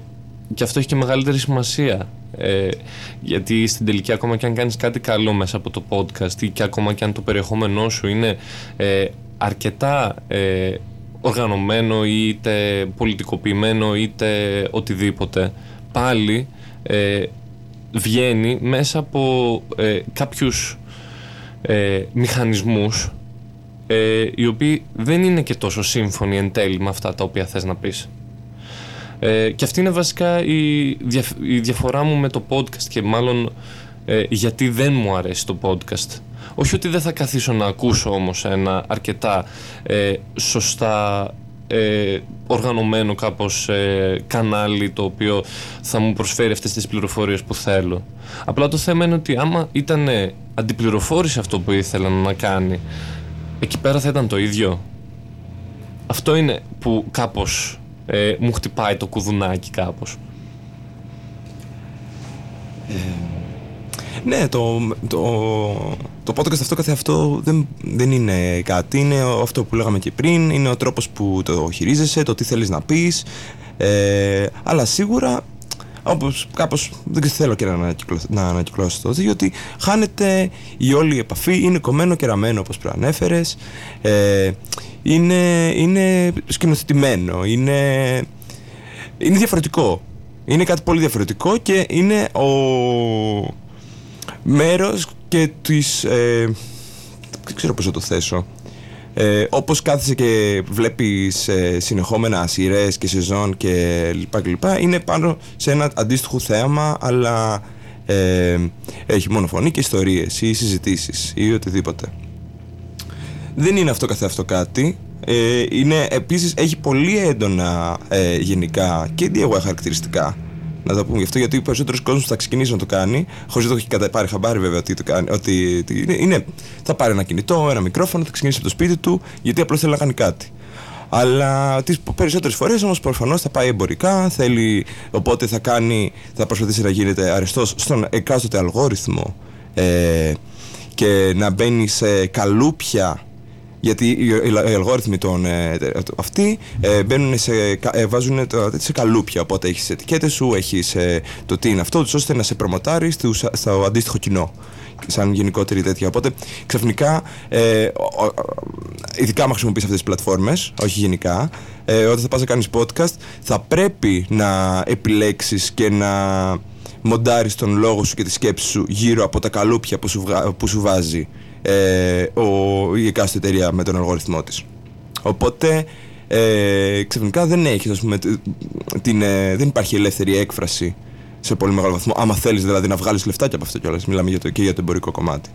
και αυτό έχει και μεγαλύτερη σημασία. Ε, γιατί στην τελική ακόμα και αν κάνεις κάτι καλό μέσα από το podcast ή και ακόμα και αν το περιεχόμενό σου είναι ε, αρκετά ε, οργανωμένο είτε πολιτικοποιημένο είτε οτιδήποτε πάλι ε, βγαίνει μέσα από ε, κάποιους ε, μηχανισμούς ε, οι οποίοι δεν είναι και τόσο σύμφωνοι εν τέλει με αυτά τα οποία θες να πεις. Ε, και αυτή είναι βασικά η, η διαφορά μου με το podcast και μάλλον γιατί δεν μου αρέσει το podcast. Όχι ότι δεν θα καθίσω να ακούσω όμως ένα αρκετά ε, σωστά ε, οργανωμένο κάπως ε, κανάλι το οποίο θα μου προσφέρει αυτές τις πληροφορίες που θέλω. Απλά το θέμα είναι ότι άμα ήταν αντιπληροφόρηση αυτό που ήθελα να κάνει εκεί πέρα θα ήταν το ίδιο. Αυτό είναι που κάπως μου χτυπάει το κουδουνάκι κάπως. Ε, ναι, το, το, το podcast αυτό καθε αυτό δεν, δεν είναι κάτι. Είναι ο- αυτό που λέγαμε και πριν. Είναι ο τρόπος που το χειρίζεσαι, το τι θέλεις να πεις. Ε, αλλά σίγουρα, όπως κάπως δεν θέλω και να, ανακυκλω, να ανακυκλώσω το διότι χάνεται η όλη επαφή. Είναι κομμένο και ραμμένο όπως προανέφερες. Ε, είναι, είναι σκηνοθετημένο. Είναι, είναι διαφορετικό. Είναι κάτι πολύ διαφορετικό και είναι ο μέρος και της... Ε, δεν ξέρω πώς θα το θέσω. Ε, όπως κάθεσαι και βλέπεις ε, συνεχόμενα σειρές και σεζόν και λοιπά και λοιπά, είναι πάνω σε ένα αντίστοιχο θέαμα, αλλά ε, έχει μόνο φωνή και ιστορίες ή συζητήσεις ή οτιδήποτε. Δεν είναι αυτό καθεαυτό κάτι. Ε, είναι, επίσης έχει πολύ έντονα ε, γενικά και DIY χαρακτηριστικά. Να το πούμε γι' αυτό γιατί ο περισσότερο κόσμο θα ξεκινήσει να το κάνει, χωρίς να το έχει κατα- πάρει χαμπάρι βέβαια ότι το κάνει. Ότι, ότι είναι, είναι, θα πάρει ένα κινητό, ένα μικρόφωνο, θα ξεκινήσει από το σπίτι του, γιατί απλώς θέλει να κάνει κάτι. Αλλά τις περισσότερες φορές όμως προφανώς θα πάει εμπορικά, θέλει, οπότε θα, κάνει, θα προσπαθήσει να γίνεται αριστό στον εκάστοτε αλγόριθμο ε, και να μπαίνει σε καλούπια γιατί οι, οι, οι αλγόριθμοι των, ε, τε- αυτοί ε, μπαίνουν σε, κα- ε, βάζουν το, σε καλούπια. Οπότε έχεις τι ετικέτες σου, έχεις το τι είναι αυτό, τους ώστε να σε προμοτάρεις στους- στο αντίστοιχο κοινό. Σαν γενικότερη τέτοια. Οπότε ξαφνικά, ε, ο- ο- ειδικά άμα χρησιμοποιείς αυτές τις πλατφόρμες, όχι γενικά, ε, όταν θα πας να κάνεις podcast, θα πρέπει να επιλέξεις και να μοντάρεις τον λόγο σου και τη σκέψη σου γύρω από τα καλούπια που σου, βγα- που σου βάζει ε, ο, η εκάστοτε εταιρεία με τον αλγοριθμό της. Οπότε ε, ξαφνικά δεν έχεις, ας πούμε, τε- την, ε, δεν υπάρχει ελεύθερη έκφραση σε πολύ μεγάλο βαθμό. Άμα θέλεις δηλαδή να βγάλεις λεφτά και από αυτό κιόλας. Μιλάμε για το, και για το εμπορικό κομμάτι.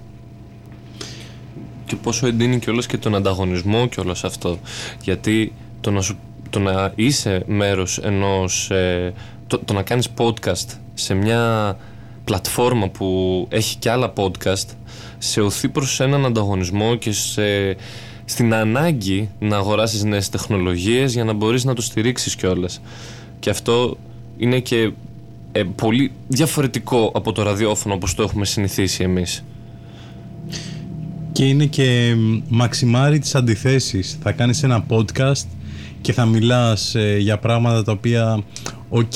και πόσο εντείνει και όλος και τον ανταγωνισμό και όλο αυτό. Γιατί το να, σου, το να είσαι μέρος ενός... Ε, το, το να κάνεις podcast σε μια πλατφόρμα που έχει και άλλα podcast σε οθεί προς έναν ανταγωνισμό και σε, στην ανάγκη να αγοράσεις νέες τεχνολογίες για να μπορείς να το στηρίξεις κιόλας. Και αυτό είναι και ε, πολύ διαφορετικό από το ραδιόφωνο όπως το έχουμε συνηθίσει εμείς. Και είναι και μ, μαξιμάρει τις αντιθέσεις. Θα κάνεις ένα podcast και θα μιλάς ε, για πράγματα τα οποία, οκ,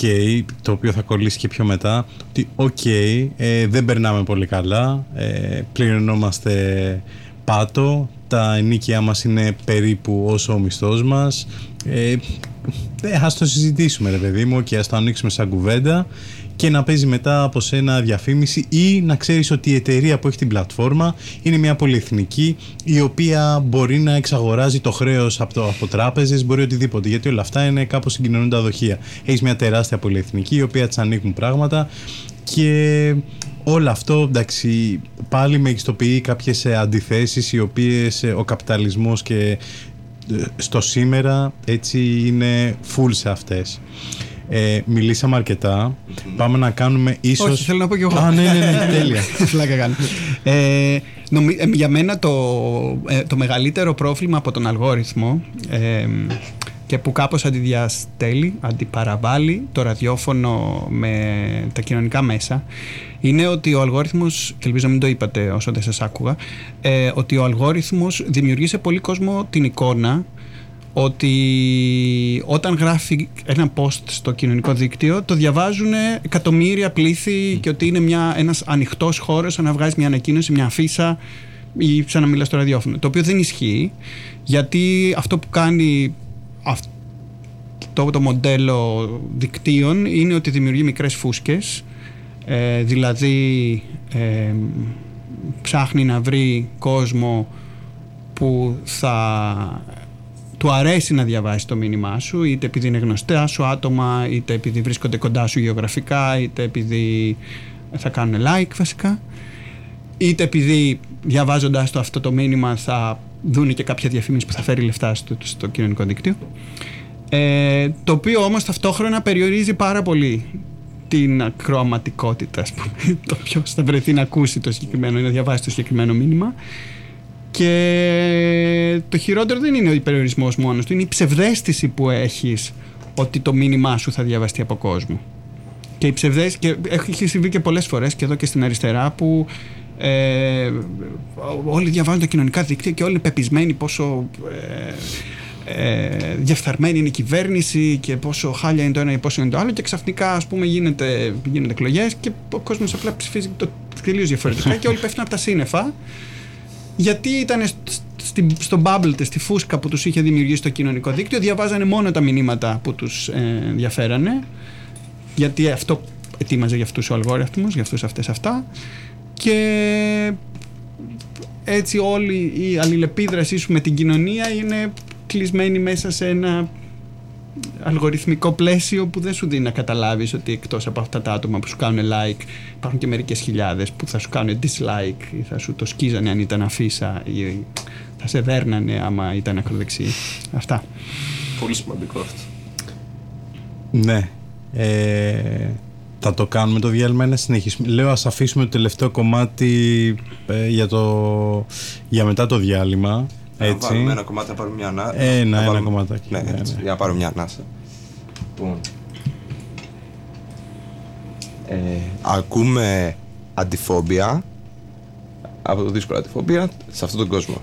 το οποίο θα κολλήσει και πιο μετά, ότι οκ, ε, δεν περνάμε πολύ καλά, ε, πληρωνόμαστε πάτο, τα ενοίκια μας είναι περίπου όσο ο μισθός μας, ε, ε, ας το συζητήσουμε ρε παιδί μου και ας το ανοίξουμε σαν κουβέντα και να παίζει μετά από σένα διαφήμιση ή να ξέρεις ότι η εταιρεία που έχει την πλατφόρμα είναι μια πολυεθνική η οποία μπορεί να εξαγοράζει το χρέος από, το, από τράπεζες, μπορεί οτιδήποτε γιατί όλα αυτά είναι κάπως συγκοινωνούντα δοχεία. Έχεις μια τεράστια πολυεθνική η οποία της ανήκουν πράγματα και όλο αυτό εντάξει πάλι μεγιστοποιεί κάποιες ε, αντιθέσεις οι οποίες ε, ο καπιταλισμός και ε, στο σήμερα έτσι είναι full σε αυτές. Ε, μιλήσαμε αρκετά. Πάμε να κάνουμε ίσως... Όχι, θέλω να πω κι εγώ. Α, ναι, ναι, ναι, τέλεια. Φλάκα κάνω. Ε, νομι- ε, για μένα το, ε, το μεγαλύτερο πρόβλημα από τον αλγόριθμο ε, και που κάπως αντιδιαστέλει, αντιπαραβάλλει το ραδιόφωνο με τα κοινωνικά μέσα είναι ότι ο αλγόριθμος, και ελπίζω να μην το είπατε όσο δεν σας άκουγα, ε, ότι ο αλγόριθμος δημιουργεί σε πολύ κόσμο την εικόνα ότι όταν γράφει ένα post στο κοινωνικό δίκτυο το διαβάζουν εκατομμύρια πλήθη και ότι είναι μια, ένας ανοιχτός χώρος σαν να βγάζει μια ανακοίνωση, μια αφίσα ή σαν να μιλάς στο ραδιόφωνο. Το οποίο δεν ισχύει γιατί αυτό που κάνει αυτό το μοντέλο δικτύων είναι ότι δημιουργεί μικρές φούσκες ε, δηλαδή ε, ψάχνει να βρει κόσμο που θα του αρέσει να διαβάσει το μήνυμά σου είτε επειδή είναι γνωστά σου άτομα είτε επειδή βρίσκονται κοντά σου γεωγραφικά είτε επειδή θα κάνουν like βασικά. Είτε επειδή διαβάζοντας το αυτό το μήνυμα θα δουν και κάποια διαφήμιση που θα φέρει λεφτά στο, στο κοινωνικό δίκτυο. Ε, το οποίο όμως ταυτόχρονα περιορίζει πάρα πολύ την ακροαματικότητα ας πούμε. Το ποιος θα βρεθεί να ακούσει το συγκεκριμένο ή να διαβάσει το συγκεκριμένο μήνυμα και το χειρότερο δεν είναι ο περιορισμός μόνος του, είναι η ψευδέστηση που έχεις ότι το μήνυμά σου θα διαβαστεί από κόσμο. Και οι ψευδές, και έχει συμβεί και πολλές φορές και εδώ και στην αριστερά που ε, όλοι διαβάζουν τα κοινωνικά δίκτυα και όλοι είναι πεπισμένοι πόσο ε, ε, διαφθαρμένη είναι η κυβέρνηση και πόσο χάλια είναι το ένα ή πόσο είναι το άλλο και ξαφνικά ας πούμε γίνεται, γίνονται εκλογές και ο κόσμος απλά ψηφίζει το τελείως διαφορετικά και όλοι πέφτουν από τα σύννεφα γιατί ήταν σ- στη, στο bubble της, στη φούσκα που τους είχε δημιουργήσει το κοινωνικό δίκτυο διαβάζανε μόνο τα μηνύματα που τους ε, ενδιαφέρανε. Γιατί αυτό ετοίμαζε για αυτούς ο αλγόριθμος, για αυτούς αυτές αυτά. Και έτσι όλη η αλληλεπίδρασή σου με την κοινωνία είναι κλεισμένη μέσα σε ένα αλγοριθμικό πλαίσιο που δεν σου δίνει να καταλάβεις ότι εκτός από αυτά τα άτομα που σου κάνουν like υπάρχουν και μερικές χιλιάδες που θα σου κάνουν dislike ή θα σου το σκίζανε αν ήταν αφίσα ή θα σε δέρνανε άμα ήταν ακροδεξί. Αυτά. Πολύ σημαντικό αυτό. Ναι. Ε, θα το κάνουμε το διάλειμμα να συνεχίσουμε. Λέω ας αφήσουμε το τελευταίο κομμάτι ε, για, το, για μετά το διάλειμμα. Να Έτσι. βάλουμε ένα κομμάτι, να πάρουμε μια ανάσα. Ένα, να ένα βάλουμε- κομματάκι, Ναι, ναι, έτσι, ναι. για να πάρουμε μια ανάσα. Λοιπόν. Ε, ακούμε αντιφόμπια από το δύσκολο αντιφόμπια σε αυτόν τον κόσμο.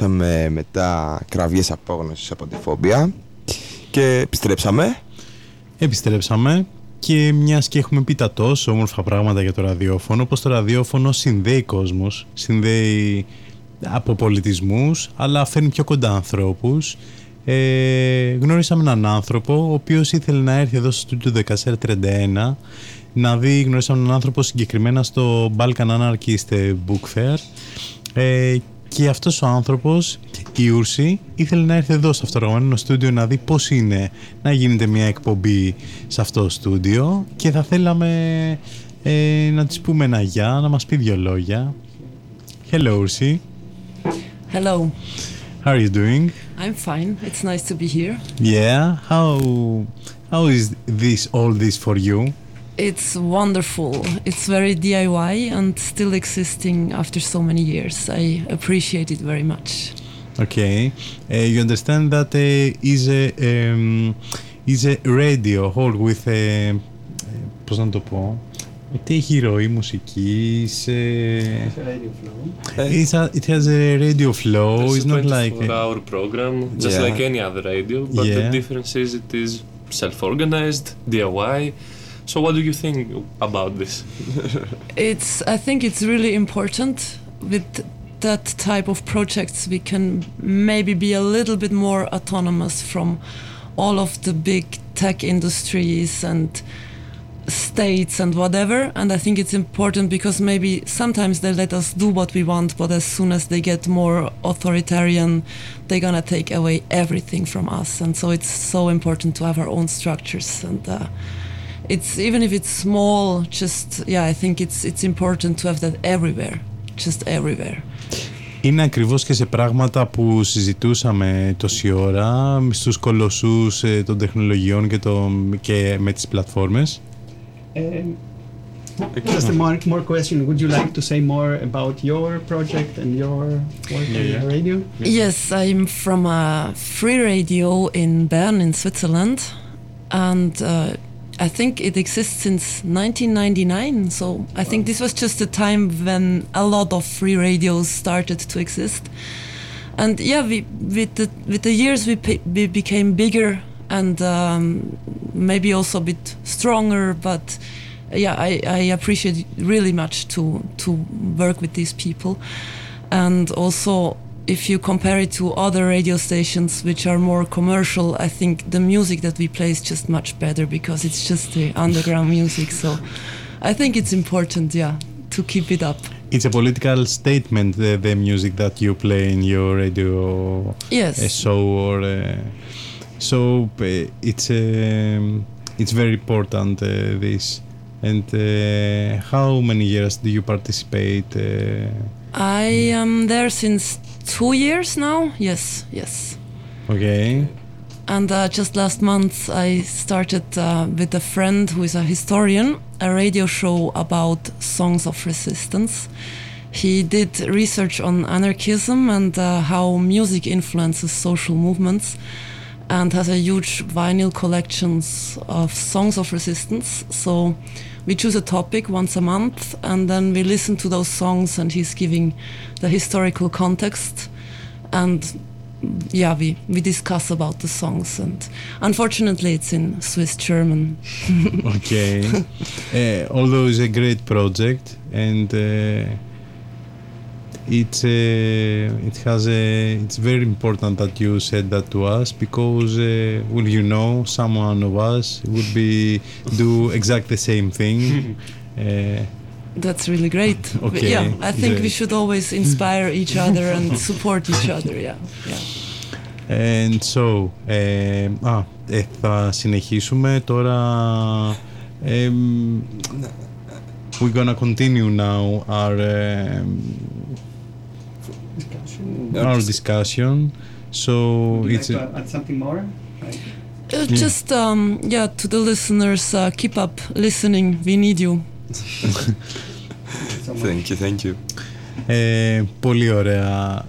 Ακούσαμε μετά κραυγές απόγνωσης από τη φόμπια και επιστρέψαμε. Επιστρέψαμε και μιας και έχουμε πει τα τόσο όμορφα πράγματα για το ραδιόφωνο, πως το ραδιόφωνο συνδέει κόσμος, συνδέει από πολιτισμούς, αλλά φέρνει πιο κοντά ανθρώπους. Ε, γνωρίσαμε έναν άνθρωπο, ο οποίος ήθελε να έρθει εδώ στο στούντιο 1431, να δει, γνωρίσαμε έναν άνθρωπο συγκεκριμένα στο Balkan Anarchist Book Fair ε, και αυτός ο άνθρωπος, η Ούρση, ήθελε να έρθει εδώ στο αυτοργανωμένο στούντιο να δει πώς είναι να γίνεται μια εκπομπή σε αυτό το στούντιο και θα θέλαμε ε, να της πούμε ένα γεια, να μας πει δύο λόγια. Hello Ούρση, Hello, how are you doing? I'm fine. It's nice to be here. Yeah, how how is this all this for you? It's wonderful. It's very DIY and still existing after so many years. I appreciate it very much. Okay, uh, you understand that uh, is a um, is a radio hall with a πώς να το πω τι έχει ροή μουσικής ε, it's a, it has a radio flow It's it's a not like 24-hour program, just Yeah. like any other radio, but Yeah. the difference is it is self-organized, DIY. so what do you think about this? It's I think it's really important. With that type of projects we can maybe be a little bit more autonomous from all of the big tech industries and states and whatever. And i think it's important because maybe sometimes they let us do what we want but as soon as they get more authoritarian they're gonna take away everything from us. And so it's so important to have our own structures and uh, it's even if it's small just yeah i think it's it's important to have that everywhere just everywhere είναι ακριβώς και σε πράγματα που συζητούσαμε τόση ώρα στους κολοσσούς ε, των τεχνολογιών και, το, και με τις πλατφόρμες Um, just a more, more question. Would you like to say more about your project and your work Yeah, on yeah. the radio? Yes, I'm from a free radio in Bern, in Switzerland, and uh, I think it exists since 1999. So I think this was just a time when a lot of free radios started to exist, and yeah, we with the with the years we we became bigger and um, maybe also a bit stronger, but. Yeah, I, I appreciate really much to to work with these people, and also if you compare it to other radio stations which are more commercial, I think the music that we play is just much better because it's just the underground music. So I think it's important, yeah, to keep it up. It's a political statement, the, the music that you play in your radio Yes. uh, show, or uh, so uh, it's um, it's very important uh, this. And uh, how many years do you participate? Uh, I am there since two years now. Yes, yes. okay, And uh, just last month, I started uh, with a friend who is a historian, a radio show about songs of resistance. He did research on anarchism and uh, how music influences social movements, and has a huge vinyl collections of songs of resistance. So we choose a topic once a month, and then we listen to those songs, and he's giving the historical context and yeah, we, we discuss about the songs, and unfortunately, it's in Swiss German. okay. uh, although it's a great project and uh, it's uh, it has a it's very important that you said that to us because uh, well you know someone of us would be do exactly the same thing uh, That's really great. But Okay, yeah, I think we great. should always inspire each other and support each other. Yeah, yeah. And so, ε, α, ε, θα συνεχίσουμε τώρα. εμ, we're gonna continue now our um, our discussion. So it's a- add something more? Uh, Just um, yeah, to the listeners, uh, keep up listening. We need you. Thank you, thank you. ε, πολύ ωραία.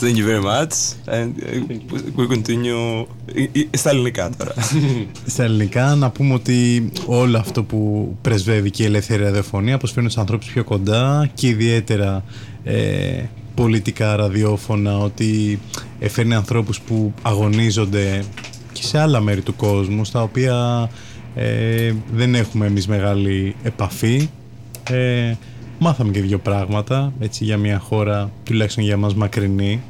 Thank you very much. And uh, we continue. ε, ε, Στα ελληνικά τώρα. Στα ελληνικά να πούμε ότι όλο αυτό που πρεσβεύει και η ελεύθερη ραδιοφωνία προσφέρει τους ανθρώπους πιο κοντά και ιδιαίτερα ε, πολιτικά ραδιόφωνα ότι ε, φέρνει ανθρώπους που αγωνίζονται και σε άλλα μέρη του κόσμου στα οποία ε, δεν έχουμε εμείς μεγάλη επαφή. Ε, μάθαμε και δύο πράγματα έτσι για μια χώρα τουλάχιστον για μας μακρινή.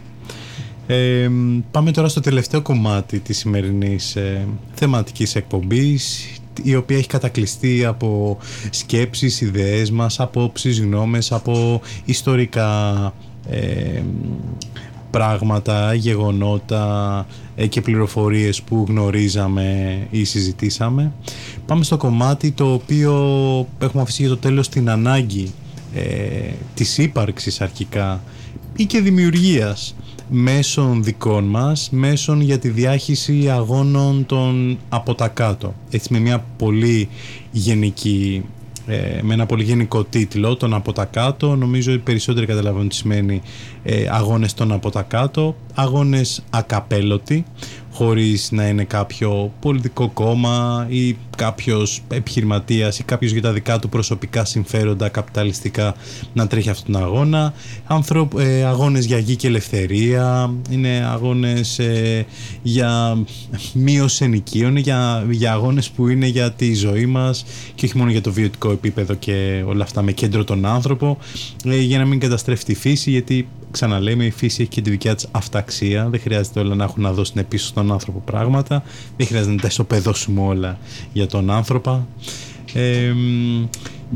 Ε, πάμε τώρα στο τελευταίο κομμάτι της σημερινής ε, θεματικής εκπομπής η οποία έχει κατακλειστεί από σκέψεις, ιδέες μας, απόψεις, γνώμες, από ιστορικά ε, πράγματα, γεγονότα ε, και πληροφορίες που γνωρίζαμε ή συζητήσαμε. Πάμε στο κομμάτι το οποίο έχουμε αφήσει για το τέλος την ανάγκη ε, της ύπαρξης αρχικά ή και δημιουργίας μέσων δικών μας, μέσων για τη διάχυση αγώνων των από τα κάτω. Έτσι με μια πολύ γενική ε, με ένα πολύ γενικό τίτλο, τον από τα κάτω. Νομίζω οι περισσότεροι καταλαβαίνουν τι σημαίνει ε, αγώνες των από τα κάτω. Αγώνες ακαπέλωτοι, χωρίς να είναι κάποιο πολιτικό κόμμα ή κάποιος επιχειρηματίας ή κάποιος για τα δικά του προσωπικά συμφέροντα καπιταλιστικά να τρέχει αυτόν τον αγώνα. Ανθρώπ, ε, αγώνες για γη και ελευθερία, είναι αγώνες ε, για μείωση ενοικίων, για, για αγώνες που είναι για τη ζωή μας και όχι μόνο για το βιωτικό επίπεδο και όλα αυτά με κέντρο τον άνθρωπο, ε, για να μην καταστρέφει τη φύση, γιατί ξαναλέμε η φύση έχει και τη δικιά της αυταξία, δεν χρειάζεται όλα να έχουν να δώσουν πίσω στον άνθρωπο πράγματα, δεν χρειάζεται να τα ισοπεδώσουμε όλα για τον άνθρωπο. Ε,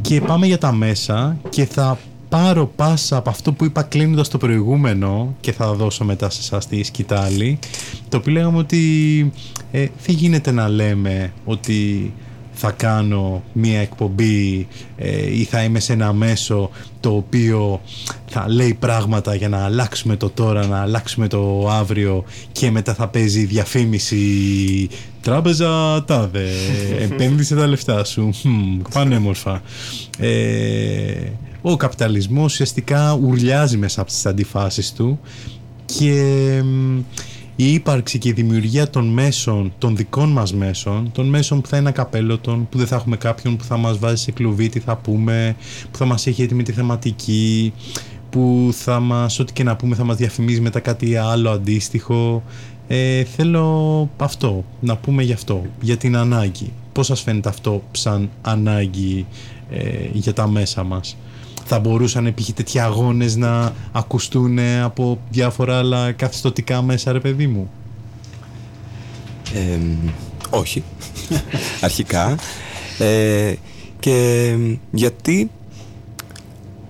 και πάμε για τα μέσα και θα πάρω πάσα από αυτό που είπα κλείνοντας το προηγούμενο και θα δώσω μετά σε εσάς τη σκητάλη το οποίο λέγαμε ότι ε, δεν γίνεται να λέμε ότι θα κάνω μία εκπομπή ε, ή θα είμαι σε ένα μέσο το οποίο θα λέει πράγματα για να αλλάξουμε το τώρα, να αλλάξουμε το αύριο και μετά θα παίζει διαφήμιση τράπεζα τάδε, επένδυσε τα λεφτά σου, Μμμ, πανέμορφα. Ε, ο καπιταλισμός ουσιαστικά ουρλιάζει μέσα από τις αντιφάσεις του και μ, η ύπαρξη και η δημιουργία των μέσων, των δικών μας μέσων, των μέσων που θα είναι ακαπέλωτων, που δεν θα έχουμε κάποιον που θα μας βάζει σε κλουβί τι θα πούμε, που θα μας έχει έτοιμη τη θεματική, που θα μας, ό,τι και να πούμε, θα μας διαφημίζει μετά κάτι άλλο αντίστοιχο. Ε, θέλω αυτό, να πούμε γι' αυτό, για την ανάγκη. Πώς σας φαίνεται αυτό σαν ανάγκη ε, για τα μέσα μας; Θα μπορούσαν π.χ. τέτοιοι αγώνες να ακουστούν από διάφορα άλλα καθιστοτικά μέσα, ρε παιδί μου; Ε, όχι. Αρχικά. Ε, και γιατί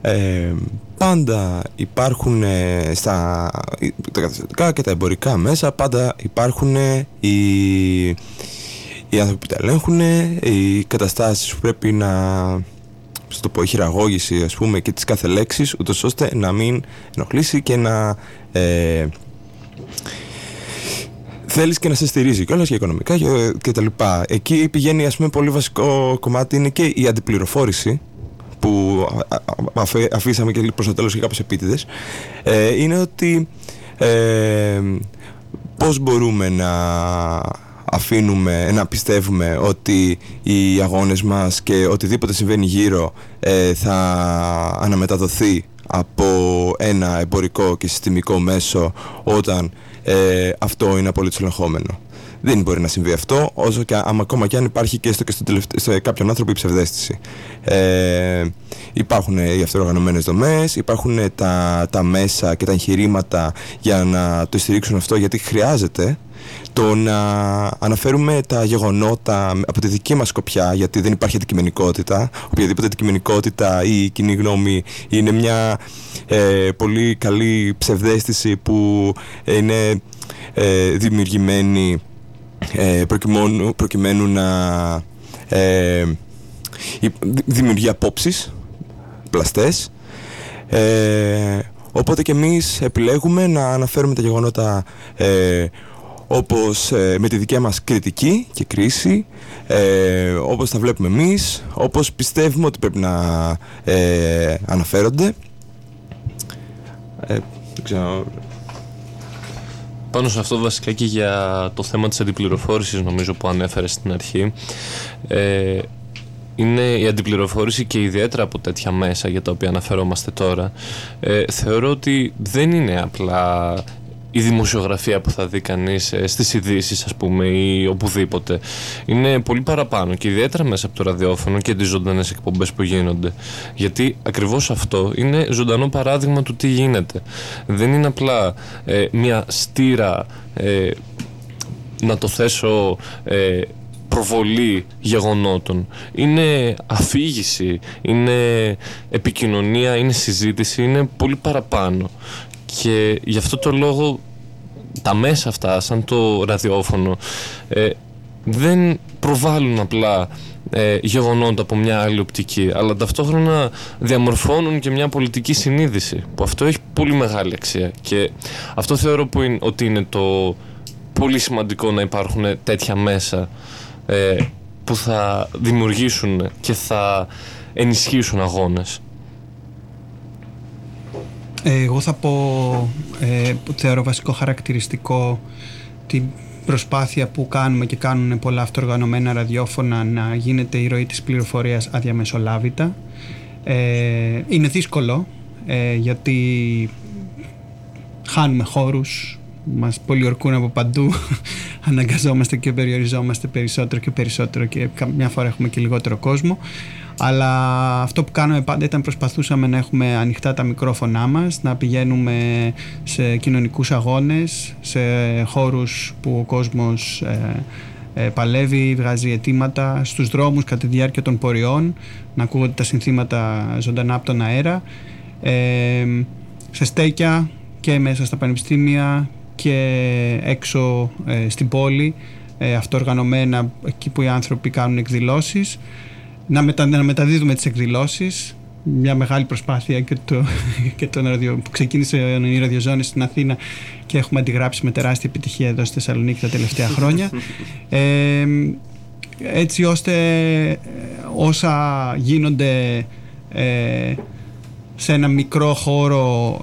ε, πάντα υπάρχουν ε, στα τα καταστατικά και τα εμπορικά μέσα πάντα υπάρχουν ε, οι, οι άνθρωποι που τα ελέγχουν, οι καταστάσεις που πρέπει να πώς το πω, η χειραγώγηση ας πούμε και τις κάθε λέξεις ούτως ώστε να μην ενοχλήσει και να ε, θέλεις και να σε στηρίζει κιόλας και οικονομικά και, και τα λοιπά. Εκεί πηγαίνει ας πούμε πολύ βασικό κομμάτι είναι και η αντιπληροφόρηση που α- α- αφέ- αφήσαμε και προς το τέλος και κάπως επίτηδες ε, είναι ότι ε, πώς μπορούμε να αφήνουμε, να πιστεύουμε ότι οι αγώνες μας και οτιδήποτε συμβαίνει γύρω ε, θα αναμεταδοθεί από ένα εμπορικό και συστημικό μέσο όταν ε, αυτό είναι απολύτως ελεγχόμενο. Δεν μπορεί να συμβεί αυτό, όσο και άμα ακόμα και αν υπάρχει και στο, και στο τελευταίο, σε κάποιον άνθρωπο η ψευδέστηση. Ε, υπάρχουν οι αυτοοργανωμένες δομές, υπάρχουν τα, τα μέσα και τα εγχειρήματα για να το στηρίξουν αυτό, γιατί χρειάζεται το να αναφέρουμε τα γεγονότα από τη δική μας σκοπιά, γιατί δεν υπάρχει αντικειμενικότητα. Οποιαδήποτε αντικειμενικότητα ή κοινή γνώμη είναι μια ε, πολύ καλή ψευδέστηση που είναι ε, δημιουργημένη ε, προκειμένου, προκειμένου να ε, η- δημιουργεί απόψεις πλαστές ε, οπότε και εμείς επιλέγουμε να αναφέρουμε τα γεγονότα ε, όπως ε, με τη δική μας κριτική και κρίση ε, όπως τα βλέπουμε εμείς όπως πιστεύουμε ότι πρέπει να ε, αναφέρονται. Ε, δεν ξέρω. Πάνω σε αυτό βασικά και για το θέμα της αντιπληροφόρησης νομίζω που ανέφερες στην αρχή ε, είναι η αντιπληροφόρηση και ιδιαίτερα από τέτοια μέσα για τα οποία αναφερόμαστε τώρα. Ε, θεωρώ ότι δεν είναι απλά η δημοσιογραφία που θα δει κανείς στις ειδήσεις, ας πούμε ή οπουδήποτε είναι πολύ παραπάνω και ιδιαίτερα μέσα από το ραδιόφωνο και τις ζωντανές εκπομπές που γίνονται γιατί ακριβώς αυτό είναι ζωντανό παράδειγμα του τι γίνεται δεν είναι απλά ε, μια στήρα ε, να το θέσω ε, προβολή γεγονότων. Είναι αφήγηση, είναι επικοινωνία, είναι συζήτηση, είναι πολύ παραπάνω. Και γι' αυτό το λόγο τα μέσα αυτά, σαν το ραδιόφωνο, ε, δεν προβάλλουν απλά ε, γεγονότα από μια άλλη οπτική, αλλά ταυτόχρονα διαμορφώνουν και μια πολιτική συνείδηση, που αυτό έχει πολύ μεγάλη αξία. Και αυτό θεωρώ που είναι, ότι είναι το πολύ σημαντικό να υπάρχουν τέτοια μέσα ε, που θα δημιουργήσουν και θα ενισχύσουν αγώνες. Εγώ θα πω ε, που θεωρώ βασικό χαρακτηριστικό την προσπάθεια που κάνουμε και κάνουν πολλά αυτοργανωμένα ραδιόφωνα να γίνεται η ροή της πληροφορίας αδιαμεσολάβητα. Ε, είναι δύσκολο ε, γιατί χάνουμε χώρους, μας πολιορκούν από παντού, αναγκαζόμαστε και περιοριζόμαστε περισσότερο και περισσότερο και καμιά φορά έχουμε και λιγότερο κόσμο. Αλλά αυτό που κάναμε πάντα ήταν προσπαθούσαμε να έχουμε ανοιχτά τα μικρόφωνά μας, να πηγαίνουμε σε κοινωνικούς αγώνες, σε χώρους που ο κόσμος ε, ε, παλεύει, βγάζει αιτήματα στους δρόμους κατά τη διάρκεια των πορεών, να ακούγονται τα συνθήματα ζωντανά από τον αέρα, ε, σε στέκια και μέσα στα πανεπιστήμια και έξω ε, στην πόλη, ε, αυτοοργανωμένα εκεί που οι άνθρωποι κάνουν εκδηλώσεις να, μετα, να μεταδίδουμε τις εκδηλώσεις. Μια μεγάλη προσπάθεια και, το, και τον ραδιο, που ξεκίνησε η ραδιοζώνη στην Αθήνα και έχουμε αντιγράψει με τεράστια επιτυχία εδώ στη Θεσσαλονίκη τα τελευταία χρόνια. Ε, έτσι ώστε όσα γίνονται ε, σε ένα μικρό χώρο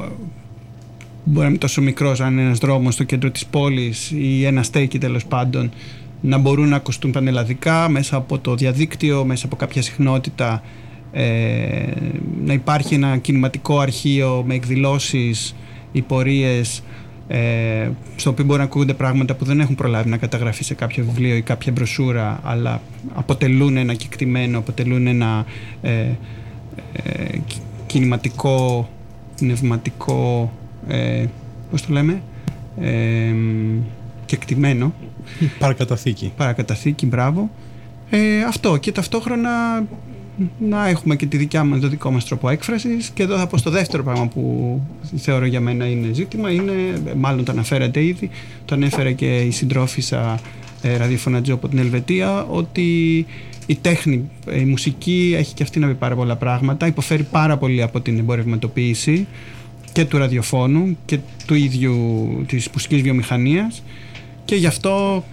μπορεί να είναι τόσο μικρός αν είναι ένας δρόμος στο κέντρο της πόλης ή ένα στέκι τέλος πάντων να μπορούν να ακουστούν πανελλαδικά μέσα από το διαδίκτυο, μέσα από κάποια συχνότητα ε, να υπάρχει ένα κινηματικό αρχείο με εκδηλώσεις ή πορείες ε, στο οποίο μπορεί να ακούγονται πράγματα που δεν έχουν προλάβει να καταγραφεί σε κάποιο βιβλίο ή κάποια μπροσούρα αλλά αποτελούν ένα κεκτημένο, αποτελούν ένα ε, ε, κινηματικό, πνευματικό ε, πώς το λέμε ε, κεκτημένο Παρακαταθήκη. Παρακαταθήκη, μπράβο. Ε, αυτό και ταυτόχρονα να έχουμε και τη δικιά μας, το δικό μας τρόπο έκφρασης και εδώ θα πω στο δεύτερο πράγμα που θεωρώ για μένα είναι ζήτημα είναι, μάλλον το αναφέρατε ήδη, το ανέφερε και η συντρόφισσα ε, ραδιοφωνατζό από την Ελβετία ότι η τέχνη, η μουσική έχει και αυτή να πει πάρα πολλά πράγματα υποφέρει πάρα πολύ από την εμπορευματοποίηση και του ραδιοφώνου και του ίδιου της μουσικής βιομηχανίας και γι' αυτό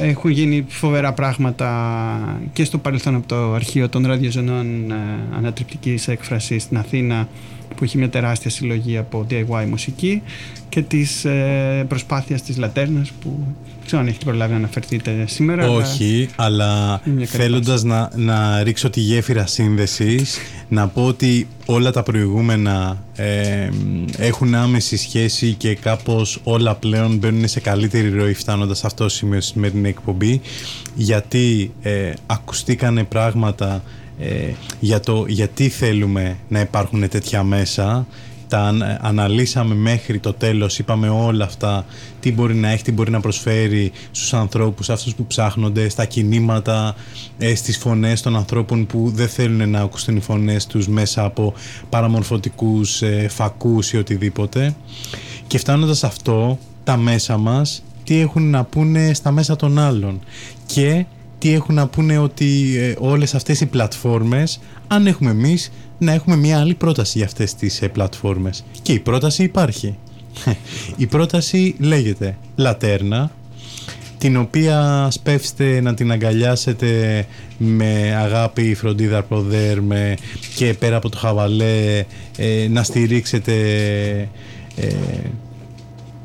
έχουν γίνει φοβερά πράγματα και στο παρελθόν από το αρχείο των ραδιοζωνών ε, ανατριπτικής έκφρασης στην Αθήνα που έχει μια τεράστια συλλογή από DIY μουσική και της ε, προσπάθειας της Λατέρνας που δεν ξέρω αν έχετε προλάβει να αναφερθείτε σήμερα. αλλά- Όχι, αλλά Είναι μια καλή θέλοντας να, να ρίξω τη γέφυρα σύνδεσης, να πω ότι όλα τα προηγούμενα ε, έχουν άμεση σχέση και κάπως όλα πλέον μπαίνουν σε καλύτερη ροή φτάνοντας σε αυτό το σημείο στη σημερινή εκπομπή, γιατί ε, ακουστήκανε πράγματα ε, για το γιατί θέλουμε να υπάρχουν τέτοια μέσα τα αν- αναλύσαμε μέχρι το τέλος, είπαμε όλα αυτά, τι μπορεί να έχει, τι μπορεί να προσφέρει στους ανθρώπους, αυτούς που ψάχνονται, στα κινήματα, ε, στις φωνές των ανθρώπων που δεν θέλουν να ακουστούν οι φωνές τους μέσα από παραμορφωτικούς ε, φακούς ή οτιδήποτε. Και φτάνοντας σε αυτό, τα μέσα μας, τι έχουν να πούνε στα μέσα των άλλων. Και τι έχουν να πούνε ότι ε, όλες αυτές οι πλατφόρμες, αν έχουμε εμείς, να έχουμε μια άλλη πρόταση για αυτές τις ε, πλατφόρμες. Και η πρόταση υπάρχει. η πρόταση λέγεται Λατέρνα, την οποία σπεύστε να την αγκαλιάσετε με αγάπη, φροντίδα, προδέρμε και πέρα από το χαβαλέ ε, να στηρίξετε ε,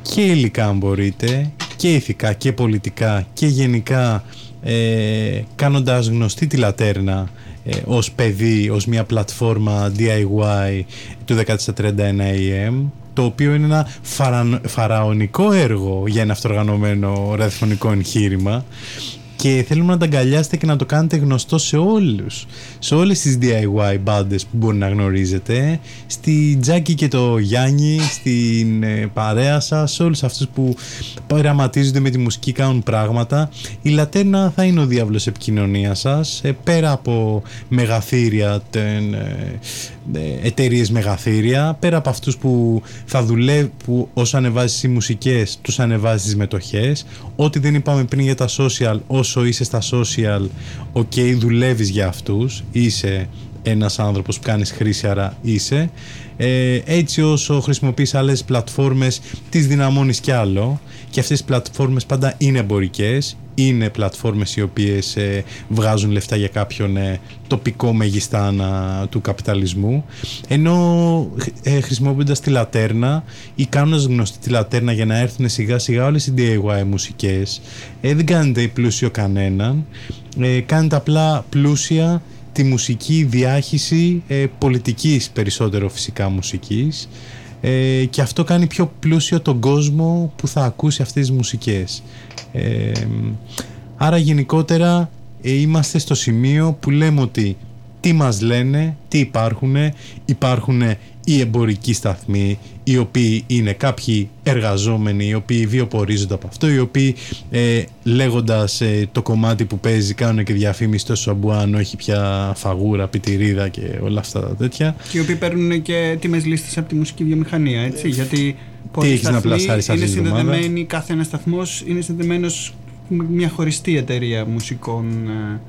και υλικά αν μπορείτε και ηθικά και πολιτικά και γενικά ε, κάνοντας γνωστή τη Λατέρνα ε, ως παιδί, ως μια πλατφόρμα DIY του 1431 AM το οποίο είναι ένα φαρα, φαραωνικό έργο για ένα αυτοργανωμένο ραδιοφωνικό εγχείρημα και θέλουμε να τα αγκαλιάσετε και να το κάνετε γνωστό σε όλους. Σε όλες τις DIY μπάντες που μπορεί να γνωρίζετε. Στη Τζάκη και το Γιάννη στην ε, παρέα σας σε όλους αυτούς που πειραματίζονται με τη μουσική κάνουν πράγματα. Η Λατέρνα θα είναι ο διάβλος επικοινωνίας σας ε, πέρα από μεγαθύρια τεν, ε, ε, εταιρείες μεγαθύρια πέρα από αυτούς που θα δουλεύουν που όσο ανεβάζεις οι μουσικές τους ανεβάζεις τις μετοχές. Ό,τι δεν είπαμε πριν για τα social όσο είσαι στα social ok δουλεύεις για αυτούς. Είσαι ένας άνθρωπος που κάνεις χρήση άρα είσαι ε, έτσι όσο χρησιμοποιείς άλλες πλατφόρμες τις δυναμώνεις κι άλλο. Και αυτές οι πλατφόρμες πάντα είναι εμπορικές. Είναι πλατφόρμες οι οποίες ε, βγάζουν λεφτά για κάποιον ε, τοπικό μεγιστάνα του καπιταλισμού. Ενώ ε, χρησιμοποιώντας τη λατέρνα ή κάνοντας γνωστή τη λατέρνα για να έρθουν σιγά σιγά όλες οι DIY μουσικές ε, δεν κάνετε πλούσιο κανέναν. Ε, κάνετε απλά πλούσια τη μουσική διάχυση ε, πολιτικής περισσότερο φυσικά μουσικής ε, και αυτό κάνει πιο πλούσιο τον κόσμο που θα ακούσει αυτές τις μουσικές. Ε, άρα γενικότερα ε, είμαστε στο σημείο που λέμε ότι τι μας λένε, τι υπάρχουν, υπάρχουν οι εμπορικοί σταθμοί, οι οποίοι είναι κάποιοι εργαζόμενοι, οι οποίοι βιοπορίζονται από αυτό, οι οποίοι ε, λέγοντας ε, το κομμάτι που παίζει κάνουν και διαφήμιση στο σαμπουάνο, έχει πια φαγούρα, πιτηρίδα και όλα αυτά τα τέτοια. Και οι οποίοι παίρνουν και τιμές λίστες από τη μουσική βιομηχανία, έτσι. Γιατί πολλοί έχεις να σταθμοί πλασάρεις αυτή είναι τη βδομάδα; συνδεδεμένοι, κάθε ένας σταθμός είναι συνδεδεμένος με μια χωριστή εταιρεία μουσικών ε,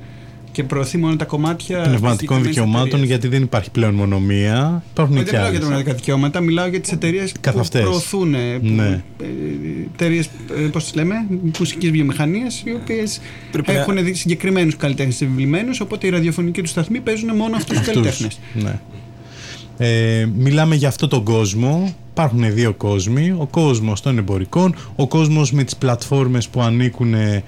και προωθεί μόνο τα κομμάτια. πνευματικών συγκεκριμένης δικαιωμάτων εταιρείας. γιατί δεν υπάρχει πλέον μονομία. Υπάρχουν Όχι, και δεν μιλάω για άλλες. τα πνευματικά δικαιώματα, μιλάω για τις εταιρείες Καθ' που αυτές. προωθούν. Ναι. Εταιρείες, πώς τις λέμε, μουσικής βιομηχανίας, οι οποίες Πρέπει να- έχουν συγκεκριμένους καλλιτέχνες επιβλημένους, οπότε οι ραδιοφωνικοί του σταθμοί παίζουν μόνο αυτούς τους Αυτούς. καλλιτέχνες. Ναι. Ε, μιλάμε για αυτό τον κόσμο. Υπάρχουν δύο κόσμοι. Ο κόσμος των εμπορικών, ο κόσμος με τις πλατφόρμες που ανήκουν ε,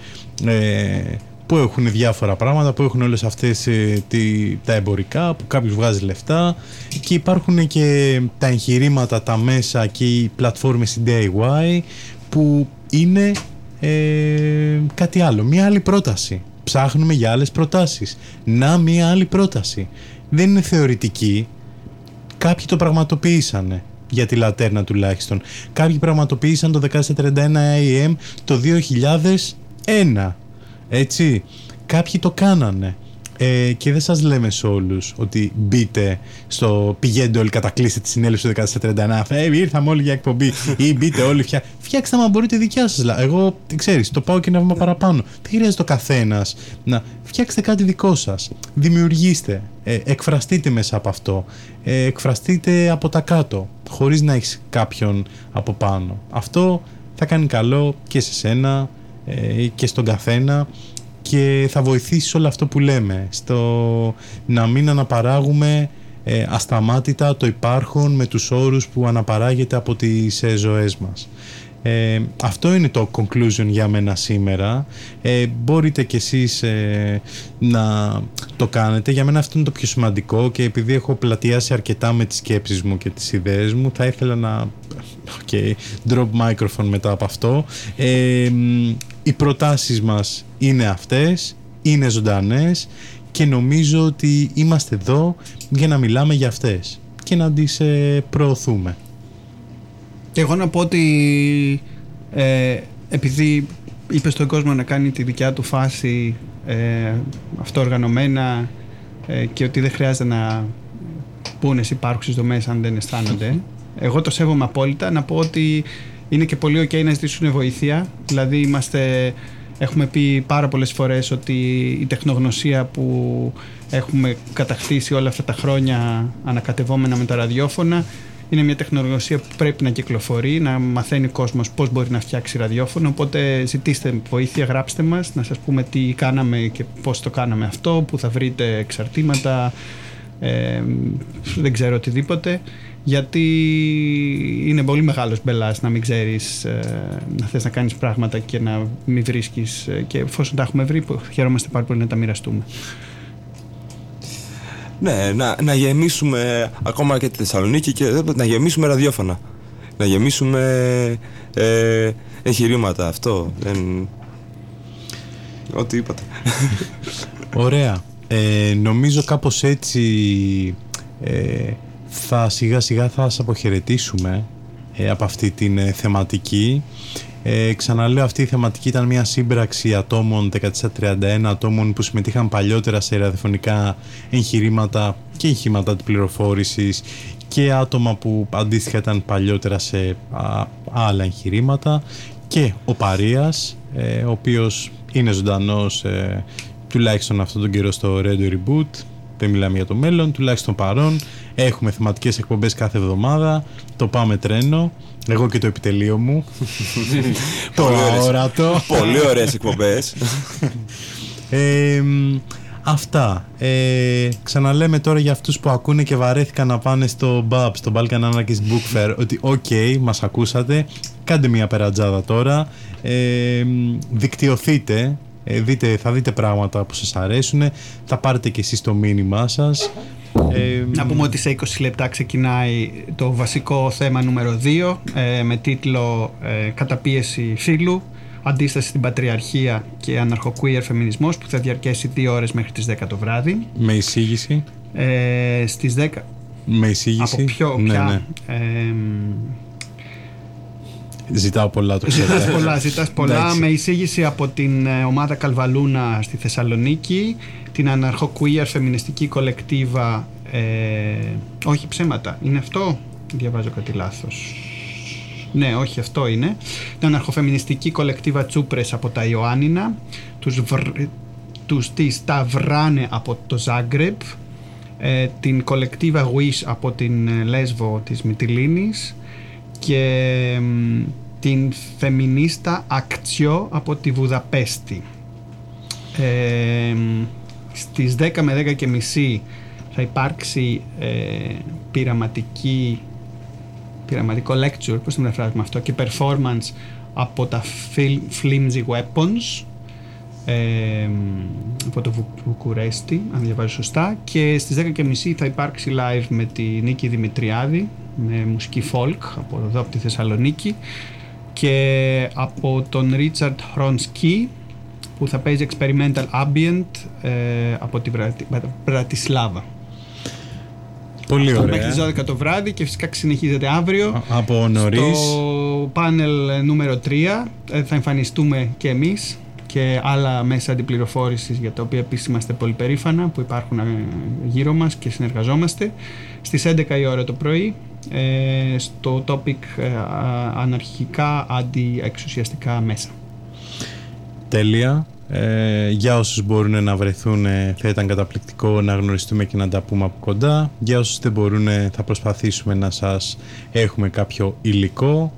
που έχουν διάφορα πράγματα, που έχουν όλες αυτές ε, τι, τα εμπορικά, που κάποιος βγάζει λεφτά και υπάρχουν και τα εγχειρήματα, τα μέσα και οι πλατφόρμες DIY που είναι ε, κάτι άλλο, μια άλλη πρόταση. Ψάχνουμε για άλλες προτάσεις. Να μια άλλη πρόταση. Δεν είναι θεωρητική. Κάποιοι το πραγματοποιήσανε για τη Λατέρνα τουλάχιστον. Κάποιοι πραγματοποίησαν το 1431 AM το 2001. Έτσι. Κάποιοι το κάνανε. Ε, και δεν σας λέμε σε όλους ότι μπείτε στο πηγαίνετε όλοι κατακλείστε τη συνέλευση του 1431 ε, ήρθαμε όλοι για εκπομπή. Ή μπείτε όλοι φτιά... φτιάξτε άμα μπορείτε δικιά σας. Λα- εγώ ξέρεις το πάω και ένα βήμα παραπάνω. Δεν χρειάζεται ο καθένας να φτιάξτε κάτι δικό σας. Δημιουργήστε. Ε, εκφραστείτε μέσα από αυτό. Ε, εκφραστείτε από τα κάτω χωρίς να έχεις κάποιον από πάνω. Αυτό θα κάνει καλό και σε σένα ε, και στον καθένα και θα βοηθήσει σε όλο αυτό που λέμε στο να μην αναπαράγουμε ε, ασταμάτητα το υπάρχον με τους όρους που αναπαράγεται από τις ε, ζωές μας. Ε, αυτό είναι το conclusion για μένα σήμερα. Ε, μπορείτε κι εσείς ε, να το κάνετε. Για μένα αυτό είναι το πιο σημαντικό και επειδή έχω πλατιάσει αρκετά με τις σκέψεις μου και τις ιδέες μου θα ήθελα να... Okay, drop microphone μετά από αυτό. Ε, οι προτάσεις μας είναι αυτές, είναι ζωντανές και νομίζω ότι είμαστε εδώ για να μιλάμε για αυτές και να τις ε, προωθούμε. Και εγώ να πω ότι ε, επειδή είπες στον κόσμο να κάνει τη δικιά του φάση ε, αυτοοργανωμένα ε, και ότι δεν χρειάζεται να πούνε σε υπάρχουσες δομές αν δεν αισθάνονται εγώ το σέβομαι απόλυτα να πω ότι είναι και πολύ ok να ζητήσουν βοήθεια δηλαδή είμαστε Έχουμε πει πάρα πολλές φορές ότι η τεχνογνωσία που έχουμε κατακτήσει όλα αυτά τα χρόνια ανακατευόμενα με τα ραδιόφωνα είναι μια τεχνογνωσία που πρέπει να κυκλοφορεί, να μαθαίνει ο κόσμος πώς μπορεί να φτιάξει ραδιόφωνο. Οπότε ζητήστε βοήθεια, γράψτε μας, να σας πούμε τι κάναμε και πώς το κάναμε αυτό, που θα βρείτε εξαρτήματα, ε, δεν ξέρω οτιδήποτε γιατί είναι πολύ μεγάλος μπελάς να μην ξέρεις ε, να θες να κάνεις πράγματα και να μην βρίσκεις ε, και εφόσον τα έχουμε βρει χαιρόμαστε πάρα πολύ να τα μοιραστούμε Ναι, να, να γεμίσουμε ακόμα και τη Θεσσαλονίκη και να γεμίσουμε ραδιόφωνα. Να γεμίσουμε ε, εγχειρήματα. Αυτό. Δεν... Ό,τι είπατε. Ωραία. Ε, νομίζω κάπως έτσι ε, θα σιγά σιγά θα σας αποχαιρετήσουμε ε, από αυτή την ε, θεματική. Ε, ξαναλέω αυτή η θεματική ήταν μια σύμπραξη ατόμων 1431 ατόμων που συμμετείχαν παλιότερα σε ραδιοφωνικά εγχειρήματα και εγχειρήματα της πληροφόρησης και άτομα που αντίστοιχα ήταν παλιότερα σε άλλα εγχειρήματα και ο Παρίας ε, ο οποίος είναι ζωντανός ε, τουλάχιστον αυτόν τον καιρό στο Radio Reboot δεν μιλάμε για το μέλλον, τουλάχιστον παρόν. Έχουμε θεματικές εκπομπές κάθε εβδομάδα. Το πάμε τρένο. Εγώ και το επιτελείο μου. Το αόρατο. Πολύ ωραίες εκπομπές. Ε, Αυτά. Ε, ξαναλέμε τώρα για αυτούς που ακούνε και βαρέθηκαν να πάνε στο BAB, στο Balkan Anarchist Book Fair, ότι OK, okay, μας ακούσατε, κάντε μια περατζάδα τώρα, ε, δικτυωθείτε, ε, δείτε, θα δείτε πράγματα που σας αρέσουν, θα πάρετε και εσείς το μήνυμά σας. Ε, να πούμε ότι σε 20 λεπτά ξεκινάει το βασικό θέμα νούμερο 2 ε, με τίτλο ε, «Καταπίεση φύλου» αντίσταση στην πατριαρχία και αναρχοκουίερ φεμινισμός που θα διαρκέσει δύο ώρες μέχρι τις 10 το βράδυ. Με εισήγηση. Ε, στις 10... Με εισήγηση. Από ποιο, ναι, ποια, ναι. Ε, Ζητάω πολλά το ξέρω. Ζητάς πολλά, ζητάς πολλά Εντάξει. με εισήγηση από την ε, ομάδα Καλβαλούνα στη Θεσσαλονίκη, την αναρχοκουίερ φεμινιστική κολεκτίβα, ε, όχι ψέματα, είναι αυτό, διαβάζω κάτι λάθος. Ναι, όχι αυτό είναι. Την αναρχοφεμινιστική κολεκτίβα Τσούπρες από τα Ιωάννινα, τους, βρ, τους τη Σταυράνε από το Ζάγκρεπ, ε, την κολεκτίβα Wish από την ε, Λέσβο της Μυτιλίνης και μ, την φεμινίστα Ακτσιό από τη Βουδαπέστη. Ε, μ, στις 10 με 10 και μισή θα υπάρξει ε, πειραματική πειραματικό lecture, πώς το μεταφράζουμε αυτό, και performance από τα Fil- Flimsy Weapons ε, μ, από το Βου- Βουκουρέστι, αν διαβάζω σωστά και στις 10 και μισή θα υπάρξει live με τη Νίκη Δημητριάδη με μουσική folk από εδώ από τη Θεσσαλονίκη και από τον Richard Hronsky που θα παίζει experimental ambient ε, από τη Βρατι- Βρατισλάβα. Πολύ Αυτό ωραία. Μέχρι τις 12 το βράδυ και φυσικά συνεχίζεται αύριο. Α- Από νωρίς. Στο πάνελ ε, νούμερο 3 ε, θα εμφανιστούμε και εμείς και άλλα μέσα αντιπληροφόρησης για τα οποία επίσης είμαστε πολύ περήφανα που υπάρχουν ε, γύρω μας και συνεργαζόμαστε στις 11 η ώρα το πρωί ε, στο topic ε, α- αναρχικά αντιεξουσιαστικά μέσα. Τέλεια. Ε, για όσους μπορούν να βρεθούν ε, θα ήταν καταπληκτικό να γνωριστούμε και να τα πούμε από κοντά. Για όσους δεν μπορούν ε, θα προσπαθήσουμε να σας έχουμε κάποιο υλικό.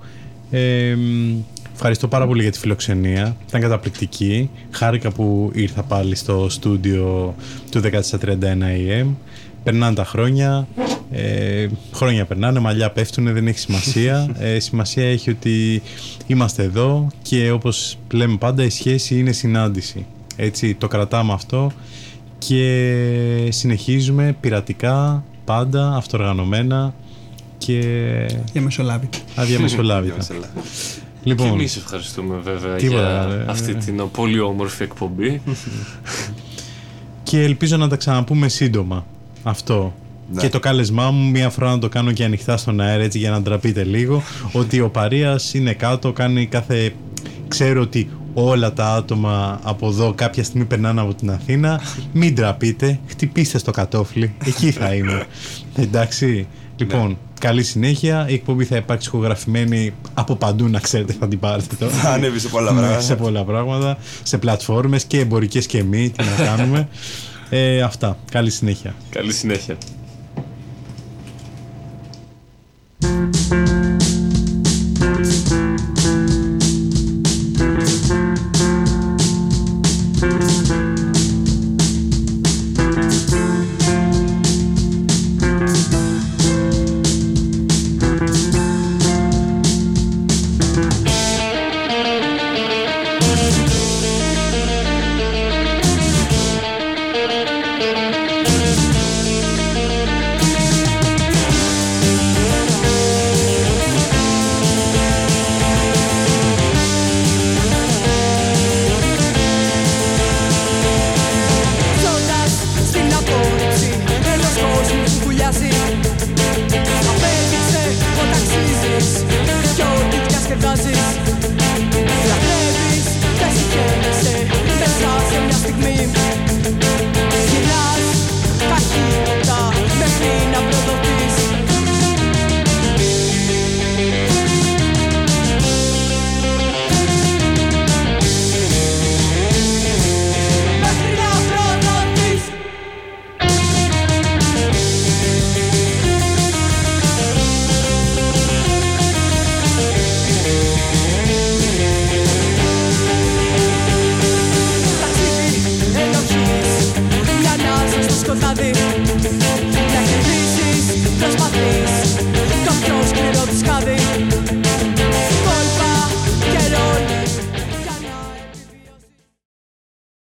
Ε, μ, ευχαριστώ πάρα πολύ για τη φιλοξενία. Ήταν καταπληκτική. Χάρηκα που ήρθα πάλι στο στούντιο του 1431 AM. περνάνε τα χρόνια, ε, χρόνια περνάνε, μαλλιά πέφτουν, δεν έχει σημασία. Ε, σημασία έχει ότι είμαστε εδώ και όπως λέμε πάντα η σχέση είναι συνάντηση. Έτσι, το κρατάμε αυτό και συνεχίζουμε πειρατικά, πάντα, αυτοργανωμένα και Διαμεσολάβητα. αδιαμεσολάβητα. Και λοιπόν, εμείς ευχαριστούμε βέβαια Τίποτα, για ρε. αυτή την πολύ όμορφη εκπομπή. και ελπίζω να τα ξαναπούμε σύντομα. Αυτό. Ναι. Και το κάλεσμά μου, μία φορά να το κάνω και ανοιχτά στον αέρα έτσι για να ντραπείτε λίγο, ότι ο Παρίας είναι κάτω, κάνει κάθε... Ξέρω ότι όλα τα άτομα από εδώ κάποια στιγμή περνάνε από την Αθήνα. Μην ντραπείτε, χτυπήστε στο κατόφλι, εκεί θα είμαι. Εντάξει. Λοιπόν, καλή συνέχεια. Η εκπομπή θα υπάρξει ηχογραφημένη από παντού, να ξέρετε, θα την πάρετε τώρα. Θα ανέβει σε πολλά Ναι, πράγματα. σε πολλά πράγματα, σε πλατφόρμες και εμπορικές και μη, τι να κάνουμε. Ε, αυτά. Καλή συνέχεια. Καλή συνέχεια. Thank you.